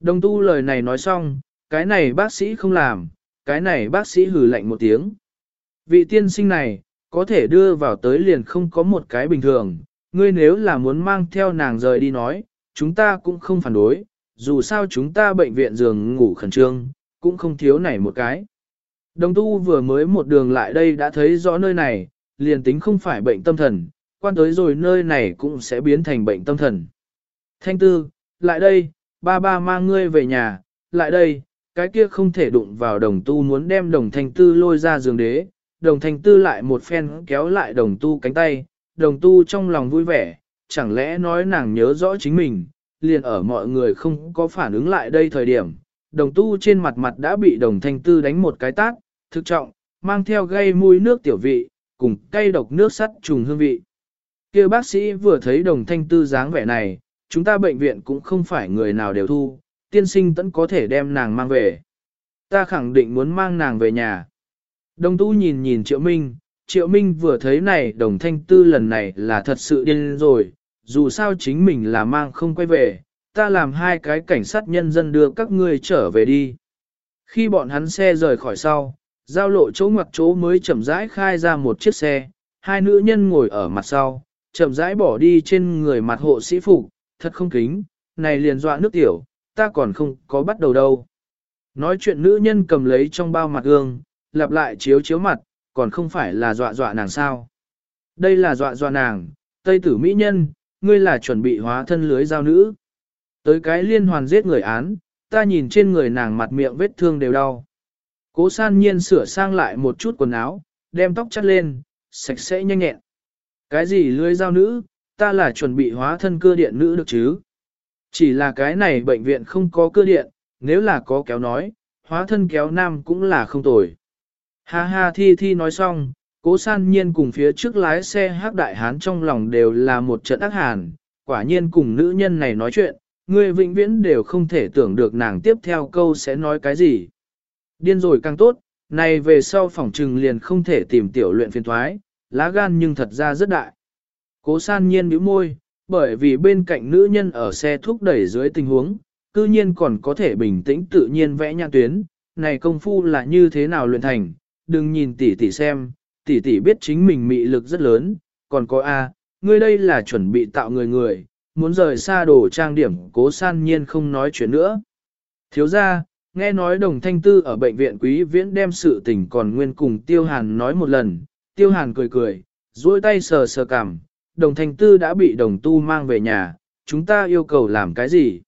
Đồng tu lời này nói xong, cái này bác sĩ không làm, cái này bác sĩ hử lạnh một tiếng. Vị tiên sinh này, có thể đưa vào tới liền không có một cái bình thường, ngươi nếu là muốn mang theo nàng rời đi nói, chúng ta cũng không phản đối, dù sao chúng ta bệnh viện giường ngủ khẩn trương, cũng không thiếu này một cái. Đồng tu vừa mới một đường lại đây đã thấy rõ nơi này, liền tính không phải bệnh tâm thần, quan tới rồi nơi này cũng sẽ biến thành bệnh tâm thần. Thanh tư, lại đây, ba ba mang ngươi về nhà, lại đây, cái kia không thể đụng vào đồng tu muốn đem đồng thanh tư lôi ra giường đế, đồng thanh tư lại một phen kéo lại đồng tu cánh tay, đồng tu trong lòng vui vẻ, chẳng lẽ nói nàng nhớ rõ chính mình, liền ở mọi người không có phản ứng lại đây thời điểm, đồng tu trên mặt mặt đã bị đồng thanh tư đánh một cái tát, thực trọng, mang theo gây mùi nước tiểu vị, cùng cây độc nước sắt trùng hương vị kia bác sĩ vừa thấy đồng thanh tư dáng vẻ này, chúng ta bệnh viện cũng không phải người nào đều thu, tiên sinh tẫn có thể đem nàng mang về. Ta khẳng định muốn mang nàng về nhà. Đồng tu nhìn nhìn triệu minh, triệu minh vừa thấy này đồng thanh tư lần này là thật sự điên rồi, dù sao chính mình là mang không quay về, ta làm hai cái cảnh sát nhân dân đưa các ngươi trở về đi. Khi bọn hắn xe rời khỏi sau, giao lộ chỗ ngoặc chỗ mới chậm rãi khai ra một chiếc xe, hai nữ nhân ngồi ở mặt sau, chậm rãi bỏ đi trên người mặt hộ sĩ phục, thật không kính, này liền dọa nước tiểu, ta còn không có bắt đầu đâu. Nói chuyện nữ nhân cầm lấy trong bao mặt gương, lặp lại chiếu chiếu mặt, còn không phải là dọa dọa nàng sao. Đây là dọa dọa nàng, Tây tử mỹ nhân, ngươi là chuẩn bị hóa thân lưới giao nữ. Tới cái liên hoàn giết người án, ta nhìn trên người nàng mặt miệng vết thương đều đau. Cố san nhiên sửa sang lại một chút quần áo, đem tóc chắt lên, sạch sẽ nhanh nhẹn. Cái gì lưới giao nữ, ta là chuẩn bị hóa thân cơ điện nữ được chứ. Chỉ là cái này bệnh viện không có cơ điện, nếu là có kéo nói, hóa thân kéo nam cũng là không tồi. Ha ha thi thi nói xong, cố san nhiên cùng phía trước lái xe hắc đại hán trong lòng đều là một trận ác hàn, quả nhiên cùng nữ nhân này nói chuyện, người vĩnh viễn đều không thể tưởng được nàng tiếp theo câu sẽ nói cái gì. Điên rồi càng tốt, này về sau phỏng trừng liền không thể tìm tiểu luyện phiền thoái, lá gan nhưng thật ra rất đại. Cố san nhiên bĩu môi, bởi vì bên cạnh nữ nhân ở xe thúc đẩy dưới tình huống, cư nhiên còn có thể bình tĩnh tự nhiên vẽ nhãn tuyến, này công phu là như thế nào luyện thành, đừng nhìn tỷ tỷ xem, tỷ tỷ biết chính mình mị lực rất lớn, còn có A, ngươi đây là chuẩn bị tạo người người, muốn rời xa đồ trang điểm cố san nhiên không nói chuyện nữa. Thiếu ra, nghe nói đồng thanh tư ở bệnh viện quý viễn đem sự tình còn nguyên cùng tiêu hàn nói một lần, tiêu hàn cười cười, duỗi tay sờ sờ cảm, đồng thanh tư đã bị đồng tu mang về nhà, chúng ta yêu cầu làm cái gì?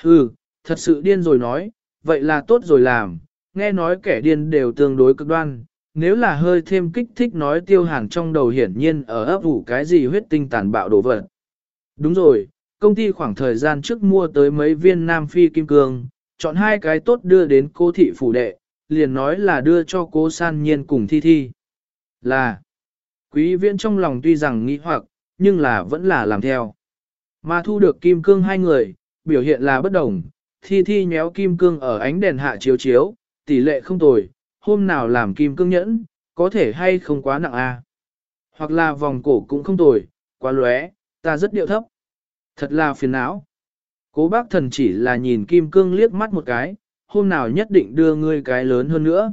Hừ, thật sự điên rồi nói, vậy là tốt rồi làm, nghe nói kẻ điên đều tương đối cực đoan, nếu là hơi thêm kích thích nói tiêu hàn trong đầu hiển nhiên ở ấp ủ cái gì huyết tinh tàn bạo đồ vật. Đúng rồi, công ty khoảng thời gian trước mua tới mấy viên Nam Phi Kim Cương, chọn hai cái tốt đưa đến cô thị phủ đệ, liền nói là đưa cho cô san nhiên cùng thi thi. Là, quý viễn trong lòng tuy rằng nghĩ hoặc, nhưng là vẫn là làm theo. Mà thu được kim cương hai người, biểu hiện là bất đồng, thi thi nhéo kim cương ở ánh đèn hạ chiếu chiếu, tỷ lệ không tồi, hôm nào làm kim cương nhẫn, có thể hay không quá nặng a à? Hoặc là vòng cổ cũng không tồi, quá lóe, ta rất điệu thấp. Thật là phiền não. Cố bác thần chỉ là nhìn kim cương liếc mắt một cái, hôm nào nhất định đưa ngươi cái lớn hơn nữa.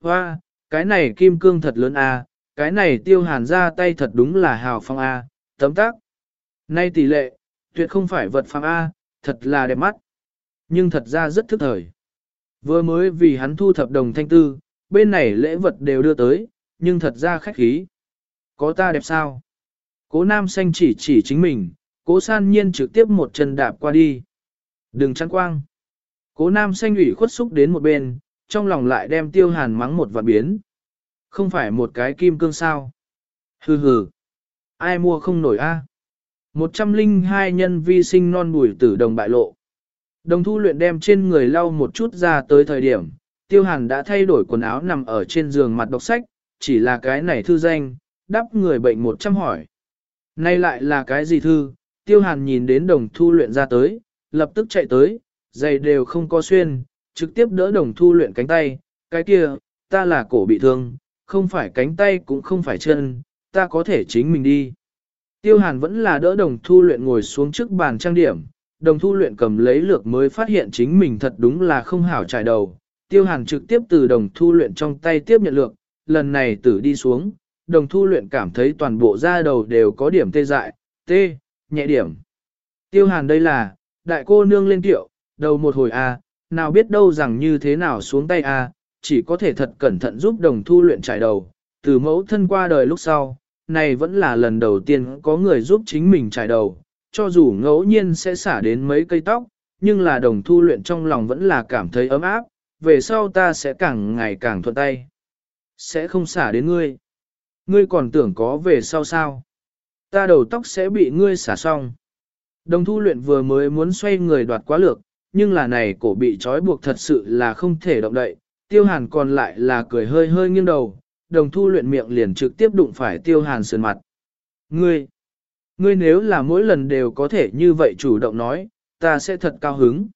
Hoa, cái này kim cương thật lớn a, cái này tiêu hàn ra tay thật đúng là hào phong a, tấm tác. Nay tỷ lệ, tuyệt không phải vật phàm a, thật là đẹp mắt. Nhưng thật ra rất thức thời. Vừa mới vì hắn thu thập đồng thanh tư, bên này lễ vật đều đưa tới, nhưng thật ra khách khí. Có ta đẹp sao? Cố nam xanh chỉ chỉ chính mình, cố san nhiên trực tiếp một chân đạp qua đi. Đừng chăn quang. Cố nam xanh ủy khuất xúc đến một bên, trong lòng lại đem tiêu hàn mắng một vạn biến. Không phải một cái kim cương sao. Hừ hừ. Ai mua không nổi a? À? 102 nhân vi sinh non bùi tử đồng bại lộ. Đồng thu luyện đem trên người lau một chút ra tới thời điểm, tiêu hàn đã thay đổi quần áo nằm ở trên giường mặt đọc sách, chỉ là cái này thư danh, đắp người bệnh một trăm hỏi. Nay lại là cái gì thư, tiêu hàn nhìn đến đồng thu luyện ra tới, lập tức chạy tới, giày đều không có xuyên, trực tiếp đỡ đồng thu luyện cánh tay, cái kia, ta là cổ bị thương, không phải cánh tay cũng không phải chân, ta có thể chính mình đi. Tiêu hàn vẫn là đỡ đồng thu luyện ngồi xuống trước bàn trang điểm, đồng thu luyện cầm lấy lược mới phát hiện chính mình thật đúng là không hảo trải đầu. Tiêu hàn trực tiếp từ đồng thu luyện trong tay tiếp nhận lược, lần này tử đi xuống, đồng thu luyện cảm thấy toàn bộ da đầu đều có điểm tê dại, tê, nhẹ điểm. Tiêu hàn đây là, đại cô nương lên tiệu, đầu một hồi a, nào biết đâu rằng như thế nào xuống tay a, chỉ có thể thật cẩn thận giúp đồng thu luyện trải đầu, từ mẫu thân qua đời lúc sau, này vẫn là lần đầu tiên có người giúp chính mình trải đầu, cho dù ngẫu nhiên sẽ xả đến mấy cây tóc, nhưng là đồng thu luyện trong lòng vẫn là cảm thấy ấm áp, về sau ta sẽ càng ngày càng thuận tay. Sẽ không xả đến ngươi. Ngươi còn tưởng có về sau sao? Ta đầu tóc sẽ bị ngươi xả xong. Đồng thu luyện vừa mới muốn xoay người đoạt quá lược, nhưng là này cổ bị trói buộc thật sự là không thể động đậy. Tiêu hàn còn lại là cười hơi hơi nghiêng đầu, đồng thu luyện miệng liền trực tiếp đụng phải tiêu hàn sườn mặt. Ngươi! Ngươi nếu là mỗi lần đều có thể như vậy chủ động nói, ta sẽ thật cao hứng.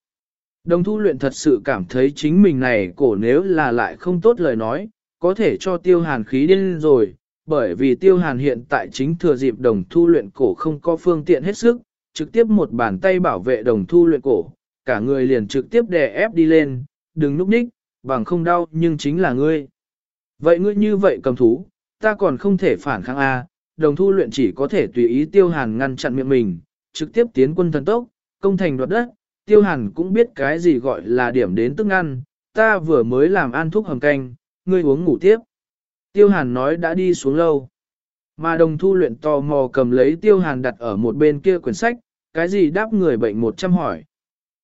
Đồng thu luyện thật sự cảm thấy chính mình này cổ nếu là lại không tốt lời nói, có thể cho tiêu hàn khí điên rồi, bởi vì tiêu hàn hiện tại chính thừa dịp đồng thu luyện cổ không có phương tiện hết sức, trực tiếp một bàn tay bảo vệ đồng thu luyện cổ, cả người liền trực tiếp đè ép đi lên, đừng núp ních, bằng không đau nhưng chính là ngươi. Vậy ngươi như vậy cầm thú, ta còn không thể phản kháng A, đồng thu luyện chỉ có thể tùy ý tiêu hàn ngăn chặn miệng mình, trực tiếp tiến quân thần tốc, công thành đoạt đất, tiêu hàn cũng biết cái gì gọi là điểm đến tức ăn, ta vừa mới làm ăn thuốc hầm canh, ngươi uống ngủ tiếp. Tiêu hàn nói đã đi xuống lâu. Mà đồng thu luyện tò mò cầm lấy tiêu hàn đặt ở một bên kia quyển sách, cái gì đáp người bệnh một trăm hỏi.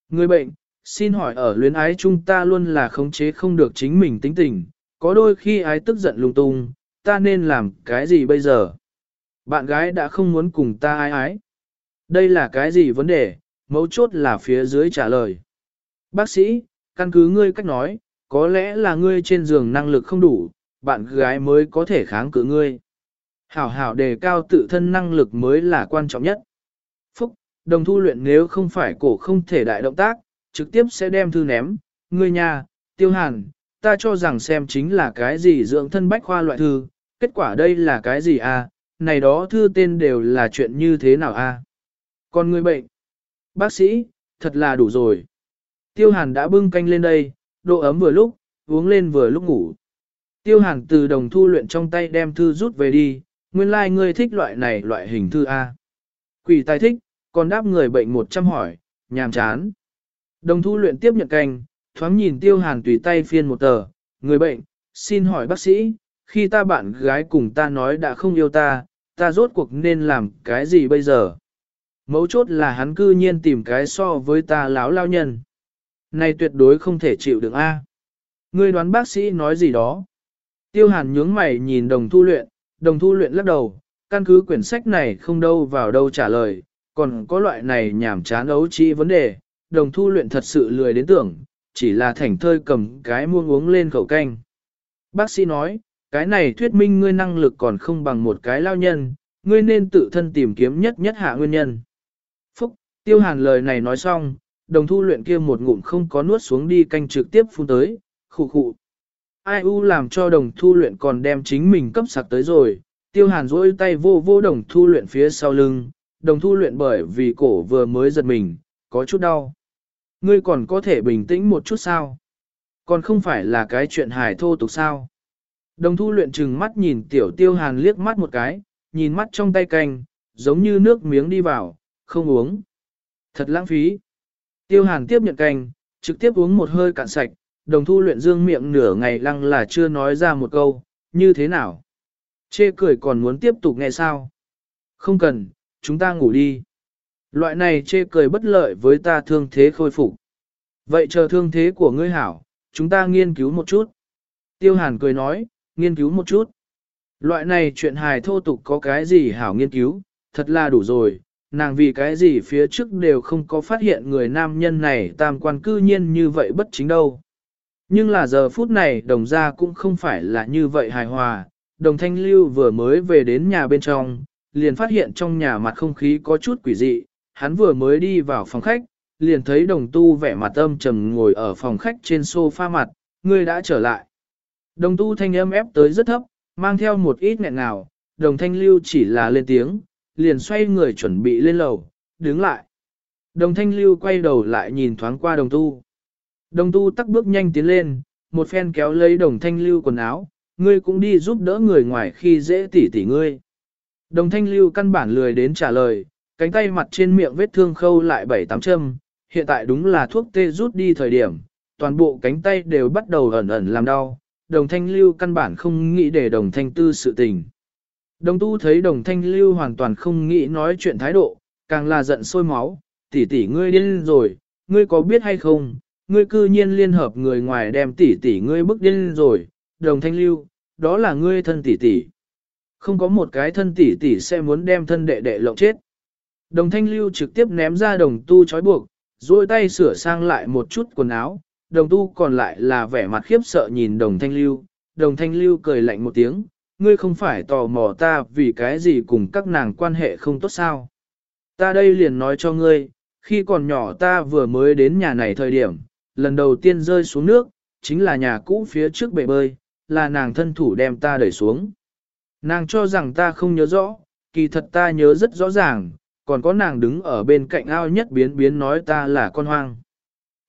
Người bệnh, xin hỏi ở luyến ái chúng ta luôn là khống chế không được chính mình tính tình, có đôi khi ái tức giận lung tung, ta nên làm cái gì bây giờ? Bạn gái đã không muốn cùng ta ái ái. Đây là cái gì vấn đề, mấu chốt là phía dưới trả lời. Bác sĩ, căn cứ ngươi cách nói, có lẽ là ngươi trên giường năng lực không đủ, bạn gái mới có thể kháng cự ngươi. Hảo hảo đề cao tự thân năng lực mới là quan trọng nhất. Đồng thu luyện nếu không phải cổ không thể đại động tác, trực tiếp sẽ đem thư ném, ngươi nhà, tiêu hàn, ta cho rằng xem chính là cái gì dưỡng thân bách khoa loại thư, kết quả đây là cái gì à, này đó thư tên đều là chuyện như thế nào à. Còn người bệnh, bác sĩ, thật là đủ rồi. Tiêu hàn đã bưng canh lên đây, độ ấm vừa lúc, uống lên vừa lúc ngủ. Tiêu hàn từ đồng thu luyện trong tay đem thư rút về đi, nguyên lai like ngươi thích loại này loại hình thư A. Quỷ tài thích, còn đáp người bệnh một trăm hỏi, nhàm chán. Đồng thu luyện tiếp nhận canh, thoáng nhìn tiêu hàn tùy tay phiên một tờ, người bệnh, xin hỏi bác sĩ, khi ta bạn gái cùng ta nói đã không yêu ta, ta rốt cuộc nên làm cái gì bây giờ? Mấu chốt là hắn cư nhiên tìm cái so với ta láo lao nhân. Này tuyệt đối không thể chịu được a. Ngươi đoán bác sĩ nói gì đó? Tiêu hàn nhướng mày nhìn đồng thu luyện, đồng thu luyện lắc đầu, căn cứ quyển sách này không đâu vào đâu trả lời, còn có loại này nhảm chán ấu trĩ vấn đề, đồng thu luyện thật sự lười đến tưởng, chỉ là thảnh thơi cầm cái muông uống lên khẩu canh. Bác sĩ nói, cái này thuyết minh ngươi năng lực còn không bằng một cái lao nhân, ngươi nên tự thân tìm kiếm nhất nhất hạ nguyên nhân. Phúc, tiêu hàn lời này nói xong, đồng thu luyện kia một ngụm không có nuốt xuống đi canh trực tiếp phun tới, khụ khụ. Ai u làm cho đồng thu luyện còn đem chính mình cấp sặc tới rồi, tiêu hàn rỗi tay vô vô đồng thu luyện phía sau lưng, đồng thu luyện bởi vì cổ vừa mới giật mình, có chút đau. Ngươi còn có thể bình tĩnh một chút sao? Còn không phải là cái chuyện hài thô tục sao? Đồng thu luyện chừng mắt nhìn tiểu tiêu hàn liếc mắt một cái, nhìn mắt trong tay canh, giống như nước miếng đi vào, không uống. Thật lãng phí. Tiêu hàn tiếp nhận canh, trực tiếp uống một hơi cạn sạch, đồng thu luyện dương miệng nửa ngày lăng là chưa nói ra một câu, như thế nào? Chê cười còn muốn tiếp tục nghe sao? Không cần, chúng ta ngủ đi. Loại này chê cười bất lợi với ta thương thế khôi phục. Vậy chờ thương thế của ngươi hảo, chúng ta nghiên cứu một chút. Tiêu hàn cười nói, nghiên cứu một chút. Loại này chuyện hài thô tục có cái gì hảo nghiên cứu, thật là đủ rồi, nàng vì cái gì phía trước đều không có phát hiện người nam nhân này tam quan cư nhiên như vậy bất chính đâu. Nhưng là giờ phút này đồng gia cũng không phải là như vậy hài hòa, đồng thanh lưu vừa mới về đến nhà bên trong, liền phát hiện trong nhà mặt không khí có chút quỷ dị, hắn vừa mới đi vào phòng khách, liền thấy đồng tu vẻ mặt âm trầm ngồi ở phòng khách trên sofa mặt, người đã trở lại. Đồng tu thanh âm ép tới rất thấp, mang theo một ít nghẹn nào, đồng thanh lưu chỉ là lên tiếng, liền xoay người chuẩn bị lên lầu, đứng lại. Đồng thanh lưu quay đầu lại nhìn thoáng qua đồng tu. Đồng tu tắc bước nhanh tiến lên, một phen kéo lấy đồng thanh lưu quần áo, ngươi cũng đi giúp đỡ người ngoài khi dễ tỉ tỉ ngươi. Đồng thanh lưu căn bản lười đến trả lời, cánh tay mặt trên miệng vết thương khâu lại bảy tám châm, hiện tại đúng là thuốc tê rút đi thời điểm, toàn bộ cánh tay đều bắt đầu ẩn ẩn làm đau, đồng thanh lưu căn bản không nghĩ để đồng thanh tư sự tình. Đồng tu thấy đồng thanh lưu hoàn toàn không nghĩ nói chuyện thái độ, càng là giận sôi máu, tỷ tỷ ngươi điên rồi, ngươi có biết hay không, ngươi cư nhiên liên hợp người ngoài đem tỷ tỷ ngươi bức điên rồi, đồng thanh lưu, đó là ngươi thân tỷ tỷ. Không có một cái thân tỷ tỷ sẽ muốn đem thân đệ đệ lộng chết. Đồng thanh lưu trực tiếp ném ra đồng tu chói buộc, duỗi tay sửa sang lại một chút quần áo, đồng tu còn lại là vẻ mặt khiếp sợ nhìn đồng thanh lưu, đồng thanh lưu cười lạnh một tiếng, ngươi không phải tò mò ta vì cái gì cùng các nàng quan hệ không tốt sao. Ta đây liền nói cho ngươi, khi còn nhỏ ta vừa mới đến nhà này thời điểm, lần đầu tiên rơi xuống nước, chính là nhà cũ phía trước bể bơi, là nàng thân thủ đem ta đẩy xuống. Nàng cho rằng ta không nhớ rõ, kỳ thật ta nhớ rất rõ ràng, còn có nàng đứng ở bên cạnh ao nhất biến biến nói ta là con hoang.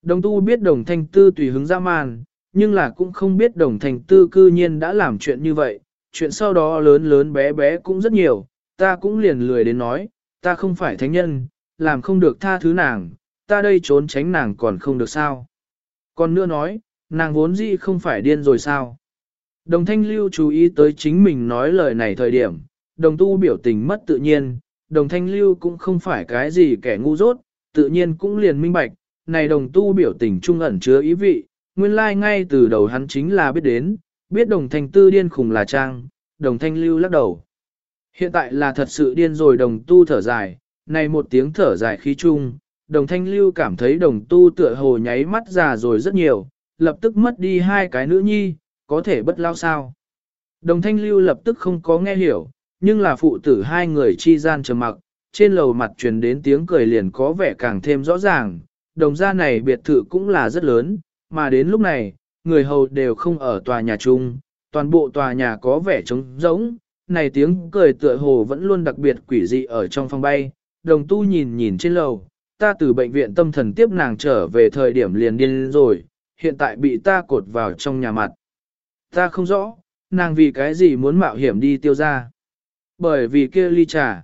Đồng tu biết đồng thanh tư tùy hứng ra màn, nhưng là cũng không biết đồng thanh tư cư nhiên đã làm chuyện như vậy, chuyện sau đó lớn lớn bé bé cũng rất nhiều, ta cũng liền lười đến nói, ta không phải thánh nhân, làm không được tha thứ nàng, ta đây trốn tránh nàng còn không được sao. Còn nữa nói, nàng vốn dĩ không phải điên rồi sao. Đồng thanh lưu chú ý tới chính mình nói lời này thời điểm, đồng tu biểu tình mất tự nhiên, đồng thanh lưu cũng không phải cái gì kẻ ngu dốt, tự nhiên cũng liền minh bạch, này đồng tu biểu tình trung ẩn chứa ý vị, nguyên lai like ngay từ đầu hắn chính là biết đến, biết đồng thanh tư điên khùng là trang, đồng thanh lưu lắc đầu. Hiện tại là thật sự điên rồi đồng tu thở dài, này một tiếng thở dài khí chung, đồng thanh lưu cảm thấy đồng tu tựa hồ nháy mắt già rồi rất nhiều, lập tức mất đi hai cái nữ nhi, có thể bất lao sao. Đồng thanh lưu lập tức không có nghe hiểu, nhưng là phụ tử hai người chi gian trầm mặc, trên lầu mặt truyền đến tiếng cười liền có vẻ càng thêm rõ ràng, đồng gia này biệt thự cũng là rất lớn, mà đến lúc này, người hầu đều không ở tòa nhà chung, toàn bộ tòa nhà có vẻ trống rỗng, này tiếng cười tựa hồ vẫn luôn đặc biệt quỷ dị ở trong phòng bay, đồng tu nhìn nhìn trên lầu, ta từ bệnh viện tâm thần tiếp nàng trở về thời điểm liền điên rồi, hiện tại bị ta cột vào trong nhà mặt. Ta không rõ, nàng vì cái gì muốn mạo hiểm đi tiêu ra. Bởi vì kia ly trà.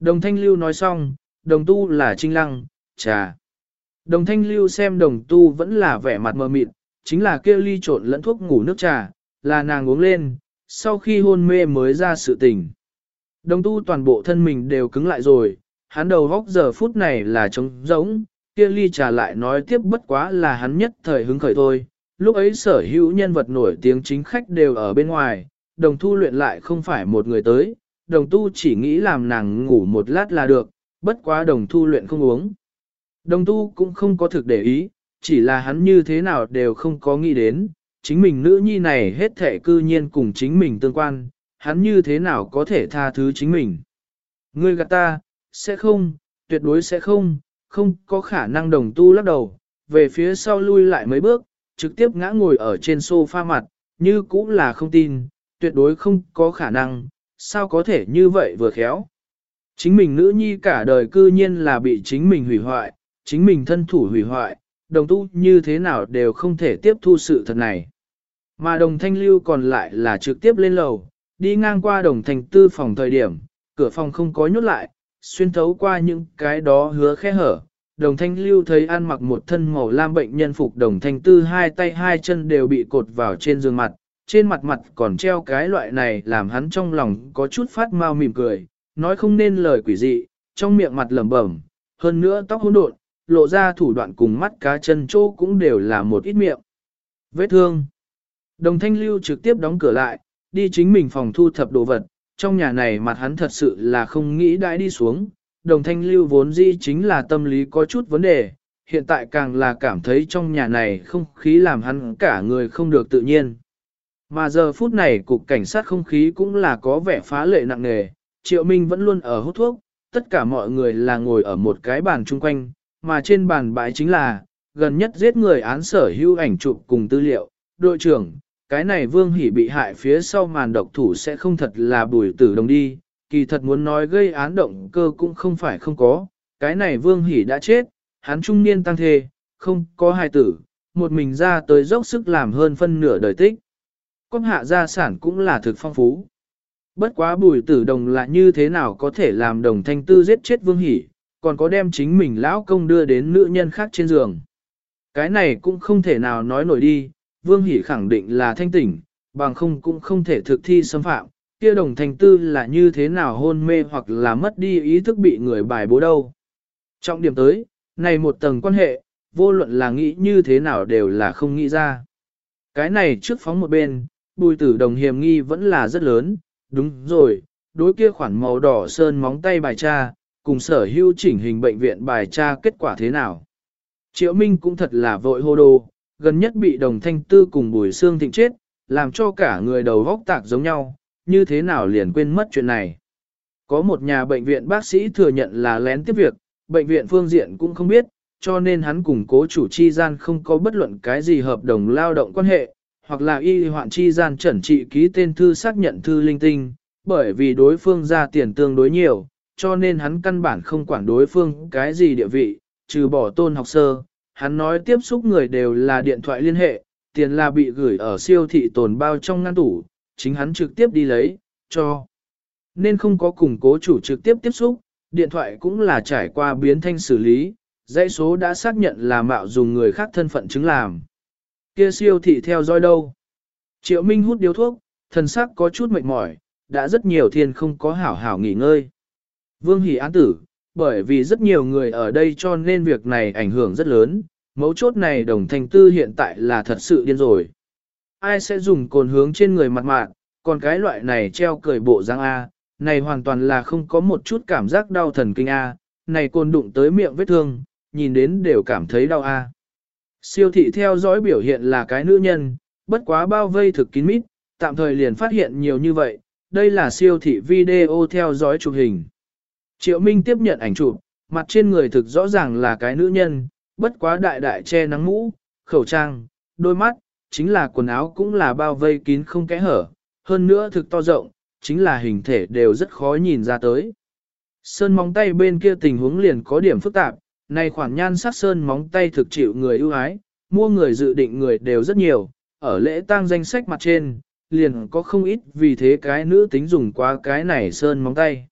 Đồng thanh lưu nói xong, đồng tu là trinh lăng, trà. Đồng thanh lưu xem đồng tu vẫn là vẻ mặt mờ mịt, chính là kia ly trộn lẫn thuốc ngủ nước trà, là nàng uống lên, sau khi hôn mê mới ra sự tình. Đồng tu toàn bộ thân mình đều cứng lại rồi, hắn đầu góc giờ phút này là trống rỗng, kia ly trà lại nói tiếp bất quá là hắn nhất thời hứng khởi thôi. Lúc ấy sở hữu nhân vật nổi tiếng chính khách đều ở bên ngoài, đồng thu luyện lại không phải một người tới, đồng tu chỉ nghĩ làm nàng ngủ một lát là được, bất quá đồng thu luyện không uống. Đồng tu cũng không có thực để ý, chỉ là hắn như thế nào đều không có nghĩ đến, chính mình nữ nhi này hết thể cư nhiên cùng chính mình tương quan, hắn như thế nào có thể tha thứ chính mình. Ngươi gạt ta, sẽ không, tuyệt đối sẽ không, không có khả năng đồng tu lắc đầu, về phía sau lui lại mấy bước, trực tiếp ngã ngồi ở trên sofa mặt, như cũng là không tin, tuyệt đối không có khả năng, sao có thể như vậy vừa khéo. Chính mình nữ nhi cả đời cư nhiên là bị chính mình hủy hoại, chính mình thân thủ hủy hoại, đồng tu như thế nào đều không thể tiếp thu sự thật này. Mà đồng thanh lưu còn lại là trực tiếp lên lầu, đi ngang qua đồng thành tư phòng thời điểm, cửa phòng không có nhốt lại, xuyên thấu qua những cái đó hứa khe hở. Đồng thanh lưu thấy ăn mặc một thân màu lam bệnh nhân phục đồng thanh tư hai tay hai chân đều bị cột vào trên giường mặt, trên mặt mặt còn treo cái loại này làm hắn trong lòng có chút phát mau mỉm cười, nói không nên lời quỷ dị, trong miệng mặt lẩm bẩm, hơn nữa tóc hỗn độn, lộ ra thủ đoạn cùng mắt cá chân chỗ cũng đều là một ít miệng. Vết thương. Đồng thanh lưu trực tiếp đóng cửa lại, đi chính mình phòng thu thập đồ vật, trong nhà này mặt hắn thật sự là không nghĩ đãi đi xuống. Đồng thanh lưu vốn dĩ chính là tâm lý có chút vấn đề, hiện tại càng là cảm thấy trong nhà này không khí làm hắn cả người không được tự nhiên. Mà giờ phút này cục cảnh sát không khí cũng là có vẻ phá lệ nặng nề, Triệu Minh vẫn luôn ở hút thuốc, tất cả mọi người là ngồi ở một cái bàn chung quanh, mà trên bàn bãi chính là, gần nhất giết người án sở hữu ảnh chụp cùng tư liệu, đội trưởng, cái này vương Hỷ bị hại phía sau màn độc thủ sẽ không thật là bùi tử đồng đi, kỳ thật muốn nói gây án động cơ cũng không phải không có, cái này vương hỉ đã chết, hắn trung niên tăng thề, không có hài tử, một mình ra tới dốc sức làm hơn phân nửa đời tích. Con hạ gia sản cũng là thực phong phú. Bất quá bùi tử đồng là như thế nào có thể làm đồng thanh tư giết chết vương hỉ, còn có đem chính mình lão công đưa đến nữ nhân khác trên giường. Cái này cũng không thể nào nói nổi đi, vương hỉ khẳng định là thanh tỉnh, bằng không cũng không thể thực thi xâm phạm, kia đồng thanh tư là như thế nào hôn mê hoặc là mất đi ý thức bị người bài bố đâu. Trọng điểm tới, này một tầng quan hệ, vô luận là nghĩ như thế nào đều là không nghĩ ra. Cái này trước phóng một bên, bùi tử đồng hiểm nghi vẫn là rất lớn, đúng rồi, đối kia khoản màu đỏ sơn móng tay bài tra, cùng sở hữu chỉnh hình bệnh viện bài tra kết quả thế nào. Triệu Minh cũng thật là vội hô đồ, gần nhất bị đồng thanh tư cùng bùi xương thịnh chết, làm cho cả người đầu góc tạc giống nhau, như thế nào liền quên mất chuyện này. Có một nhà bệnh viện bác sĩ thừa nhận là lén tiếp việc, bệnh viện phương diện cũng không biết, cho nên hắn cùng cố chủ chi gian không có bất luận cái gì hợp đồng lao động quan hệ, hoặc là y hoạn chi gian chuẩn trị ký tên thư xác nhận thư linh tinh, bởi vì đối phương ra tiền tương đối nhiều, cho nên hắn căn bản không quản đối phương cái gì địa vị, trừ bỏ tôn học sơ. Hắn nói tiếp xúc người đều là điện thoại liên hệ, tiền là bị gửi ở siêu thị tồn bao trong ngăn tủ, chính hắn trực tiếp đi lấy, cho. Nên không có cùng cố chủ trực tiếp tiếp xúc, điện thoại cũng là trải qua biến thanh xử lý, dãy số đã xác nhận là mạo dùng người khác thân phận chứng làm kia siêu thị theo dõi đâu? Triệu Minh hút điếu thuốc, thần sắc có chút mệt mỏi, đã rất nhiều thiên không có hảo hảo nghỉ ngơi. Vương Hỷ án tử, bởi vì rất nhiều người ở đây cho nên việc này ảnh hưởng rất lớn, mấu chốt này đồng thành tư hiện tại là thật sự điên rồi. Ai sẽ dùng cồn hướng trên người mặt mạng, còn cái loại này treo cười bộ răng A, này hoàn toàn là không có một chút cảm giác đau thần kinh A, này cồn đụng tới miệng vết thương, nhìn đến đều cảm thấy đau A. Siêu thị theo dõi biểu hiện là cái nữ nhân, bất quá bao vây thực kín mít, tạm thời liền phát hiện nhiều như vậy, đây là siêu thị video theo dõi chụp hình. Triệu Minh tiếp nhận ảnh chụp, mặt trên người thực rõ ràng là cái nữ nhân, bất quá đại đại che nắng mũ, khẩu trang, đôi mắt, chính là quần áo cũng là bao vây kín không kẽ hở, hơn nữa thực to rộng, chính là hình thể đều rất khó nhìn ra tới. Sơn móng tay bên kia tình huống liền có điểm phức tạp, này khoản nhan sắc sơn móng tay thực chịu người ưu ái, mua người dự định người đều rất nhiều, ở lễ tang danh sách mặt trên, liền có không ít vì thế cái nữ tính dùng qua cái này sơn móng tay.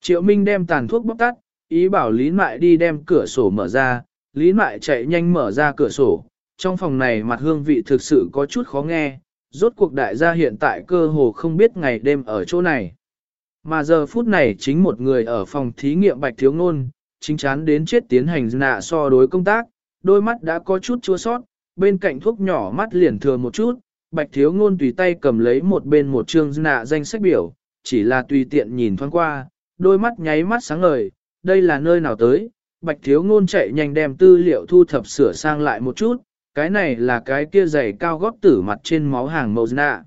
Triệu Minh đem tàn thuốc bóc tắt, ý bảo Lý Mại đi đem cửa sổ mở ra, Lý Mại chạy nhanh mở ra cửa sổ, trong phòng này mặt hương vị thực sự có chút khó nghe, rốt cuộc đại gia hiện tại cơ hồ không biết ngày đêm ở chỗ này. Mà giờ phút này chính một người ở phòng thí nghiệm bạch thiếu ngôn, chính chán đến chết tiến hành nạ so đối công tác, đôi mắt đã có chút chua sót, bên cạnh thuốc nhỏ mắt liền thừa một chút, bạch thiếu ngôn tùy tay cầm lấy một bên một chương nạ danh sách biểu, chỉ là tùy tiện nhìn thoáng qua, đôi mắt nháy mắt sáng ngời, đây là nơi nào tới, bạch thiếu ngôn chạy nhanh đem tư liệu thu thập sửa sang lại một chút, cái này là cái kia giày cao gót tử mặt trên máu hàng màu nạ.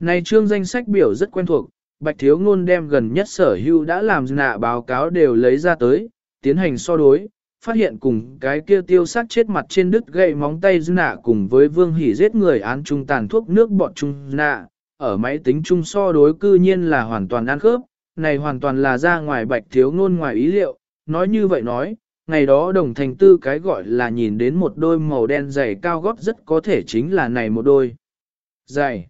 Này chương danh sách biểu rất quen thuộc, bạch thiếu ngôn đem gần nhất sở hưu đã làm nạ báo cáo đều lấy ra tới, tiến hành so đối, phát hiện cùng cái kia tiêu sát chết mặt trên đứt gậy móng tay nạ cùng với vương hỉ giết người án trung tàn thuốc nước bọt trung nạ, ở máy tính trung so đối cư nhiên là hoàn toàn ăn khớp, này hoàn toàn là ra ngoài bạch thiếu ngôn ngoài ý liệu, nói như vậy nói, ngày đó đồng thành tư cái gọi là nhìn đến một đôi màu đen dày cao gót rất có thể chính là này một đôi. Dày.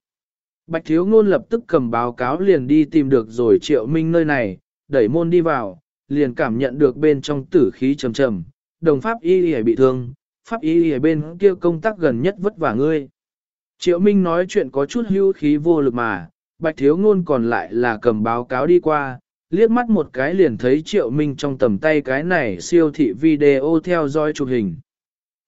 Bạch thiếu ngôn lập tức cầm báo cáo liền đi tìm được rồi triệu minh nơi này, đẩy môn đi vào, liền cảm nhận được bên trong tử khí trầm trầm, đồng pháp y y bị thương, pháp y y bên kia công tác gần nhất vất vả ngươi. Triệu Minh nói chuyện có chút hưu khí vô lực mà, bạch thiếu ngôn còn lại là cầm báo cáo đi qua, liếc mắt một cái liền thấy Triệu Minh trong tầm tay cái này siêu thị video theo dõi chụp hình.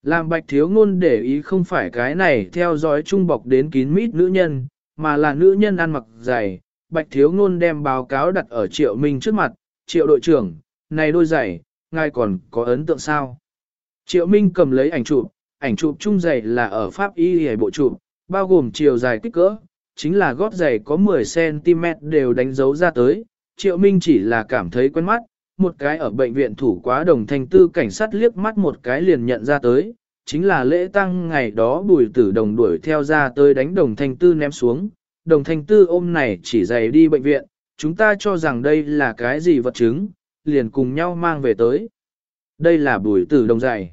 Làm bạch thiếu ngôn để ý không phải cái này theo dõi trung bọc đến kín mít nữ nhân, mà là nữ nhân ăn mặc dày. Bạch thiếu ngôn đem báo cáo đặt ở Triệu Minh trước mặt, Triệu đội trưởng, này đôi giày, ngài còn có ấn tượng sao? Triệu Minh cầm lấy ảnh chụp, ảnh chụp chung giày là ở Pháp Y hề bộ chụp, bao gồm chiều dài kích cỡ, chính là gót giày có 10cm đều đánh dấu ra tới. Triệu Minh chỉ là cảm thấy quen mắt, một cái ở bệnh viện thủ quá đồng thanh tư cảnh sát liếc mắt một cái liền nhận ra tới, chính là lễ tăng ngày đó bùi tử đồng đuổi theo ra tới đánh đồng thanh tư ném xuống, đồng thanh tư ôm này chỉ giày đi bệnh viện, chúng ta cho rằng đây là cái gì vật chứng, liền cùng nhau mang về tới. Đây là bùi tử đồng giày.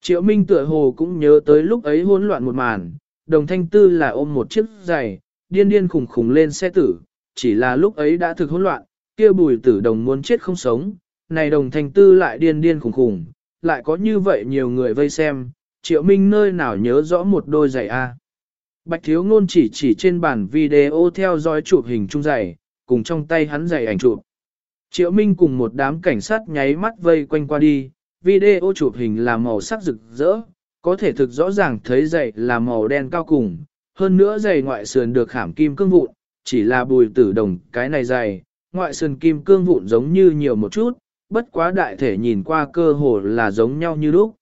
Triệu Minh tựa hồ cũng nhớ tới lúc ấy hỗn loạn một màn, đồng thanh tư là ôm một chiếc giày, điên điên khủng khủng lên xe tử, chỉ là lúc ấy đã thực hỗn loạn, kia bùi tử đồng muốn chết không sống, này đồng thành tư lại điên điên khủng khủng, lại có như vậy nhiều người vây xem, triệu minh nơi nào nhớ rõ một đôi giày A. Bạch thiếu ngôn chỉ chỉ trên bản video theo dõi chụp hình chung giày, cùng trong tay hắn giày ảnh chụp. Triệu Minh cùng một đám cảnh sát nháy mắt vây quanh qua đi, video chụp hình là màu sắc rực rỡ, có thể thực rõ ràng thấy giày là màu đen cao cùng, hơn nữa giày ngoại sườn được khảm kim cương vụn, chỉ là bùi tử đồng cái này dày ngoại sườn kim cương vụn giống như nhiều một chút, bất quá đại thể nhìn qua cơ hồ là giống nhau như lúc.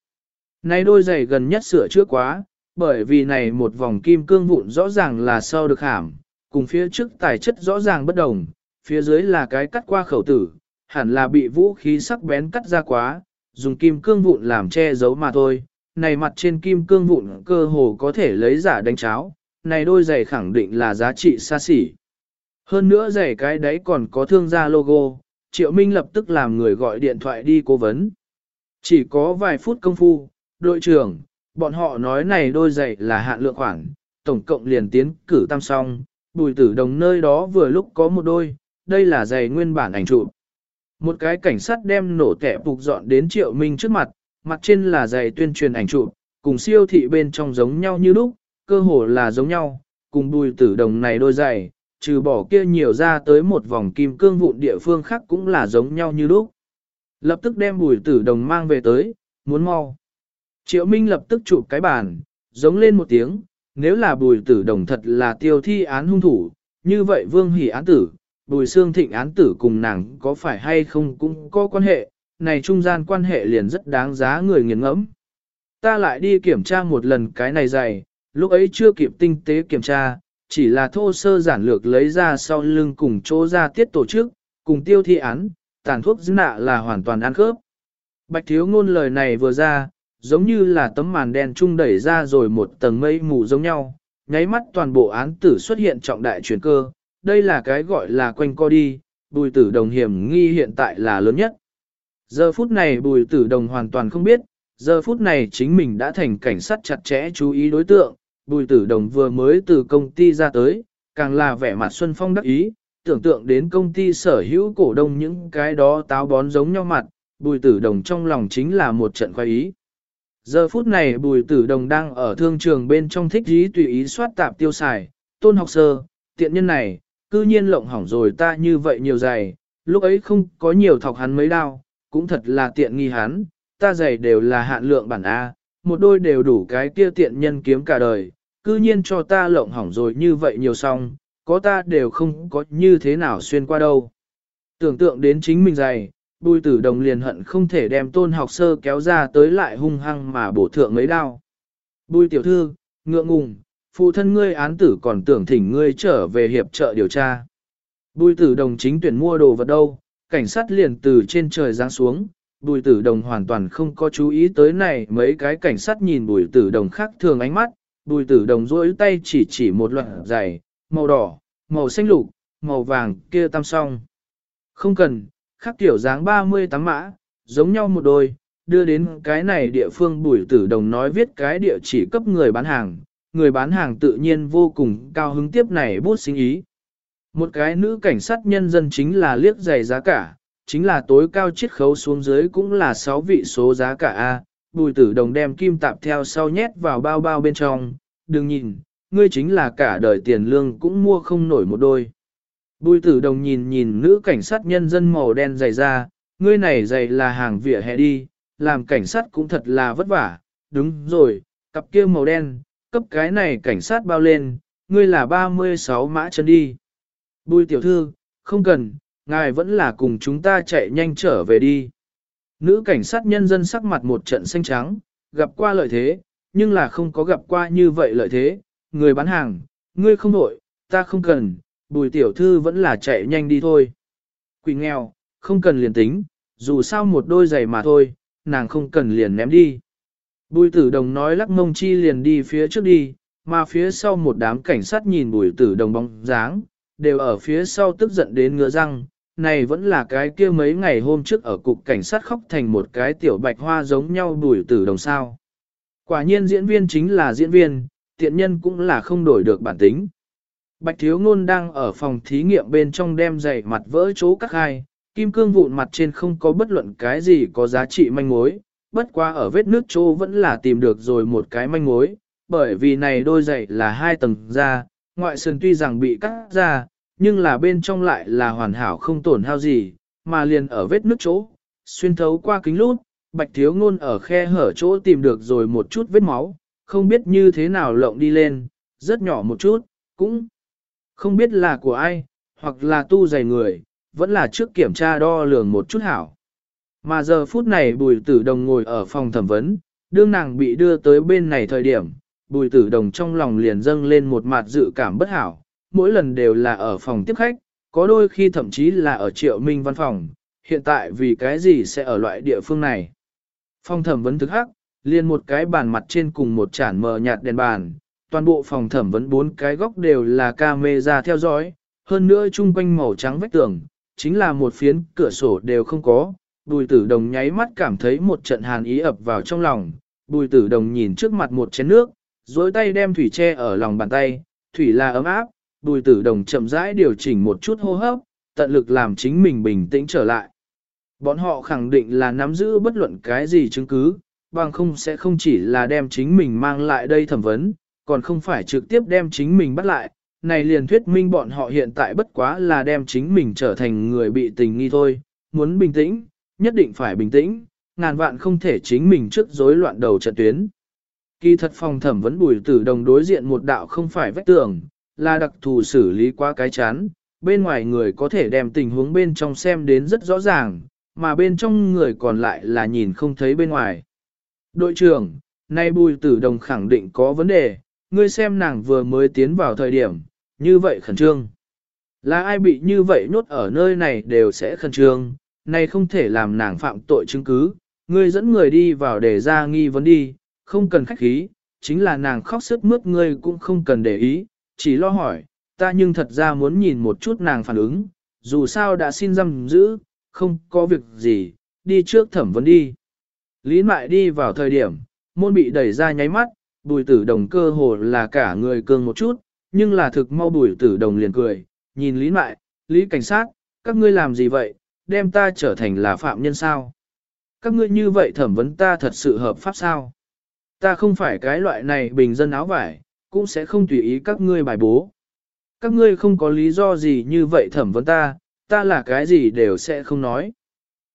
Này đôi giày gần nhất sửa trước quá, bởi vì này một vòng kim cương vụn rõ ràng là sau được hàm, cùng phía trước tài chất rõ ràng bất đồng, phía dưới là cái cắt qua khẩu tử, hẳn là bị vũ khí sắc bén cắt ra quá, dùng kim cương vụn làm che giấu mà thôi. Này mặt trên kim cương vụn cơ hồ có thể lấy giả đánh cháo, này đôi giày khẳng định là giá trị xa xỉ. Hơn nữa giày cái đấy còn có thương gia logo, Triệu Minh lập tức làm người gọi điện thoại đi cố vấn. Chỉ có vài phút công phu, đội trưởng, bọn họ nói này đôi giày là hạn lượng khoảng, tổng cộng liền tiến cử tam song, bùi tử đồng nơi đó vừa lúc có một đôi, đây là giày nguyên bản ảnh chụp. Một cái cảnh sát đem nổ tẻ phục dọn đến Triệu Minh trước mặt, mặt trên là giày tuyên truyền ảnh chụp, cùng siêu thị bên trong giống nhau như lúc, cơ hồ là giống nhau, cùng bùi tử đồng này đôi giày, trừ bỏ kia nhiều ra tới một vòng kim cương vụn địa phương khác cũng là giống nhau như lúc. Lập tức đem bùi tử đồng mang về tới, muốn mau. Triệu Minh lập tức chụp cái bàn, giống lên một tiếng, nếu là bùi tử đồng thật là tiêu thi án hung thủ, như vậy vương hỉ án tử, bùi xương thịnh án tử cùng nàng có phải hay không cũng có quan hệ, này trung gian quan hệ liền rất đáng giá người nghiền ngẫm. Ta lại đi kiểm tra một lần cái này dày, lúc ấy chưa kịp tinh tế kiểm tra, chỉ là thô sơ giản lược lấy ra sau lưng cùng chỗ ra tiết tổ chức, cùng tiêu thi án, tàn thuốc dư nạ là hoàn toàn ăn khớp. Bạch thiếu ngôn lời này vừa ra, giống như là tấm màn đen trung đẩy ra rồi một tầng mây mù giống nhau, nháy mắt toàn bộ án tử xuất hiện trọng đại chuyển cơ, đây là cái gọi là quanh co đi, bùi tử đồng hiểm nghi hiện tại là lớn nhất. Giờ phút này bùi tử đồng hoàn toàn không biết, giờ phút này chính mình đã thành cảnh sát chặt chẽ chú ý đối tượng, bùi tử đồng vừa mới từ công ty ra tới, càng là vẻ mặt xuân phong đắc ý, tưởng tượng đến công ty sở hữu cổ đông những cái đó táo bón giống nhau mặt, bùi tử đồng trong lòng chính là một trận khoái ý. Giờ phút này bùi tử đồng đang ở thương trường bên trong thích dí tùy ý soát tạp tiêu xài, tôn học sơ, tiện nhân này, cư nhiên lộng hỏng rồi ta như vậy nhiều giày, lúc ấy không có nhiều thọc hắn mấy đao, cũng thật là tiện nghi hắn, ta giày đều là hạn lượng bản A, một đôi đều đủ cái kia tiện nhân kiếm cả đời, cư nhiên cho ta lộng hỏng rồi như vậy nhiều xong, có ta đều không có như thế nào xuyên qua đâu. Tưởng tượng đến chính mình dày, bùi tử đồng liền hận không thể đem tôn học sơ kéo ra tới lại hung hăng mà bổ thượng mấy đao. Bùi tiểu thư, ngượng ngùng, phụ thân ngươi án tử còn tưởng thỉnh ngươi trở về hiệp trợ điều tra. Bùi tử đồng chính tuyển mua đồ vật đâu, cảnh sát liền từ trên trời giáng xuống, bùi tử đồng hoàn toàn không có chú ý tới này mấy cái cảnh sát nhìn bùi tử đồng khác thường ánh mắt, bùi tử đồng rỗi tay chỉ chỉ một loạt giày, màu đỏ, màu xanh lục, màu vàng kia tam song. Không cần, khác tiểu dáng 38 mã, giống nhau một đôi, đưa đến cái này địa phương bùi tử đồng nói viết cái địa chỉ cấp người bán hàng, người bán hàng tự nhiên vô cùng cao hứng tiếp này bút sinh ý. Một cái nữ cảnh sát nhân dân chính là liếc giày giá cả, chính là tối cao chiết khấu xuống dưới cũng là 6 vị số giá cả A, bùi tử đồng đem kim tạp theo sau nhét vào bao bao bên trong, đừng nhìn, ngươi chính là cả đời tiền lương cũng mua không nổi một đôi. Bùi tử đồng nhìn nhìn nữ cảnh sát nhân dân màu đen dày ra, ngươi này dày là hàng vỉa hè đi, làm cảnh sát cũng thật là vất vả, đúng rồi, cặp kia màu đen, cấp cái này cảnh sát bao lên, ngươi là 36 mã chân đi. Bùi tiểu thư, không cần, ngài vẫn là cùng chúng ta chạy nhanh trở về đi. Nữ cảnh sát nhân dân sắc mặt một trận xanh trắng, gặp qua lợi thế, nhưng là không có gặp qua như vậy lợi thế, người bán hàng, ngươi không đổi, ta không cần, bùi tiểu thư vẫn là chạy nhanh đi thôi. Quỷ nghèo, không cần liền tính, dù sao một đôi giày mà thôi, nàng không cần liền ném đi. Bùi tử đồng nói lắc mông chi liền đi phía trước đi, mà phía sau một đám cảnh sát nhìn bùi tử đồng bóng dáng, đều ở phía sau tức giận đến ngựa răng, này vẫn là cái kia mấy ngày hôm trước ở cục cảnh sát khóc thành một cái tiểu bạch hoa giống nhau đùi tử đồng sao. Quả nhiên diễn viên chính là diễn viên, tiện nhân cũng là không đổi được bản tính. Bạch thiếu ngôn đang ở phòng thí nghiệm bên trong đem giày mặt vỡ chỗ các hai, kim cương vụn mặt trên không có bất luận cái gì có giá trị manh mối, bất qua ở vết nước chỗ vẫn là tìm được rồi một cái manh mối, bởi vì này đôi giày là hai tầng da, ngoại sườn tuy rằng bị cắt ra, nhưng là bên trong lại là hoàn hảo không tổn hao gì, mà liền ở vết nước chỗ, xuyên thấu qua kính lút, bạch thiếu ngôn ở khe hở chỗ tìm được rồi một chút vết máu, không biết như thế nào lộng đi lên, rất nhỏ một chút, cũng không biết là của ai, hoặc là tu dày người, vẫn là trước kiểm tra đo lường một chút hảo. Mà giờ phút này bùi tử đồng ngồi ở phòng thẩm vấn, đương nàng bị đưa tới bên này thời điểm, bùi tử đồng trong lòng liền dâng lên một mặt dự cảm bất hảo, mỗi lần đều là ở phòng tiếp khách, có đôi khi thậm chí là ở triệu minh văn phòng, hiện tại vì cái gì sẽ ở loại địa phương này. Phòng thẩm vấn thức hắc, liền một cái bàn mặt trên cùng một chản mờ nhạt đèn bàn, toàn bộ phòng thẩm vấn bốn cái góc đều là camera theo dõi, hơn nữa chung quanh màu trắng vách tường, chính là một phiến cửa sổ đều không có. Bùi tử đồng nháy mắt cảm thấy một trận hàn ý ập vào trong lòng, bùi tử đồng nhìn trước mặt một chén nước, dối tay đem thủy che ở lòng bàn tay, thủy là ấm áp, bùi tử đồng chậm rãi điều chỉnh một chút hô hấp, tận lực làm chính mình bình tĩnh trở lại. Bọn họ khẳng định là nắm giữ bất luận cái gì chứng cứ, bằng không sẽ không chỉ là đem chính mình mang lại đây thẩm vấn, còn không phải trực tiếp đem chính mình bắt lại, này liền thuyết minh bọn họ hiện tại bất quá là đem chính mình trở thành người bị tình nghi thôi, muốn bình tĩnh, nhất định phải bình tĩnh, ngàn vạn không thể chính mình trước rối loạn đầu trận tuyến. Kỳ thật phòng thẩm vấn bùi tử đồng đối diện một đạo không phải vách tường, là đặc thù xử lý qua cái chán, bên ngoài người có thể đem tình huống bên trong xem đến rất rõ ràng, mà bên trong người còn lại là nhìn không thấy bên ngoài. Đội trưởng, nay bùi tử đồng khẳng định có vấn đề, ngươi xem nàng vừa mới tiến vào thời điểm, như vậy khẩn trương. Là ai bị như vậy nhốt ở nơi này đều sẽ khẩn trương, này không thể làm nàng phạm tội chứng cứ, ngươi dẫn người đi vào để ra nghi vấn đi, không cần khách khí, chính là nàng khóc sức mướt ngươi cũng không cần để ý, chỉ lo hỏi, ta nhưng thật ra muốn nhìn một chút nàng phản ứng, dù sao đã xin giam giữ, không có việc gì, đi trước thẩm vấn đi. Lý Mại đi vào thời điểm, môn bị đẩy ra nháy mắt, bùi tử đồng cơ hồ là cả người cường một chút, nhưng là thực mau bùi tử đồng liền cười, nhìn Lý Mại, Lý Cảnh sát, các ngươi làm gì vậy, đem ta trở thành là phạm nhân sao? Các ngươi như vậy thẩm vấn ta thật sự hợp pháp sao? Ta không phải cái loại này bình dân áo vải, cũng sẽ không tùy ý các ngươi bài bố. Các ngươi không có lý do gì như vậy thẩm vấn ta, ta là cái gì đều sẽ không nói.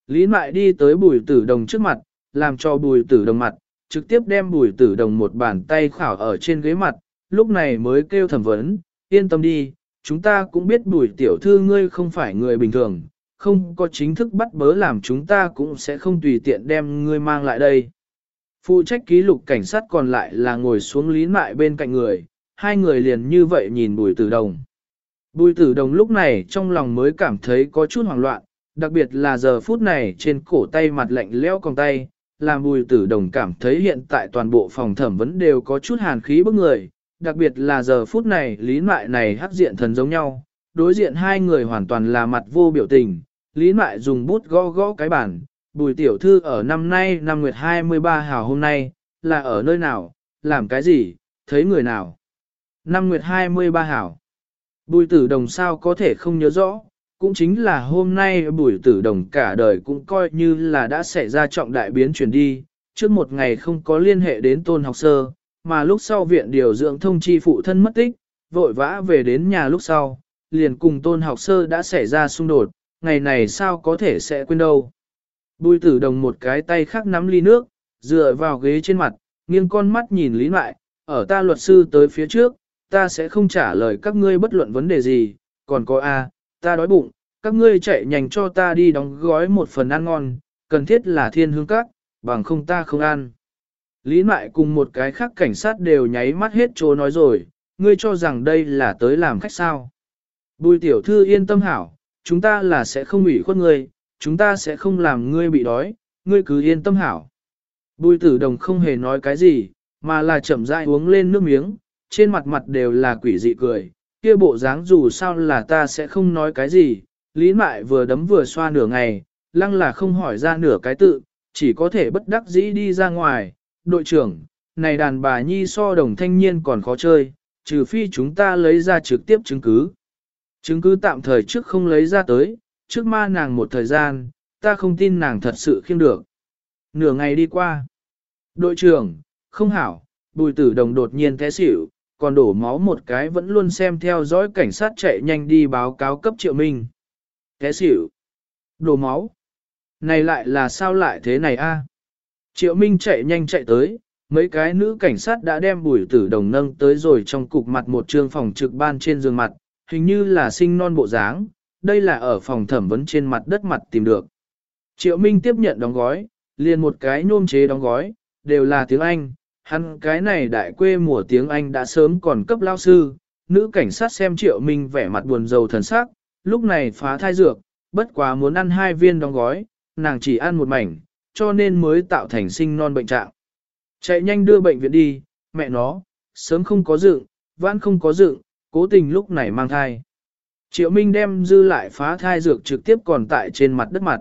Lý Mại đi tới bùi tử đồng trước mặt, làm cho bùi tử đồng mặt, trực tiếp đem bùi tử đồng một bàn tay khảo ở trên ghế mặt, lúc này mới kêu thẩm vấn, yên tâm đi, chúng ta cũng biết bùi tiểu thư ngươi không phải người bình thường, không có chính thức bắt bớ làm chúng ta cũng sẽ không tùy tiện đem ngươi mang lại đây. Phụ trách ký lục cảnh sát còn lại là ngồi xuống lý mại bên cạnh người, hai người liền như vậy nhìn bùi tử đồng. Bùi tử đồng lúc này trong lòng mới cảm thấy có chút hoảng loạn, đặc biệt là giờ phút này trên cổ tay mặt lạnh leo còng tay, làm bùi tử đồng cảm thấy hiện tại toàn bộ phòng thẩm vấn đều có chút hàn khí bức người, đặc biệt là giờ phút này lý mại này hắc diện thần giống nhau, đối diện hai người hoàn toàn là mặt vô biểu tình, lý mại dùng bút gõ gõ cái bản, bùi tiểu thư ở năm nay năm nguyệt 23 hào hôm nay, là ở nơi nào, làm cái gì, thấy người nào. Năm nguyệt 23 hào. Bùi tử đồng sao có thể không nhớ rõ, cũng chính là hôm nay bùi tử đồng cả đời cũng coi như là đã xảy ra trọng đại biến chuyển đi, trước một ngày không có liên hệ đến tôn học sơ, mà lúc sau viện điều dưỡng thông chi phụ thân mất tích, vội vã về đến nhà lúc sau, liền cùng tôn học sơ đã xảy ra xung đột, ngày này sao có thể sẽ quên đâu. Bùi tử đồng một cái tay khác nắm ly nước, dựa vào ghế trên mặt, nghiêng con mắt nhìn lý lại, ở ta luật sư tới phía trước, ta sẽ không trả lời các ngươi bất luận vấn đề gì, còn có A, ta đói bụng, các ngươi chạy nhanh cho ta đi đóng gói một phần ăn ngon, cần thiết là thiên hương các, bằng không ta không ăn. Lý Mại cùng một cái khác cảnh sát đều nháy mắt hết chỗ nói rồi, ngươi cho rằng đây là tới làm khách sao. Bùi tiểu thư yên tâm hảo, chúng ta là sẽ không ủy khuất ngươi, chúng ta sẽ không làm ngươi bị đói, ngươi cứ yên tâm hảo. Bùi tử đồng không hề nói cái gì, mà là chậm rãi uống lên nước miếng, trên mặt mặt đều là quỷ dị cười, kia bộ dáng dù sao là ta sẽ không nói cái gì, lý mại vừa đấm vừa xoa nửa ngày, lăng là không hỏi ra nửa cái tự, chỉ có thể bất đắc dĩ đi ra ngoài, đội trưởng, này đàn bà nhi so đồng thanh niên còn khó chơi, trừ phi chúng ta lấy ra trực tiếp chứng cứ. Chứng cứ tạm thời trước không lấy ra tới, trước ma nàng một thời gian, ta không tin nàng thật sự khiêng được. Nửa ngày đi qua. Đội trưởng, không hảo, bùi tử đồng đột nhiên té xỉu, còn đổ máu một cái vẫn luôn xem theo dõi cảnh sát chạy nhanh đi báo cáo cấp triệu minh. Té xỉu. Đổ máu. Này lại là sao lại thế này a? Triệu Minh chạy nhanh chạy tới, mấy cái nữ cảnh sát đã đem bùi tử đồng nâng tới rồi trong cục mặt một trương phòng trực ban trên giường mặt, hình như là sinh non bộ dáng, đây là ở phòng thẩm vấn trên mặt đất mặt tìm được. Triệu Minh tiếp nhận đóng gói, liền một cái nhôm chế đóng gói, đều là tiếng Anh, hắn cái này đại quê mùa tiếng Anh đã sớm còn cấp lao sư, nữ cảnh sát xem Triệu Minh vẻ mặt buồn rầu thần sắc, lúc này phá thai dược, bất quá muốn ăn hai viên đóng gói, nàng chỉ ăn một mảnh, cho nên mới tạo thành sinh non bệnh trạng. Chạy nhanh đưa bệnh viện đi, mẹ nó, sớm không có dựng, vãn không có dựng, cố tình lúc này mang thai. Triệu Minh đem dư lại phá thai dược trực tiếp còn tại trên mặt đất mặt.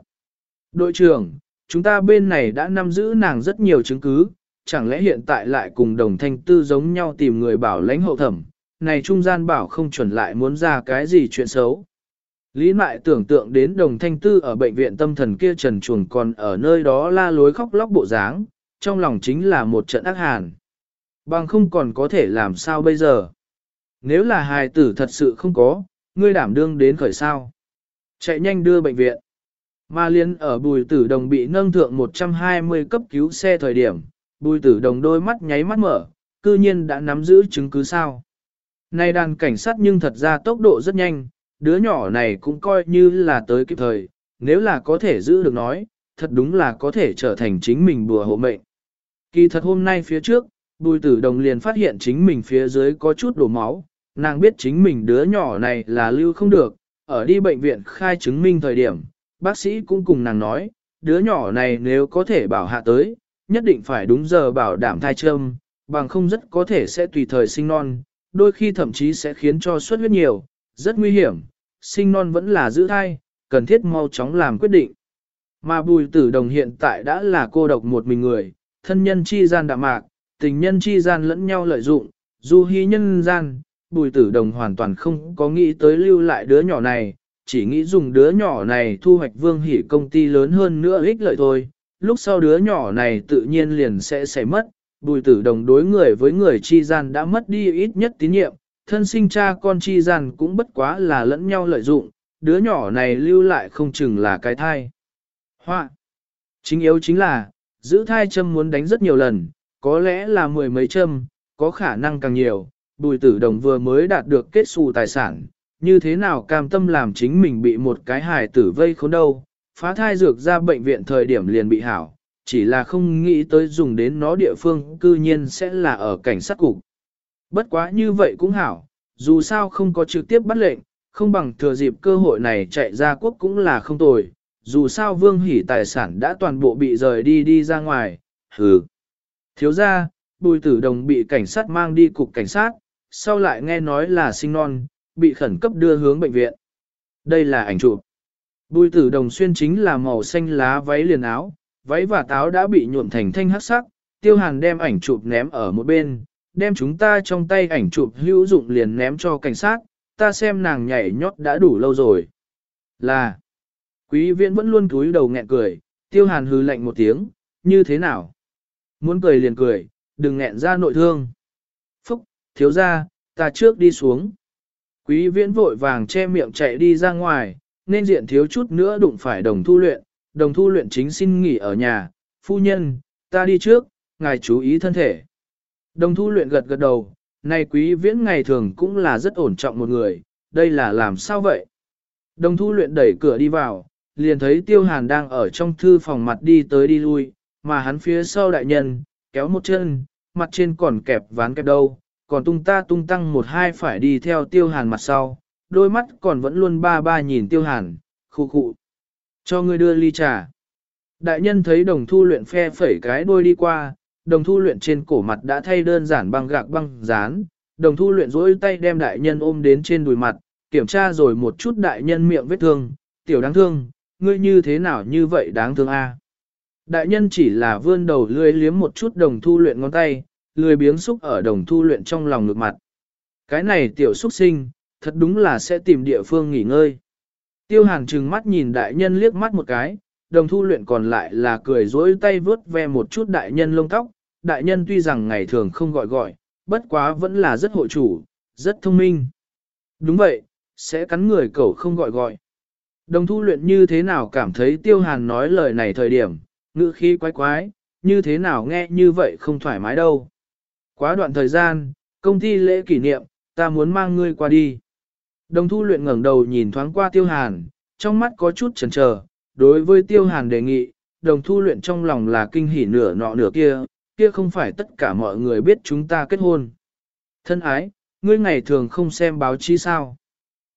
Đội trưởng, chúng ta bên này đã nắm giữ nàng rất nhiều chứng cứ, chẳng lẽ hiện tại lại cùng đồng thanh tư giống nhau tìm người bảo lãnh hậu thẩm, này trung gian bảo không chuẩn lại muốn ra cái gì chuyện xấu. Lý Mại tưởng tượng đến đồng thanh tư ở bệnh viện tâm thần kia trần chuồng còn ở nơi đó la lối khóc lóc bộ dáng, trong lòng chính là một trận ác hàn. Bằng không còn có thể làm sao bây giờ. Nếu là hài tử thật sự không có, ngươi đảm đương đến khởi sao. Chạy nhanh đưa bệnh viện. Ma liên ở bùi tử đồng bị nâng thượng 120 cấp cứu xe thời điểm, bùi tử đồng đôi mắt nháy mắt mở, cư nhiên đã nắm giữ chứng cứ sao. Này đàn cảnh sát nhưng thật ra tốc độ rất nhanh, đứa nhỏ này cũng coi như là tới kịp thời, nếu là có thể giữ được nói, thật đúng là có thể trở thành chính mình bùa hộ mệnh. Kỳ thật hôm nay phía trước, bùi tử đồng liền phát hiện chính mình phía dưới có chút đổ máu, nàng biết chính mình đứa nhỏ này là lưu không được, ở đi bệnh viện khai chứng minh thời điểm, bác sĩ cũng cùng nàng nói, đứa nhỏ này nếu có thể bảo hạ tới, nhất định phải đúng giờ bảo đảm thai châm, bằng không rất có thể sẽ tùy thời sinh non, đôi khi thậm chí sẽ khiến cho xuất huyết nhiều, rất nguy hiểm, sinh non vẫn là giữ thai, cần thiết mau chóng làm quyết định. Mà bùi tử đồng hiện tại đã là cô độc một mình người, thân nhân chi gian đạm mạc, tình nhân chi gian lẫn nhau lợi dụng, du hy nhân gian, bùi tử đồng hoàn toàn không có nghĩ tới lưu lại đứa nhỏ này, chỉ nghĩ dùng đứa nhỏ này thu hoạch vương hỉ công ty lớn hơn nữa ích lợi thôi, lúc sau đứa nhỏ này tự nhiên liền sẽ xảy mất, bùi tử đồng đối người với người chi gian đã mất đi ít nhất tín nhiệm, thân sinh cha con chi gian cũng bất quá là lẫn nhau lợi dụng, đứa nhỏ này lưu lại không chừng là cái thai. Hoa! Chính yếu chính là, giữ thai châm muốn đánh rất nhiều lần, có lẽ là mười mấy châm, có khả năng càng nhiều, bùi tử đồng vừa mới đạt được kết xù tài sản, như thế nào cam tâm làm chính mình bị một cái hài tử vây khốn đâu, phá thai dược ra bệnh viện thời điểm liền bị hảo, chỉ là không nghĩ tới dùng đến nó địa phương cư nhiên sẽ là ở cảnh sát cục. Bất quá như vậy cũng hảo, dù sao không có trực tiếp bắt lệnh, không bằng thừa dịp cơ hội này chạy ra quốc cũng là không tồi, dù sao vương hỉ tài sản đã toàn bộ bị rời đi đi ra ngoài, hừ. Thiếu ra, bùi tử đồng bị cảnh sát mang đi cục cảnh sát, sau lại nghe nói là sinh non, bị khẩn cấp đưa hướng bệnh viện. Đây là ảnh chụp. Bùi tử đồng xuyên chính là màu xanh lá váy liền áo, váy và táo đã bị nhuộm thành thanh hắc sắc, tiêu hàn đem ảnh chụp ném ở một bên, đem chúng ta trong tay ảnh chụp hữu dụng liền ném cho cảnh sát, ta xem nàng nhảy nhót đã đủ lâu rồi. Là, quý viện vẫn luôn cúi đầu nghẹn cười, tiêu hàn hư lạnh một tiếng, như thế nào? Muốn cười liền cười, đừng nghẹn ra nội thương. Thiếu ra, ta trước đi xuống. Quý viễn vội vàng che miệng chạy đi ra ngoài, nên diện thiếu chút nữa đụng phải đồng thu luyện, đồng thu luyện chính xin nghỉ ở nhà, phu nhân, ta đi trước, ngài chú ý thân thể. Đồng thu luyện gật gật đầu, này quý viễn ngày thường cũng là rất ổn trọng một người, đây là làm sao vậy? Đồng thu luyện đẩy cửa đi vào, liền thấy tiêu hàn đang ở trong thư phòng mặt đi tới đi lui, mà hắn phía sau đại nhân, kéo một chân, mặt trên còn kẹp ván kẹp đâu, còn tung ta tung tăng một hai phải đi theo tiêu hàn mặt sau, đôi mắt còn vẫn luôn ba ba nhìn tiêu hàn, khu khu. Cho ngươi đưa ly trà. Đại nhân thấy đồng thu luyện phe phẩy cái đôi đi qua, đồng thu luyện trên cổ mặt đã thay đơn giản băng gạc băng dán, đồng thu luyện rỗi tay đem đại nhân ôm đến trên đùi mặt, kiểm tra rồi một chút đại nhân miệng vết thương, tiểu đáng thương, ngươi như thế nào như vậy đáng thương a? Đại nhân chỉ là vươn đầu lưỡi liếm một chút đồng thu luyện ngón tay, lười biếng xúc ở đồng thu luyện trong lòng ngược mặt. Cái này tiểu xúc sinh, thật đúng là sẽ tìm địa phương nghỉ ngơi. Tiêu hàn trừng mắt nhìn đại nhân liếc mắt một cái, đồng thu luyện còn lại là cười dối tay vớt ve một chút đại nhân lông tóc. Đại nhân tuy rằng ngày thường không gọi gọi, bất quá vẫn là rất hội chủ, rất thông minh. Đúng vậy, sẽ cắn người cậu không gọi gọi. Đồng thu luyện như thế nào cảm thấy tiêu hàn nói lời này thời điểm, ngữ khi quái quái, như thế nào nghe như vậy không thoải mái đâu. Quá đoạn thời gian, công ty lễ kỷ niệm, ta muốn mang ngươi qua đi. Đồng thu luyện ngẩng đầu nhìn thoáng qua tiêu hàn, trong mắt có chút chần chờ. đối với tiêu hàn đề nghị, đồng thu luyện trong lòng là kinh hỉ nửa nọ nửa kia, kia không phải tất cả mọi người biết chúng ta kết hôn. Thân ái, ngươi ngày thường không xem báo chí sao.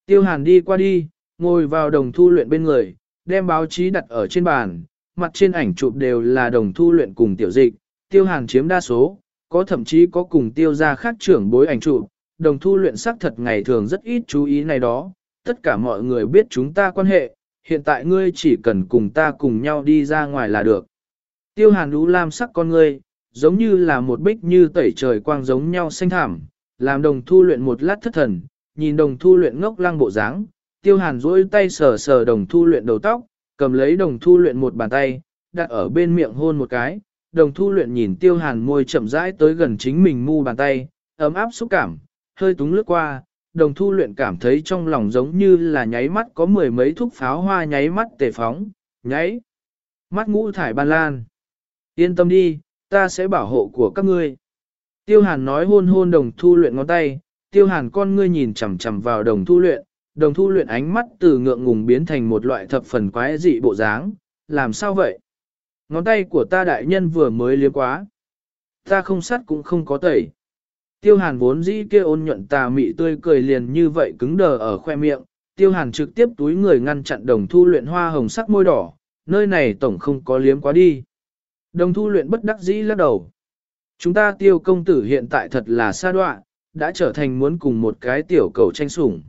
Tiêu hàn đi qua đi, ngồi vào đồng thu luyện bên người, đem báo chí đặt ở trên bàn, mặt trên ảnh chụp đều là đồng thu luyện cùng tiểu dịch, tiêu hàn chiếm đa số, có thậm chí có cùng tiêu gia khác trưởng bối ảnh trụ đồng thu luyện sắc thật ngày thường rất ít chú ý này đó, tất cả mọi người biết chúng ta quan hệ, hiện tại ngươi chỉ cần cùng ta cùng nhau đi ra ngoài là được. Tiêu hàn lũ lam sắc con ngươi, giống như là một bích như tẩy trời quang giống nhau xanh thảm, làm đồng thu luyện một lát thất thần, nhìn đồng thu luyện ngốc lăng bộ dáng, tiêu hàn duỗi tay sờ sờ đồng thu luyện đầu tóc, cầm lấy đồng thu luyện một bàn tay, đặt ở bên miệng hôn một cái, đồng thu luyện nhìn tiêu hàn môi chậm rãi tới gần chính mình mu bàn tay, ấm áp xúc cảm, hơi túng lướt qua, đồng thu luyện cảm thấy trong lòng giống như là nháy mắt có mười mấy thúc pháo hoa nháy mắt tề phóng, nháy, mắt ngũ thải ban lan. Yên tâm đi, ta sẽ bảo hộ của các ngươi. Tiêu hàn nói hôn hôn đồng thu luyện ngón tay, tiêu hàn con ngươi nhìn chằm chằm vào đồng thu luyện, đồng thu luyện ánh mắt từ ngượng ngùng biến thành một loại thập phần quái dị bộ dáng, làm sao vậy? Ngón tay của ta đại nhân vừa mới liếm quá. Ta không sắt cũng không có tẩy. Tiêu hàn vốn dĩ kia ôn nhuận tà mị tươi cười liền như vậy cứng đờ ở khoe miệng, tiêu hàn trực tiếp túi người ngăn chặn đồng thu luyện hoa hồng sắc môi đỏ, nơi này tổng không có liếm quá đi. Đồng thu luyện bất đắc dĩ lắc đầu. Chúng ta tiêu công tử hiện tại thật là xa đoạn, đã trở thành muốn cùng một cái tiểu cầu tranh sủng.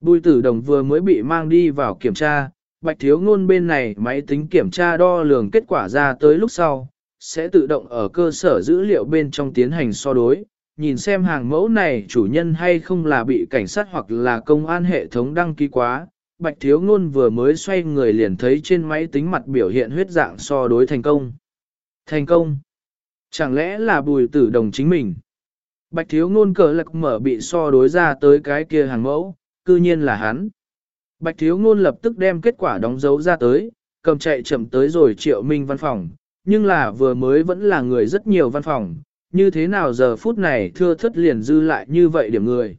Bùi tử đồng vừa mới bị mang đi vào kiểm tra, bạch thiếu ngôn bên này máy tính kiểm tra đo lường kết quả ra tới lúc sau, sẽ tự động ở cơ sở dữ liệu bên trong tiến hành so đối, nhìn xem hàng mẫu này chủ nhân hay không là bị cảnh sát hoặc là công an hệ thống đăng ký quá. Bạch thiếu ngôn vừa mới xoay người liền thấy trên máy tính mặt biểu hiện huyết dạng so đối thành công. Thành công. Chẳng lẽ là bùi tử đồng chính mình? Bạch thiếu ngôn cờ lạc mở bị so đối ra tới cái kia hàng mẫu, cư nhiên là hắn. Bạch thiếu ngôn lập tức đem kết quả đóng dấu ra tới, cầm chạy chậm tới rồi triệu minh văn phòng, nhưng là vừa mới vẫn là người rất nhiều văn phòng, như thế nào giờ phút này thưa thất liền dư lại như vậy điểm người.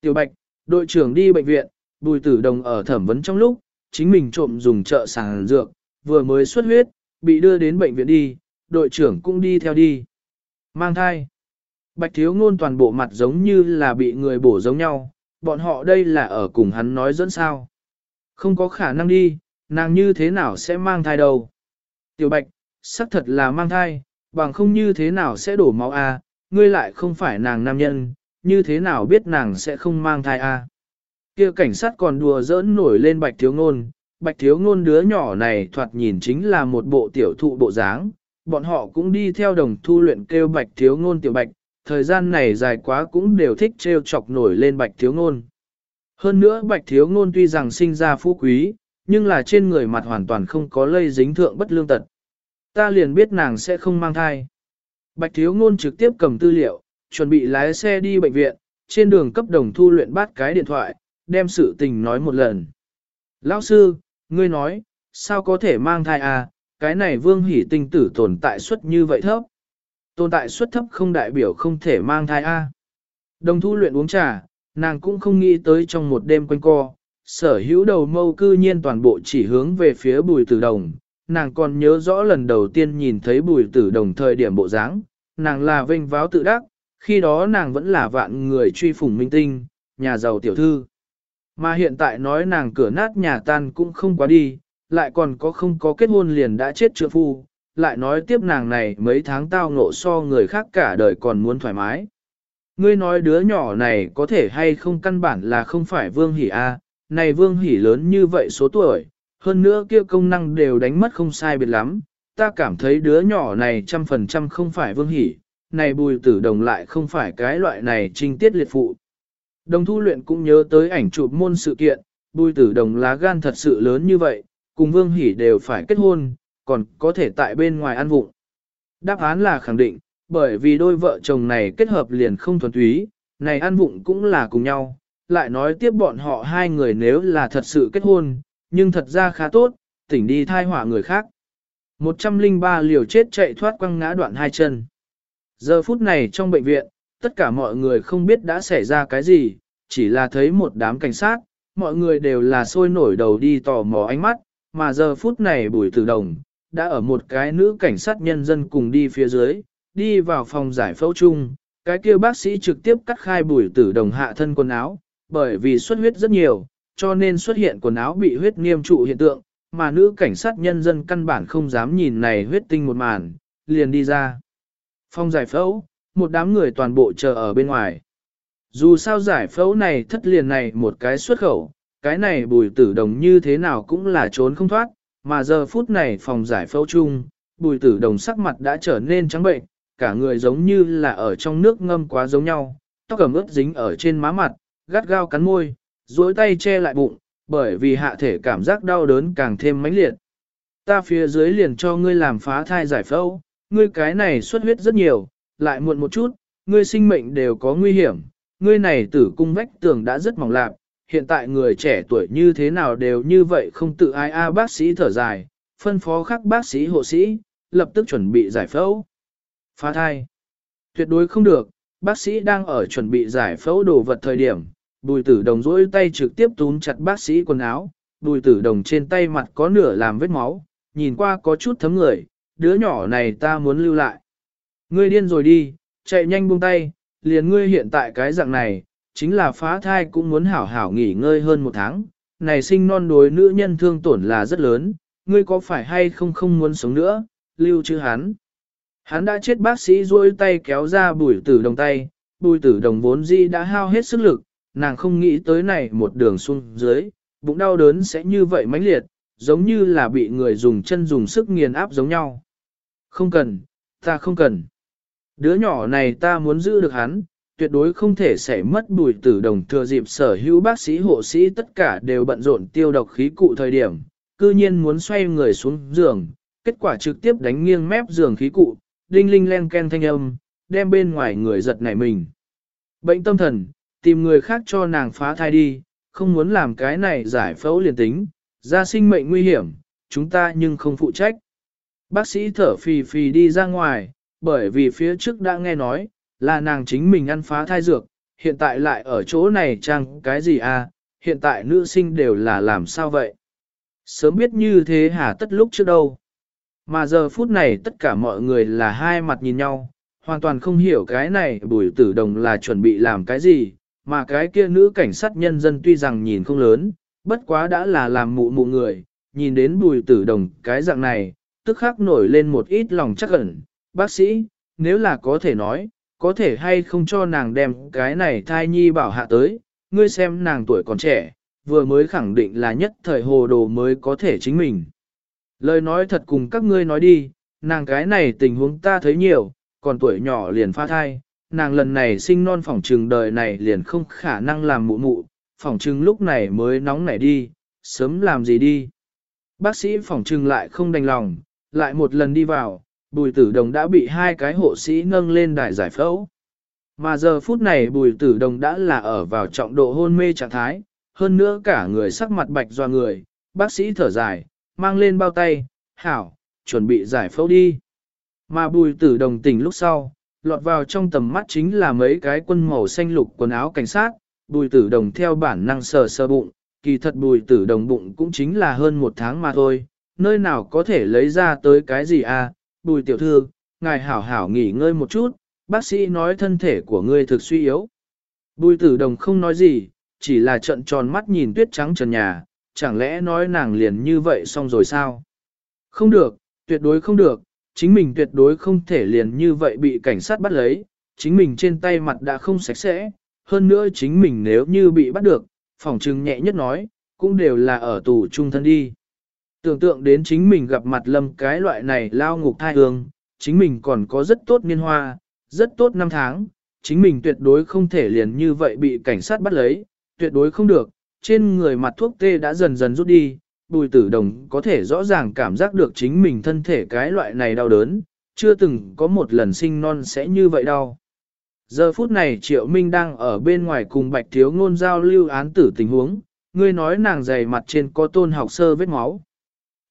Tiểu Bạch, đội trưởng đi bệnh viện, bùi tử đồng ở thẩm vấn trong lúc, chính mình trộm dùng trợ sàng dược, vừa mới xuất huyết, bị đưa đến bệnh viện đi, đội trưởng cũng đi theo đi. Mang thai. Bạch thiếu ngôn toàn bộ mặt giống như là bị người bổ giống nhau, bọn họ đây là ở cùng hắn nói dẫn sao. Không có khả năng đi, nàng như thế nào sẽ mang thai đâu. Tiểu Bạch, xác thật là mang thai, bằng không như thế nào sẽ đổ máu a, ngươi lại không phải nàng nam nhân, như thế nào biết nàng sẽ không mang thai a? Kia cảnh sát còn đùa giỡn nổi lên bạch thiếu ngôn, bạch thiếu ngôn đứa nhỏ này thoạt nhìn chính là một bộ tiểu thụ bộ dáng, bọn họ cũng đi theo đồng thu luyện kêu bạch thiếu ngôn tiểu bạch, thời gian này dài quá cũng đều thích trêu chọc nổi lên bạch thiếu ngôn. Hơn nữa bạch thiếu ngôn tuy rằng sinh ra phú quý, nhưng là trên người mặt hoàn toàn không có lây dính thượng bất lương tật. Ta liền biết nàng sẽ không mang thai. Bạch thiếu ngôn trực tiếp cầm tư liệu, chuẩn bị lái xe đi bệnh viện, trên đường cấp đồng thu luyện bát cái điện thoại, đem sự tình nói một lần. Lão sư, ngươi nói, sao có thể mang thai à, cái này vương hỉ tinh tử tồn tại suất như vậy thấp. Tồn tại suất thấp không đại biểu không thể mang thai a. Đồng thu luyện uống trà, nàng cũng không nghĩ tới trong một đêm quanh co, sở hữu đầu mâu cư nhiên toàn bộ chỉ hướng về phía bùi tử đồng. Nàng còn nhớ rõ lần đầu tiên nhìn thấy bùi tử đồng thời điểm bộ dáng, nàng là vinh váo tự đắc, khi đó nàng vẫn là vạn người truy phủng minh tinh, nhà giàu tiểu thư. Mà hiện tại nói nàng cửa nát nhà tan cũng không quá đi, lại còn có không có kết hôn liền đã chết chưa phu, lại nói tiếp nàng này mấy tháng tao ngộ so người khác cả đời còn muốn thoải mái. Ngươi nói đứa nhỏ này có thể hay không căn bản là không phải vương hỷ a này vương hỷ lớn như vậy số tuổi, hơn nữa kia công năng đều đánh mất không sai biệt lắm, ta cảm thấy đứa nhỏ này trăm phần trăm không phải vương hỷ, này bùi tử đồng lại không phải cái loại này trinh tiết liệt phụ. Đồng thu luyện cũng nhớ tới ảnh chụp môn sự kiện, bùi tử đồng lá gan thật sự lớn như vậy, cùng vương hỷ đều phải kết hôn, còn có thể tại bên ngoài ăn vụng. Đáp án là khẳng định, bởi vì đôi vợ chồng này kết hợp liền không thuần túy, này ăn vụng cũng là cùng nhau, lại nói tiếp bọn họ hai người nếu là thật sự kết hôn, nhưng thật ra khá tốt, tỉnh đi thai hỏa người khác. 103 liều chết chạy thoát quăng ngã đoạn hai chân. Giờ phút này trong bệnh viện, tất cả mọi người không biết đã xảy ra cái gì, chỉ là thấy một đám cảnh sát, mọi người đều là sôi nổi đầu đi tò mò ánh mắt, mà giờ phút này bùi tử đồng, đã ở một cái nữ cảnh sát nhân dân cùng đi phía dưới, đi vào phòng giải phẫu chung, cái kia bác sĩ trực tiếp cắt khai bùi tử đồng hạ thân quần áo, bởi vì xuất huyết rất nhiều, cho nên xuất hiện quần áo bị huyết nghiêm trụ hiện tượng, mà nữ cảnh sát nhân dân căn bản không dám nhìn này huyết tinh một màn, liền đi ra. Phòng giải phẫu, một đám người toàn bộ chờ ở bên ngoài. Dù sao giải phẫu này thất liền này một cái xuất khẩu, cái này bùi tử đồng như thế nào cũng là trốn không thoát, mà giờ phút này phòng giải phẫu chung, bùi tử đồng sắc mặt đã trở nên trắng bệnh, cả người giống như là ở trong nước ngâm quá giống nhau, tóc ẩm ướt dính ở trên má mặt, gắt gao cắn môi, duỗi tay che lại bụng, bởi vì hạ thể cảm giác đau đớn càng thêm mãnh liệt. Ta phía dưới liền cho ngươi làm phá thai giải phẫu, ngươi cái này xuất huyết rất nhiều, lại muộn một chút, ngươi sinh mệnh đều có nguy hiểm, ngươi này tử cung vách tường đã rất mỏng lạc, hiện tại người trẻ tuổi như thế nào đều như vậy không tự ai a bác sĩ thở dài, phân phó khắc bác sĩ hộ sĩ, lập tức chuẩn bị giải phẫu. Phá thai. Tuyệt đối không được, bác sĩ đang ở chuẩn bị giải phẫu đồ vật thời điểm, bùi tử đồng rỗi tay trực tiếp túm chặt bác sĩ quần áo, bùi tử đồng trên tay mặt có nửa làm vết máu, nhìn qua có chút thấm người, đứa nhỏ này ta muốn lưu lại. Ngươi điên rồi đi, chạy nhanh buông tay, liền ngươi hiện tại cái dạng này, chính là phá thai cũng muốn hảo hảo nghỉ ngơi hơn một tháng, này sinh non đối nữ nhân thương tổn là rất lớn, ngươi có phải hay không không muốn sống nữa, lưu chứ hắn. Hắn đã chết bác sĩ duỗi tay kéo ra bùi tử đồng tay, bùi tử đồng vốn di đã hao hết sức lực, nàng không nghĩ tới này một đường xuống dưới, bụng đau đớn sẽ như vậy mãnh liệt, giống như là bị người dùng chân dùng sức nghiền áp giống nhau. Không cần, ta không cần. Đứa nhỏ này ta muốn giữ được hắn, tuyệt đối không thể xảy mất bùi tử đồng thừa dịp sở hữu bác sĩ hộ sĩ tất cả đều bận rộn tiêu độc khí cụ thời điểm, cư nhiên muốn xoay người xuống giường, kết quả trực tiếp đánh nghiêng mép giường khí cụ, đinh linh len ken thanh âm, đem bên ngoài người giật nảy mình. Bệnh tâm thần, tìm người khác cho nàng phá thai đi, không muốn làm cái này giải phẫu liền tính, ra sinh mệnh nguy hiểm, chúng ta nhưng không phụ trách. Bác sĩ thở phì phì đi ra ngoài, bởi vì phía trước đã nghe nói, là nàng chính mình ăn phá thai dược, hiện tại lại ở chỗ này chăng cái gì à, hiện tại nữ sinh đều là làm sao vậy? Sớm biết như thế hả tất lúc trước đâu. Mà giờ phút này tất cả mọi người là hai mặt nhìn nhau, hoàn toàn không hiểu cái này bùi tử đồng là chuẩn bị làm cái gì, mà cái kia nữ cảnh sát nhân dân tuy rằng nhìn không lớn, bất quá đã là làm mụ mụ người, nhìn đến bùi tử đồng cái dạng này, tức khắc nổi lên một ít lòng chắc ẩn, bác sĩ, nếu là có thể nói, có thể hay không cho nàng đem cái này thai nhi bảo hạ tới, ngươi xem nàng tuổi còn trẻ, vừa mới khẳng định là nhất thời hồ đồ mới có thể chính mình. Lời nói thật cùng các ngươi nói đi, nàng cái này tình huống ta thấy nhiều, còn tuổi nhỏ liền pha thai, nàng lần này sinh non phỏng trừng đời này liền không khả năng làm mụ mụ, phỏng trừng lúc này mới nóng nảy đi, sớm làm gì đi. Bác sĩ phỏng trừng lại không đành lòng, lại một lần đi vào, bùi tử đồng đã bị hai cái hộ sĩ nâng lên đài giải phẫu. Mà giờ phút này bùi tử đồng đã là ở vào trọng độ hôn mê trạng thái, hơn nữa cả người sắc mặt bạch doa người, bác sĩ thở dài, mang lên bao tay, hảo, chuẩn bị giải phẫu đi. Mà bùi tử đồng tỉnh lúc sau, lọt vào trong tầm mắt chính là mấy cái quân màu xanh lục quần áo cảnh sát, bùi tử đồng theo bản năng sờ sờ bụng, kỳ thật bùi tử đồng bụng cũng chính là hơn một tháng mà thôi, nơi nào có thể lấy ra tới cái gì à, bùi tiểu thư, ngài hảo hảo nghỉ ngơi một chút, bác sĩ nói thân thể của ngươi thực suy yếu. Bùi tử đồng không nói gì, chỉ là trận tròn mắt nhìn tuyết trắng trần nhà, chẳng lẽ nói nàng liền như vậy xong rồi sao? Không được, tuyệt đối không được, chính mình tuyệt đối không thể liền như vậy bị cảnh sát bắt lấy, chính mình trên tay mặt đã không sạch sẽ, hơn nữa chính mình nếu như bị bắt được, phòng trừng nhẹ nhất nói, cũng đều là ở tù trung thân đi. Tưởng tượng đến chính mình gặp mặt lâm cái loại này lao ngục thai hương, chính mình còn có rất tốt niên hoa, rất tốt năm tháng, chính mình tuyệt đối không thể liền như vậy bị cảnh sát bắt lấy, tuyệt đối không được, trên người mặt thuốc tê đã dần dần rút đi, bùi tử đồng có thể rõ ràng cảm giác được chính mình thân thể cái loại này đau đớn, chưa từng có một lần sinh non sẽ như vậy đau. Giờ phút này Triệu Minh đang ở bên ngoài cùng Bạch Thiếu Ngôn giao lưu án tử tình huống, ngươi nói nàng dày mặt trên có tôn học sơ vết máu.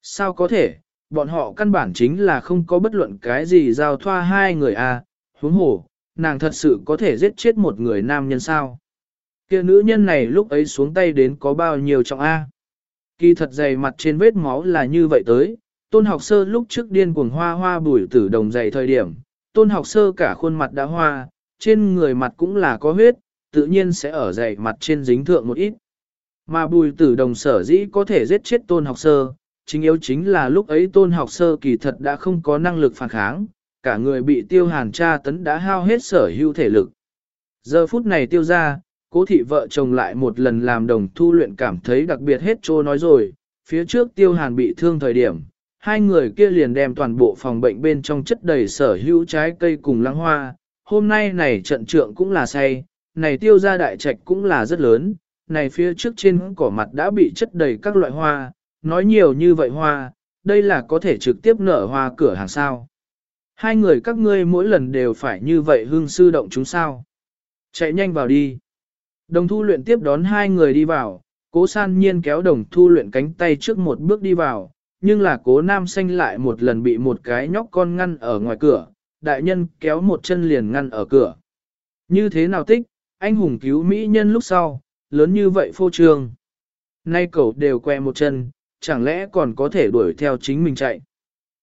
Sao có thể, bọn họ căn bản chính là không có bất luận cái gì giao thoa hai người à, huống hồ, nàng thật sự có thể giết chết một người nam nhân sao. Kia nữ nhân này lúc ấy xuống tay đến có bao nhiêu trọng A. Kỳ thật dày mặt trên vết máu là như vậy tới, tôn học sơ lúc trước điên cuồng hoa hoa bùi tử đồng dày thời điểm, tôn học sơ cả khuôn mặt đã hoa, trên người mặt cũng là có huyết, tự nhiên sẽ ở dày mặt trên dính thượng một ít. Mà bùi tử đồng sở dĩ có thể giết chết tôn học sơ, chính yếu chính là lúc ấy tôn học sơ kỳ thật đã không có năng lực phản kháng, cả người bị tiêu hàn tra tấn đã hao hết sở hữu thể lực. Giờ phút này tiêu ra, cố thị vợ chồng lại một lần làm đồng thu luyện cảm thấy đặc biệt hết trô nói rồi, phía trước tiêu hàn bị thương thời điểm, hai người kia liền đem toàn bộ phòng bệnh bên trong chất đầy sở hữu trái cây cùng lăng hoa, hôm nay này trận trượng cũng là say, này tiêu ra đại trạch cũng là rất lớn, này phía trước trên cỏ mặt đã bị chất đầy các loại hoa, nói nhiều như vậy hoa, đây là có thể trực tiếp nở hoa cửa hàng sao. Hai người các ngươi mỗi lần đều phải như vậy hương sư động chúng sao. Chạy nhanh vào đi. Đồng thu luyện tiếp đón hai người đi vào, cố san nhiên kéo đồng thu luyện cánh tay trước một bước đi vào, nhưng là cố nam xanh lại một lần bị một cái nhóc con ngăn ở ngoài cửa, đại nhân kéo một chân liền ngăn ở cửa. Như thế nào tích, anh hùng cứu mỹ nhân lúc sau, lớn như vậy phô trương. Nay cậu đều que một chân, chẳng lẽ còn có thể đuổi theo chính mình chạy.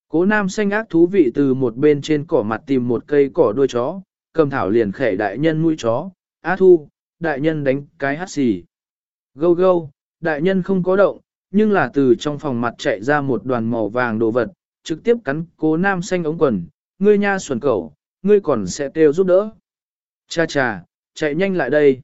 Cố nam xanh ác thú vị từ một bên trên cỏ mặt tìm một cây cỏ đuôi chó, cầm thảo liền khẻ đại nhân mũi chó, á thu, đại nhân đánh cái hát xì. Gâu gâu, đại nhân không có động, nhưng là từ trong phòng mặt chạy ra một đoàn màu vàng đồ vật, trực tiếp cắn cố nam xanh ống quần, ngươi nha xuẩn cẩu, ngươi còn sẽ kêu giúp đỡ. Cha cha, chạy nhanh lại đây.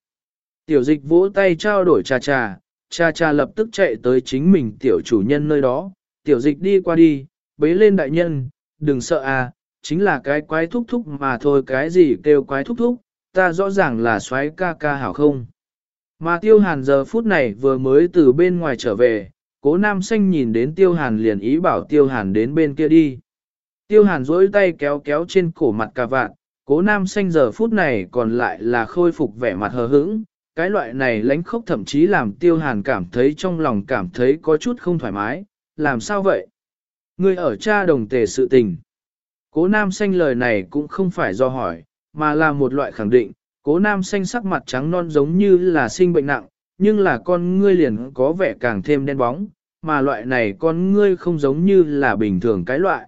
Tiểu dịch vỗ tay trao đổi cha cha, cha cha lập tức chạy tới chính mình tiểu chủ nhân nơi đó, tiểu dịch đi qua đi, bế lên đại nhân, đừng sợ à, chính là cái quái thúc thúc mà thôi cái gì kêu quái thúc thúc, ta rõ ràng là xoáy ca ca hảo không. Mà tiêu hàn giờ phút này vừa mới từ bên ngoài trở về, cố nam xanh nhìn đến tiêu hàn liền ý bảo tiêu hàn đến bên kia đi. Tiêu hàn duỗi tay kéo kéo trên cổ mặt cà vạn, cố nam xanh giờ phút này còn lại là khôi phục vẻ mặt hờ hững, cái loại này lánh khốc thậm chí làm tiêu hàn cảm thấy trong lòng cảm thấy có chút không thoải mái, làm sao vậy? người ở cha đồng tề sự tình. Cố nam xanh lời này cũng không phải do hỏi, mà là một loại khẳng định, cố nam xanh sắc mặt trắng non giống như là sinh bệnh nặng, nhưng là con ngươi liền có vẻ càng thêm đen bóng, mà loại này con ngươi không giống như là bình thường cái loại.